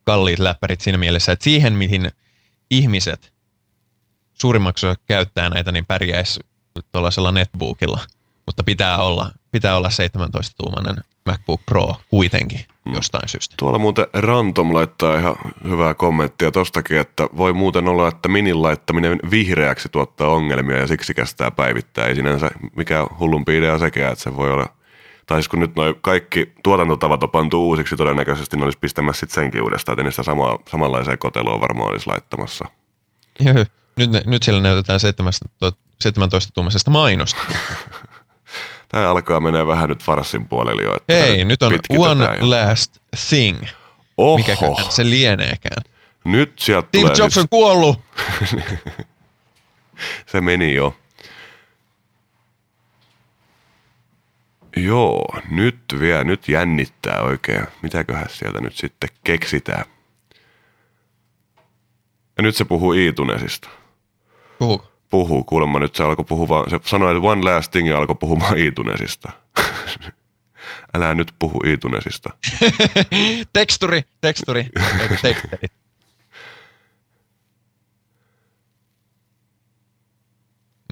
kalliit läppärit siinä mielessä, että siihen mihin ihmiset suurimmaksi käyttää näitä, niin pärjäisi tuollaisella netbookilla. Mutta pitää olla, pitää olla 17-tuumainen MacBook Pro kuitenkin. Jostain syystä. Tuolla muuten Rantom laittaa ihan hyvää kommenttia tostakin, että voi muuten olla, että minin laittaminen vihreäksi tuottaa ongelmia ja siksi kestää päivittää. Ei sinänsä mikään hullumpi idea sekään, että se voi olla tai siis kun nyt noi kaikki tuotantotavat on pantu uusiksi, todennäköisesti ne olisi pistämässä sitten senkin uudestaan, että niistä sama, samanlaiseen koteloon varmaan olisi laittamassa. Joo, nyt, nyt siellä näytetään 17-tuumaisesta mainosta. Tämä alkaa menee vähän nyt farsin puolelle jo. Että Hei, nyt on One jo. Last Thing. Oho. Mikäköhän se lieneekään. Nyt sieltä Steve tulee Jobs on siis... kuollut. se meni jo. Joo, nyt vielä, nyt jännittää oikein. Mitäköhän sieltä nyt sitten keksitään. Ja nyt se puhuu Iitunesista. Puhuu puhuu kuulemma nyt, se alkoi puhua, se sanoi, että one last thing ja alkoi puhumaan Iitunesista. Älä nyt puhu Iitunesista. teksturi, teksturi,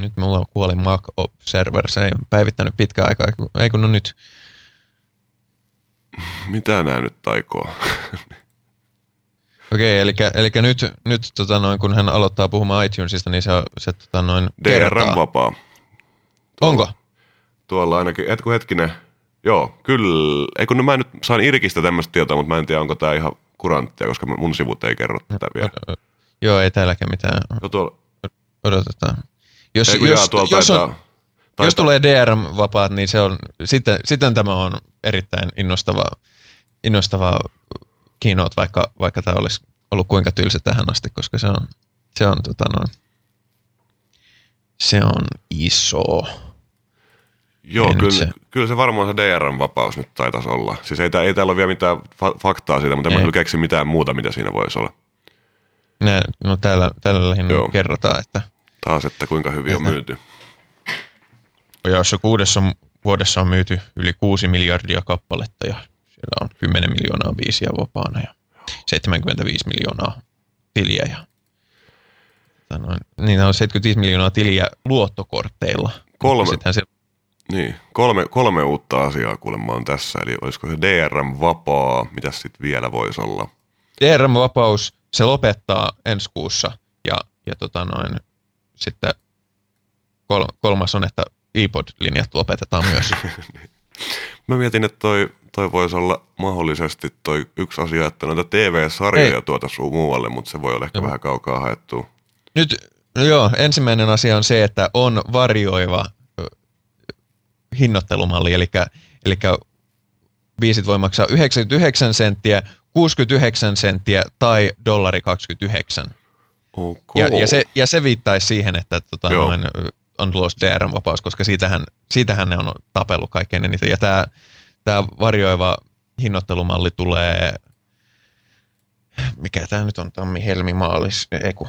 nyt mulla on kuoli Mac Observer, se ei päivittänyt pitkään aikaa, ei kun no nyt. Mitä nämä nyt taikoo? Okei, eli, eli nyt, nyt tota noin, kun hän aloittaa puhumaan iTunesista, niin se, se tota noin DRM-vapaa. Onko? Tuolla ainakin, etkö hetkinen, joo, kyllä, ei kun no mä nyt saan Irkistä tämmöistä tietoa, mutta mä en tiedä, onko tämä ihan kuranttia, koska mun sivut ei kerro tätä vielä. Joo, ei täälläkään mitään. No tuolla, Odotetaan. Jos, ei, jos, jaa, jos, on, taitaa, jos tulee DRM-vapaat, niin se on, sitten, sitten tämä on erittäin innostava, innostava keynote, vaikka, vaikka tämä olisi ollut kuinka tylsä tähän asti, koska se on, se on, tota noin, se on iso. Joo, Ei kyllä, se- kyllä se varmaan se DRM-vapaus nyt taitaisi olla. Siis ei, ei täällä ole vielä mitään fa- faktaa siitä, mutta en mä keksi mitään muuta, mitä siinä voisi olla. Nää, no täällä, täällä lähinnä Joo. kerrotaan, että Taas, että kuinka hyvin on Että- myyty. jos kuudessa vuodessa on myyty yli 6 miljardia kappaletta ja siellä on 10 miljoonaa biisiä vapaana ja 75 miljoonaa tiliä. Ja, tota noin, niin on 75 miljoonaa tiliä luottokorteilla. Kolme. Se, Niin, kolme, kolme uutta asiaa kuulemma on tässä. Eli olisiko se DRM-vapaa, mitä sitten vielä voisi olla? DRM-vapaus, se lopettaa ensi kuussa ja, ja tota noin, sitten kol, kolmas on, että iPod-linjat lopetetaan myös. Mä mietin, että toi, toi voisi olla mahdollisesti toi yksi asia, että noita TV-sarjoja Ei. tuotaisiin muualle, mutta se voi olla ehkä Joo. vähän kaukaa haettua. Nyt, no joo, ensimmäinen asia on se, että on varjoiva hinnoittelumalli, eli, eli biisit voi maksaa 99 senttiä, 69 senttiä tai dollari 29. Okay. Ja, ja, se, ja se viittaisi siihen, että tota, noin, on tulossa DRM-vapaus, koska siitähän, siitähän ne on tapellut kaikkein eniten. Ja tämä, tämä varjoiva hinnoittelumalli tulee, mikä tämä nyt on, tammi, helmi, maalis, ei kun,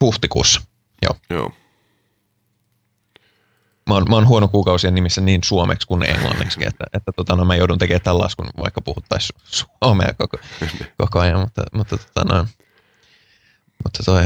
huhtikuussa. Joo. Joo. Mä oon, mä oon huono kuukausien nimissä niin suomeksi kuin englanniksi, että, että tota, no, mä joudun tekemään tämän laskun, vaikka puhuttaisiin su- suomea koko, koko ajan, mutta, mutta, tota, no, mutta toi,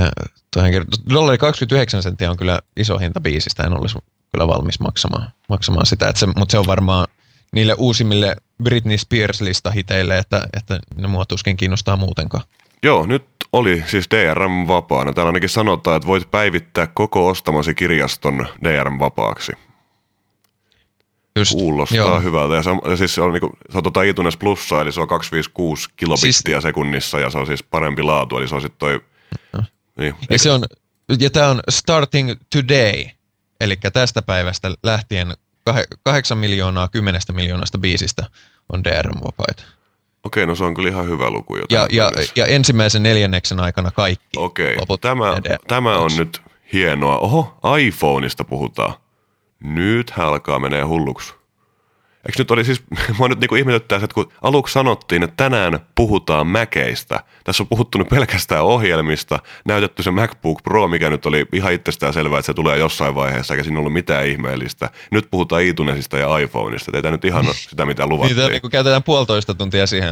toi, dollari 29 senttiä on kyllä iso hinta biisistä, en olisi kyllä valmis maksamaan, maksamaan sitä, että se, mutta se on varmaan niille uusimmille Britney Spears-listahiteille, että, että ne mua tuskin kiinnostaa muutenkaan. Joo, nyt oli siis DRM-vapaana. Täällä ainakin sanotaan, että voit päivittää koko ostamasi kirjaston DRM-vapaaksi. Just, Kuulostaa joo. hyvältä. Ja se ja siis se on, niinku, se on tota iTunes Plussa, eli se on 256 kilobittiä Siis- sekunnissa, ja se on siis parempi laatu, eli se on sitten toi... Niin, Ja, se on, ja tämä on starting today, eli tästä päivästä lähtien 8 miljoonaa 10 miljoonasta biisistä on DRM-vapaita. Okei, no se on kyllä ihan hyvä luku jo. Ja, ja, ja ensimmäisen neljänneksen aikana kaikki. Okei, tämä, tämä on nyt hienoa. Oho, iPhoneista puhutaan. Nyt alkaa menee hulluksi. Eikö nyt oli siis, mua nyt niinku ihmetyttää se, että kun aluksi sanottiin, että tänään puhutaan Mäkeistä. Tässä on puhuttu nyt pelkästään ohjelmista, näytetty se MacBook Pro, mikä nyt oli ihan itsestään selvää, että se tulee jossain vaiheessa, eikä siinä ollut mitään ihmeellistä. Nyt puhutaan iTunesista ja iPhoneista. Ei tämä nyt ihan ole sitä, mitä luvattiin. Niitä niin käytetään puolitoista tuntia siihen.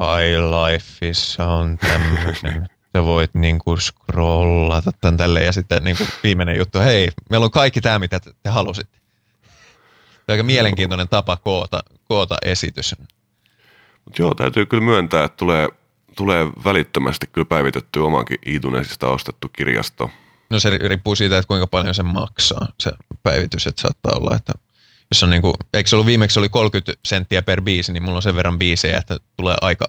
iLife on tämmöisen. Sä voit niinku scrollata tän tälleen ja sitten niinku viimeinen juttu, hei, meillä on kaikki tämä, mitä te halusitte. Aika mielenkiintoinen tapa koota, koota esitys. Mut joo, täytyy kyllä myöntää, että tulee, tulee välittömästi kyllä päivitetty omankin iTunesista ostettu kirjasto. No se riippuu siitä, että kuinka paljon se maksaa, se päivitys, että saattaa olla, että jos on niinku, eikö se ollut viimeksi oli 30 senttiä per biisi, niin mulla on sen verran biisejä, että tulee aika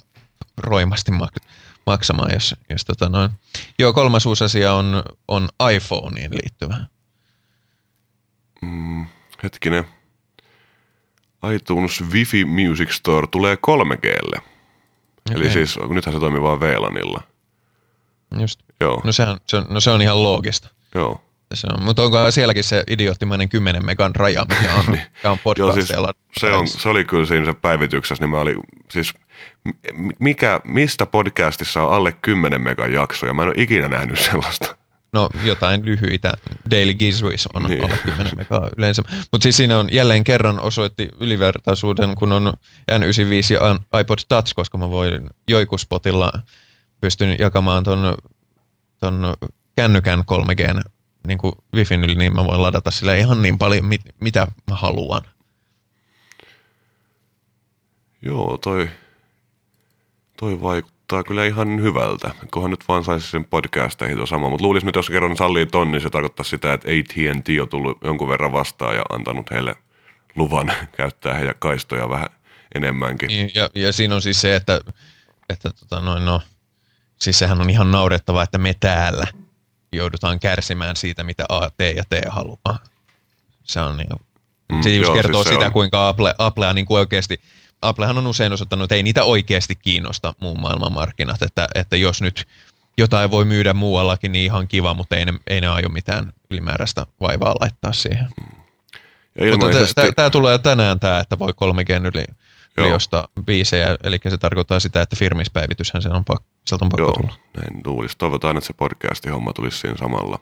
roimasti mak- maksamaan, jos, jos tota noin. Joo, kolmas uusi asia on, on iPhoneen liittyvä. Mm, hetkinen. iTunes Wi-Fi Music Store tulee 3Glle. Okay. Eli siis, nythän se toimii vaan VLANilla. Just. Joo, No, sehän, se on, no se on ihan loogista. joo. Se on, mutta onko sielläkin se idioottimainen 10 megan raja, mikä on, mikä on Joo, siis se, on, se oli kyllä siinä se päivityksessä, niin mä olin, siis mikä, mistä podcastissa on alle 10 megan jakso, ja mä en ole ikinä nähnyt sellaista. No jotain lyhyitä Daily Gizzwiz on Niin. alle 10 megaa yleensä. Mutta siis siinä on jälleen kerran osoitti ylivertaisuuden, kun on N95 ja iPod Touch, koska mä voin joikuspotilla pystyn jakamaan ton, ton kännykän 3G niin kuin Wifin yli, niin mä voin ladata sillä ihan niin paljon, mit, mitä mä haluan. Joo, toi, toi vaikuttaa kyllä ihan hyvältä. Kunhan nyt vaan saisi sen podcasteihin tuo sama. Mutta luulisin, että jos kerran sallii ton, niin se tarkoittaa sitä, että AT&T on tullut jonkun verran vastaan ja antanut heille luvan käyttää heidän kaistoja vähän enemmänkin. Niin, ja, ja siinä on siis se, että, että tota noin, no, siis sehän on ihan naurettavaa, että me täällä joudutaan kärsimään siitä, mitä A, T ja T haluaa. Se on niin, Mm, se just joo, kertoo siis se sitä, on. kuinka Apple, Applea niin kuin oikeasti, Applehan on usein osoittanut, että ei niitä oikeasti kiinnosta muun maailman markkinat, että, että jos nyt jotain voi myydä muuallakin, niin ihan kiva, mutta ei ne, ei ne aio mitään ylimääräistä vaivaa laittaa siihen. Ja Mutta ilmeisesti, tämä tulee tänään tämä, että voi 3G yli, ostaa biisejä, eli se tarkoittaa sitä, että firmispäivityshän se on pakko, sieltä on pakko joo, tulla. näin luulisi. Toivotaan, että se podcasti-homma tulisi siinä samalla.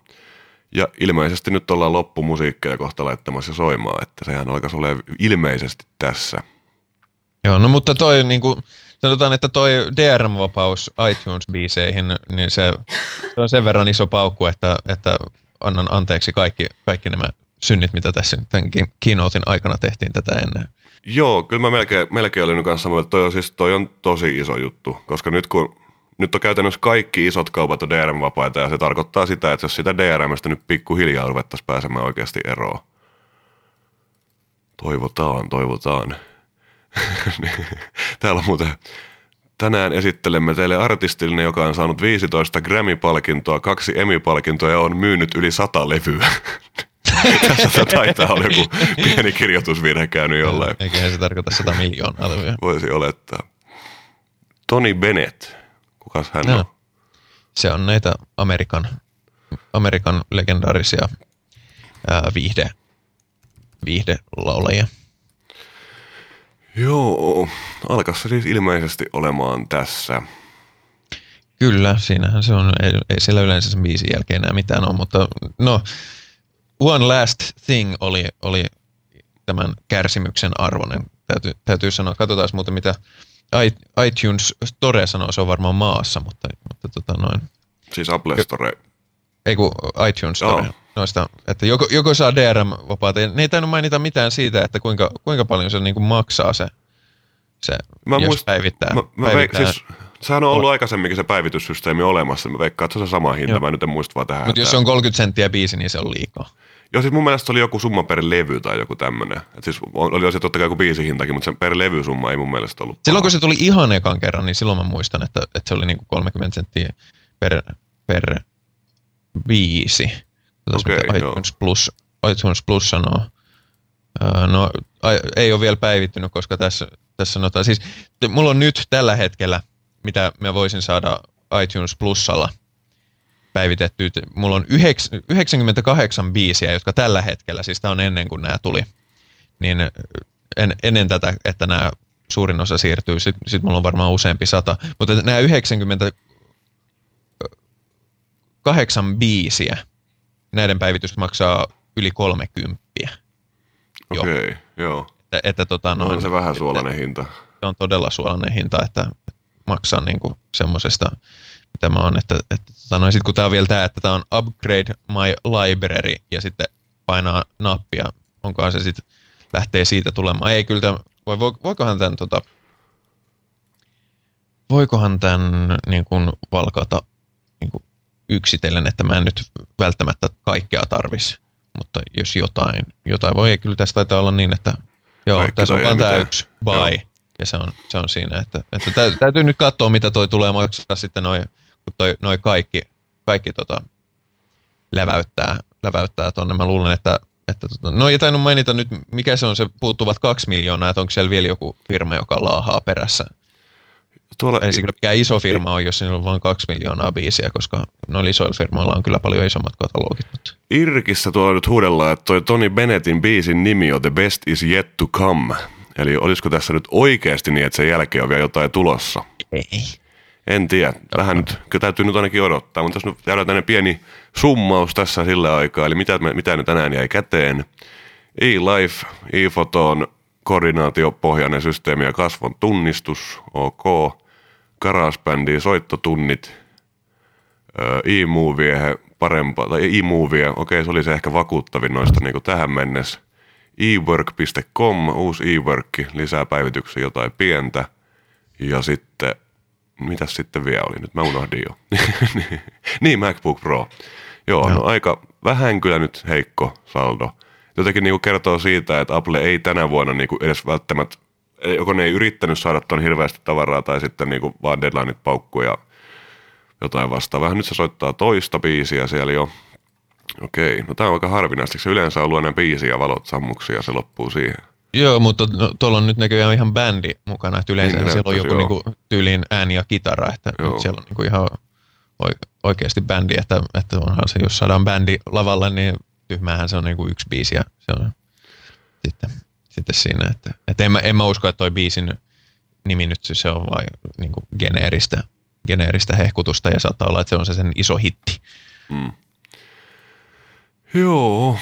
Ja ilmeisesti nyt ollaan loppumusiikkeja kohta laittamassa soimaan, että sehän alkaisi olla ilmeisesti tässä. Joo, no mutta toi niin kuin, sanotaan, että toi DRM-vapaus iTunes-biiseihin, niin se, se on sen verran iso paukku, että, että annan anteeksi kaikki, kaikki nämä synnit, mitä tässä tämän keynotein aikana tehtiin tätä ennen. Joo, kyllä mä melkein, melkein olin kanssa samaa, että toi on, siis, toi on tosi iso juttu, koska nyt kun nyt on käytännössä kaikki isot kaupat on DRM-vapaita ja se tarkoittaa sitä, että jos sitä DRMstä nyt pikkuhiljaa ruvettaisiin pääsemään oikeasti eroon. Toivotaan, toivotaan. Täällä on muuten, tänään esittelemme teille artistillinen, joka on saanut 15 Grammy-palkintoa, kaksi Emmy-palkintoa ja on myynyt yli 100 levyä. Tässä taitaa olla joku pieni kirjoitusvirhe käynyt jollain. Eiköhän se tarkoita 100 miljoonaa levyä. Voisi olettaa. Tony Bennett. Kukas hän Joo. on? Se on näitä Amerikan, Amerikan legendaarisia ää, viihde, viihdelaulajia. Joo, alkas se siis ilmeisesti olemaan tässä. Kyllä, siinähän se on. Ei, ei siellä yleensä sen biisin jälkeen enää mitään ole, mutta no, One Last Thing oli, oli tämän kärsimyksen arvoinen. Täytyy, täytyy sanoa, katsotaan muuten mitä iTunes Store sanoo, se on varmaan maassa, mutta, mutta tota noin. Siis Apple Store. Ei kun iTunes Store. Joo. Noista, että joko, joko saa DRM-vapaata. Ne ei tainnut mainita mitään siitä, että kuinka, kuinka paljon se niin kuin maksaa se, se Mä jos muist- päivittää. Mä, mä veik, päivittää. siis, sehän on ollut aikaisemminkin se päivityssysteemi olemassa. Mä veikkaan, että se on se sama hinta. Joo. Mä nyt en muista vaan tähän. Mutta jos se on 30 senttiä biisi, niin se on liikaa. Joo, siis mun mielestä se oli joku summa per levy tai joku tämmönen. Et siis oli se totta kai joku biisihintakin, mutta sen per levysumma ei mun mielestä ollut Silloin paha. kun se tuli ihan ekan kerran, niin silloin mä muistan, että, että se oli niinku 30 senttiä per, per biisi. Katsotaan, Okei, mitä iTunes Plus, iTunes Plus sanoo. Öö, no, ei ole vielä päivittynyt, koska tässä, tässä sanotaan, siis mulla on nyt tällä hetkellä, mitä mä voisin saada iTunes Plusalla päivitettyä. t- Mulla on yheks- 98 biisiä, jotka tällä hetkellä, siis tämä on ennen kuin nämä tuli, niin en, ennen tätä, että nämä suurin osa siirtyy, sitten sit mulla on varmaan useampi sata, mutta nämä 98 biisiä, näiden päivitys maksaa yli 30. joo. Okei, joo. Että, että tota, No, noin, on se vähän suolainen hinta. se on todella suolainen hinta, että maksaa niinku semmoisesta, mitä mä oon, että, että tota, noin, sit kun tää on vielä tää, että tää on upgrade my library ja sitten painaa nappia, onkohan se sitten lähtee siitä tulemaan. Ei kyllä, tämän, voi, voi, voikohan tämän tota, voikohan tämän niin kuin valkata niin kuin yksitellen, että mä en nyt välttämättä kaikkea tarvis, mutta jos jotain, jotain voi, ei kyllä tästä taitaa olla niin, että joo, Kaikki tässä on vaan ei tämä yksi buy, Joo. ja se on, se on siinä, että, että tä- täytyy nyt katsoa, mitä toi tulee maksaa sitten noi, kun toi, noi kaikki, kaikki tota, läväyttää, läväyttää tonne. Mä luulen, että, että tota, no ei tainnut mainita nyt, mikä se on se puuttuvat kaksi miljoonaa, että onko siellä vielä joku firma, joka laahaa perässä. Tuolla, Ei se kyllä mikään iso firma on, jos siinä on vain kaksi miljoonaa biisiä, koska noilla isoilla firmoilla on kyllä paljon isommat katalogit. Mutta Irkissä tuolla nyt huudellaan, että toi Tony Bennettin biisin nimi on The Best Is Yet To Come. Eli olisiko tässä nyt oikeasti niin, että sen jälkeen on vielä jotain tulossa? ei. En tiedä. Vähän nyt, kyllä täytyy nyt ainakin odottaa. Mutta jos nyt käydään tänne pieni summaus tässä sillä aikaa, eli mitä, mitä nyt tänään jäi käteen. E-Life, e-Photon, koordinaatiopohjainen systeemi ja kasvon tunnistus, ok. GarageBandi, soittotunnit, ö, e-Movie, parempaa, tai e-movie, okei se oli se ehkä vakuuttavin noista niin tähän mennessä. ework.com, uusi ework, lisää päivityksiä jotain pientä. Ja sitten, mitäs sitten vielä oli? Nyt mä unohdin jo. niin, MacBook Pro. Joo, no aika vähän kyllä nyt heikko saldo. Jotenkin niin kuin kertoo siitä, että Apple ei tänä vuonna niin kuin edes välttämättä, joko ne ei yrittänyt saada tuon hirveästi tavaraa tai sitten niin kuin vaan deadlineit paukkuu ja jotain vastaavaa. Nyt se soittaa toista biisiä siellä jo. Okei, no tämä on aika harvinaista. Se yleensä on luonne biisi ja valot sammuksia ja se loppuu siihen. Joo, mutta no, tuolla on nyt näköjään ihan bändi mukana, että yleensä niin, siellä on joku niinku, tyyliin ääni ja kitara, että nyt siellä on niinku ihan oikeasti bändi, että, että onhan se, jos saadaan bändi lavalle, niin tyhmähän se on niinku yksi biisi ja se on sitten, sitten siinä, että, että en, mä, en mä usko, että toi biisin nimi nyt se on vain niinku geneeristä, geneeristä hehkutusta ja saattaa olla, että se on se sen iso hitti. Mm. Joo,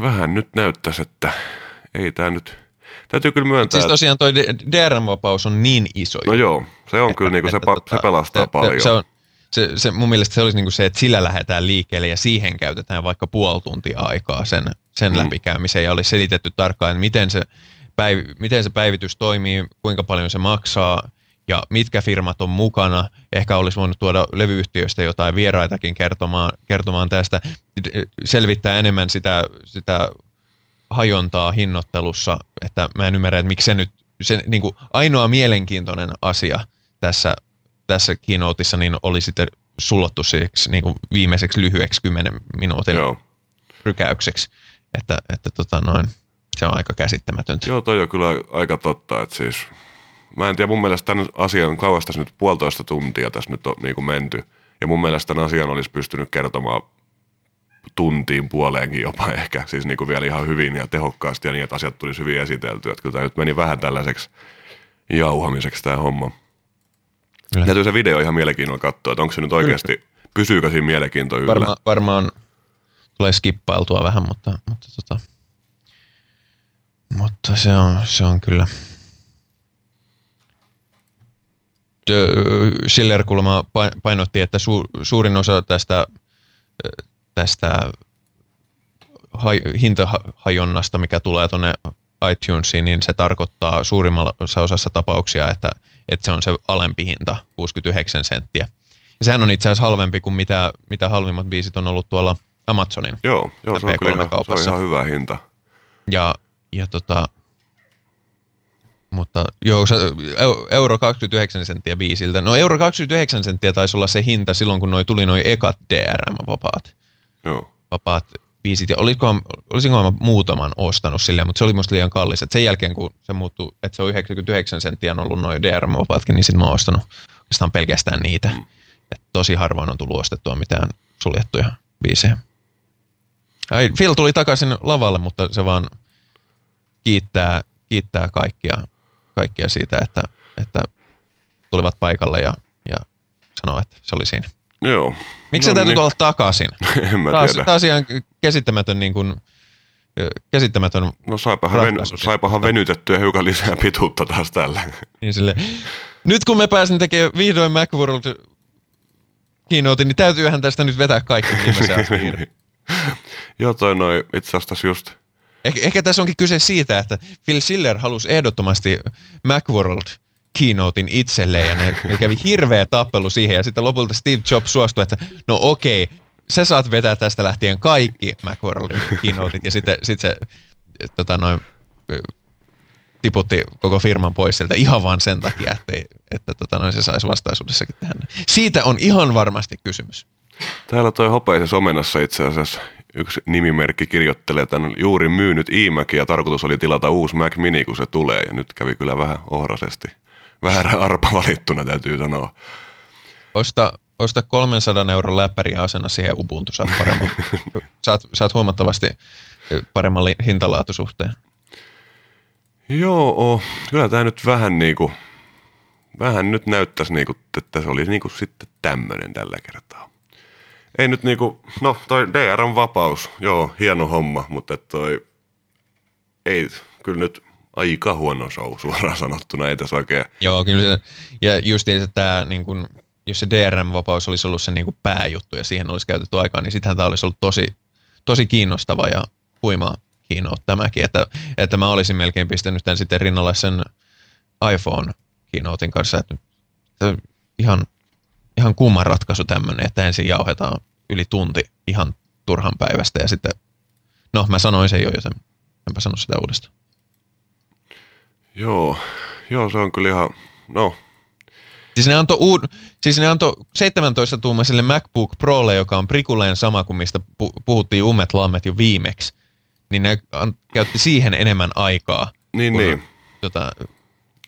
vähän nyt näyttäisi, että ei tämä nyt, täytyy kyllä myöntää. Siis tosiaan toi DRM-vapaus on niin iso. No joo, se on että, kyllä, niin kuin se, tota, se pelastaa että, paljon. Se on, se, se, mun mielestä se olisi niin kuin se, että sillä lähdetään liikkeelle ja siihen käytetään vaikka puoli tuntia aikaa sen, sen mm. läpikäymiseen ja olisi selitetty tarkkaan, että miten se, päiv, miten se päivitys toimii, kuinka paljon se maksaa ja mitkä firmat on mukana. Ehkä olisi voinut tuoda levyyhtiöistä jotain vieraitakin kertomaan, kertomaan tästä, selvittää enemmän sitä, sitä hajontaa hinnoittelussa, että mä en ymmärrä, että miksi se nyt, se niin kuin ainoa mielenkiintoinen asia tässä tässä keynoteissa niin oli sitten sullottu siksi niin kuin viimeiseksi lyhyeksi 10 minuutin Joo. rykäykseksi. Että, että tota noin, se on aika käsittämätöntä. Joo, toi on kyllä aika totta, että siis mä en tiedä, mun mielestä tämän asian kauas tässä nyt puolitoista tuntia tässä nyt on niin kuin menty. Ja mun mielestä tämän asian olisi pystynyt kertomaan tuntiin puoleenkin jopa ehkä, siis niin kuin vielä ihan hyvin ja tehokkaasti ja niin, että asiat tulisi hyvin esiteltyä. Että kyllä tämä nyt meni vähän tällaiseksi jauhamiseksi tämä homma. Kyllä. Täytyy se video ihan mielenkiinnolla katsoa, että onko se nyt oikeasti, Kyllä. pysyykö siinä mielenkiinto yllä? Varma, varmaan tulee skippailtua vähän, mutta, mutta, tota, mutta se, on, se on kyllä. Schiller kulma painotti, että su, suurin osa tästä, tästä hintahajonnasta, mikä tulee tuonne iTunesiin, niin se tarkoittaa suurimmassa osassa tapauksia, että, että se on se alempi hinta, 69 senttiä. Ja sehän on itse asiassa halvempi kuin mitä, mitä halvimmat biisit on ollut tuolla Amazonin Joo, joo se, on kyllä ihan, se on ihan hyvä hinta. Ja, ja tota, mutta joo, euro 29 senttiä biisiltä. No euro 29 senttiä taisi olla se hinta silloin, kun noi tuli noin ekat DRM-vapaat. Joo. Vapaat biisit. Ja olisiko, olisinko mä muutaman ostanut silleen, mutta se oli musta liian kallis. Et sen jälkeen, kun se muuttui, että se on 99 senttiä on ollut noin DRM-vapaatkin, niin sitten mä oon ostanut oikeastaan pelkästään niitä. Mm. Et tosi harvoin on tullut ostettua mitään suljettuja biisejä. Ai, Phil tuli takaisin lavalle, mutta se vaan kiittää, kiittää kaikkia, kaikkia siitä, että, että tulivat paikalle ja, ja sanoo, että se oli siinä. Joo. Miksi no, se täytyy niin. tulla takaisin? en mä taas, tiedä. Taas ihan käsittämätön niin kuin, käsittämätön No saipahan, ven, saipahan venytettyä hiukan lisää pituutta taas tällä. Niin sille. Nyt kun me pääsin tekemään vihdoin Macworld keynote, niin täytyyhän tästä nyt vetää kaikki viimeisen Joo, toi noin itse asiassa just. Eh, ehkä tässä onkin kyse siitä, että Phil Schiller halusi ehdottomasti Macworld keynotein itselleen ja ne, ne kävi hirveä tappelu siihen ja sitten lopulta Steve Jobs suostui, että no okei, okay, sä saat vetää tästä lähtien kaikki Macworldin keynoteit ja sitten sit se tota noin, tiputti koko firman pois sieltä ihan vaan sen takia, että, että tota noin, se saisi vastaisuudessakin tehdä. Siitä on ihan varmasti kysymys. Täällä toi hopeisessa omenassa itse asiassa yksi nimimerkki kirjoittelee, että on juuri myynyt iMac ja tarkoitus oli tilata uusi Mac Mini, kun se tulee. Ja nyt kävi kyllä vähän ohrasesti väärä arpa valittuna, täytyy sanoa. Osta, osta 300 euron läppäri ja asena siihen Ubuntu, saat, paremman, saat, saat huomattavasti paremman hintalaatusuhteen. Joo, kyllä tämä nyt vähän niin kuin, vähän nyt näyttäisi niin kuin, että se oli niin kuin sitten tämmöinen tällä kertaa. Ei nyt niin kuin, no toi DR on vapaus, joo, hieno homma, mutta toi ei kyllä nyt aika huono show suoraan sanottuna, ei tässä oikein. Joo, kyllä. Ja justiin tämä niin kuin jos se DRM-vapaus olisi ollut se niin kuin pääjuttu ja siihen olisi käytetty aikaa, niin sittenhän tämä olisi ollut tosi, tosi kiinnostava ja huima keynote tämäkin, että, että mä olisin melkein pistänyt tämän sitten rinnalle sen iPhone keynotein kanssa, että, että ihan, ihan kumman ratkaisu tämmöinen, että ensin jauhetaan yli tunti ihan turhan päivästä ja sitten, no mä sanoin sen jo, joten enpä sano sitä uudestaan. Joo, joo se on kyllä ihan, no Siis ne antoi, uud, siis ne antoi 17-tuumaiselle MacBook Prolle, joka on prikulleen sama kuin mistä pu, puhuttiin ummet lammet jo viimeksi, niin ne an, käytti siihen enemmän aikaa. Niin, kuin, niin. Tota,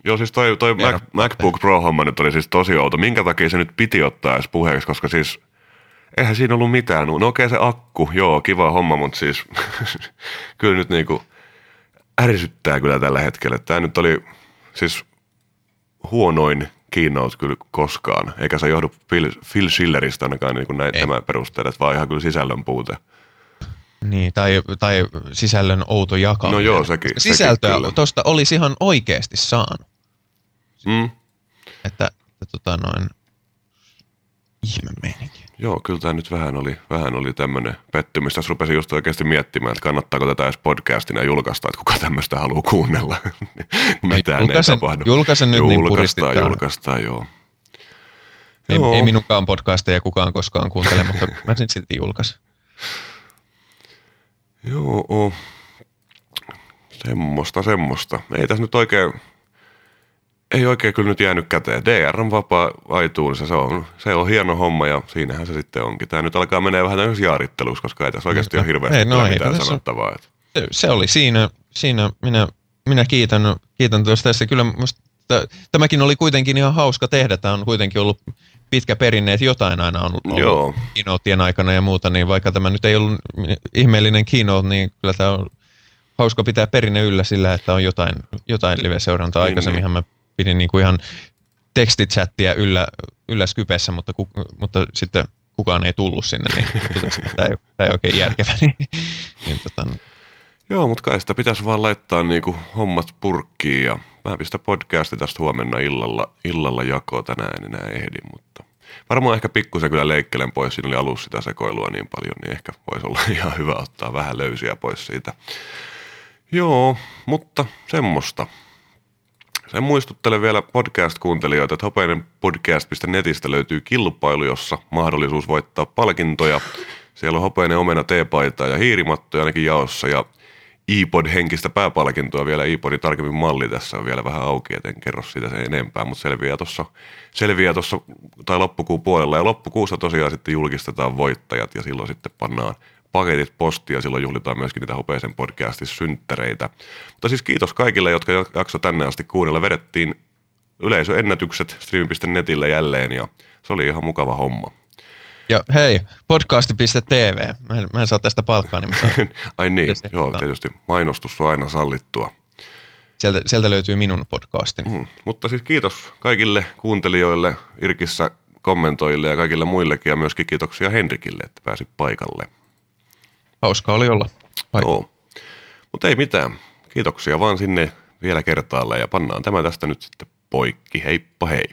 Joo, siis toi, toi Mac, MacBook Pro-homma nyt oli siis tosi outo. Minkä takia se nyt piti ottaa edes puheeksi, koska siis eihän siinä ollut mitään. No okei se akku, joo, kiva homma, mutta siis kyllä nyt niinku ärsyttää kyllä tällä hetkellä. Tämä nyt oli siis huonoin keynote kyllä koskaan, eikä se johdu Phil, Phil Schilleristä ainakaan niin kuin näin tämä perusteella, vaan ihan kyllä sisällön puute. Niin, tai, tai sisällön outo jakaminen. No joo, sekin. Sisältöä sekin tuosta olisi ihan oikeasti saanut. Mm. Että, että tota noin, ihme meininki. Joo, kyllä tämä nyt vähän oli, vähän oli tämmöinen pettymys. Tässä rupesin just oikeasti miettimään, että kannattaako tätä edes podcastina julkaista, että kuka tämmöistä haluaa kuunnella. Mitään julkaisen, ei tapahdu. Julkaisen nyt niin Julkaistaan, julkaistaan, joo. Ei, Joo. ei minunkaan podcasteja kukaan koskaan kuuntele, mutta mä sen silti julkaisin. Joo, semmoista, semmoista. Ei tässä nyt oikein, ei oikein kyllä nyt jäänyt käteen. DR on vapaa iTunes, se on, se on hieno homma ja siinähän se sitten onkin. Tämä nyt alkaa menee vähän tämmöisessä jaarittelussa, koska ei tässä oikeasti ole hirveästi Ei, no mitään tässä- sanottavaa. Että. Se, oli siinä, siinä minä, minä kiitän, kiitän tuosta tässä. Kyllä musta, tämäkin oli kuitenkin ihan hauska tehdä. Tämä on kuitenkin ollut pitkä perinne, että jotain aina on ollut Joo. keynoteien aikana ja muuta, niin vaikka tämä nyt ei ollut ihmeellinen keynote, niin kyllä tämä on hauska pitää perinne yllä sillä, että on jotain, jotain live-seurantaa. Niin, Aikaisemminhan mä pidin niin kuin ihan tekstichattia yllä, yllä Skypessä, mutta, ku, mutta sitten kukaan ei tullut sinne, niin tämä ei, tämä ei oikein järkevä. Niin, niin tota, Joo, mutta kai sitä pitäisi vaan laittaa niinku hommat purkkiin ja mä pistän podcasti tästä huomenna illalla, illalla jakoon tänään, en enää ehdi, mutta varmaan ehkä pikkusen kyllä leikkelen pois, siinä oli alussa sitä sekoilua niin paljon, niin ehkä voisi olla ihan hyvä ottaa vähän löysiä pois siitä. Joo, mutta semmoista. Sen muistuttelen vielä podcast-kuuntelijoita, että hopeinen podcast.netistä löytyy kilpailu, jossa mahdollisuus voittaa palkintoja. Siellä on hopeinen omena teepaitaa ja hiirimattoja ainakin jaossa ja iPod-henkistä pääpalkintoa vielä iPodin tarkemmin malli tässä on vielä vähän auki, et en kerro siitä sen enempää, mutta selviää tuossa selviää tossa, tai loppukuun puolella ja loppukuussa tosiaan sitten julkistetaan voittajat ja silloin sitten pannaan paketit postia silloin juhlitaan myöskin niitä hopeisen podcastin synttäreitä. Mutta siis kiitos kaikille, jotka jakso tänne asti kuunnella. Vedettiin yleisöennätykset stream.netillä jälleen ja se oli ihan mukava homma. Ja hei, podcasti.tv. Mä en, mä en saa tästä palkkaa, niin saan, Ai niin, Tietysti. joo, tietysti mainostus on aina sallittua. sieltä, sieltä löytyy minun podcastini. Mm. Mutta siis kiitos kaikille kuuntelijoille, Irkissä kommentoille ja kaikille muillekin ja myöskin kiitoksia Henrikille, että pääsi paikalle. Hauska oli olla. Joo. Mutta ei mitään. Kiitoksia vaan sinne vielä kertaalleen ja pannaan tämä tästä nyt sitten poikki. Heippa hei.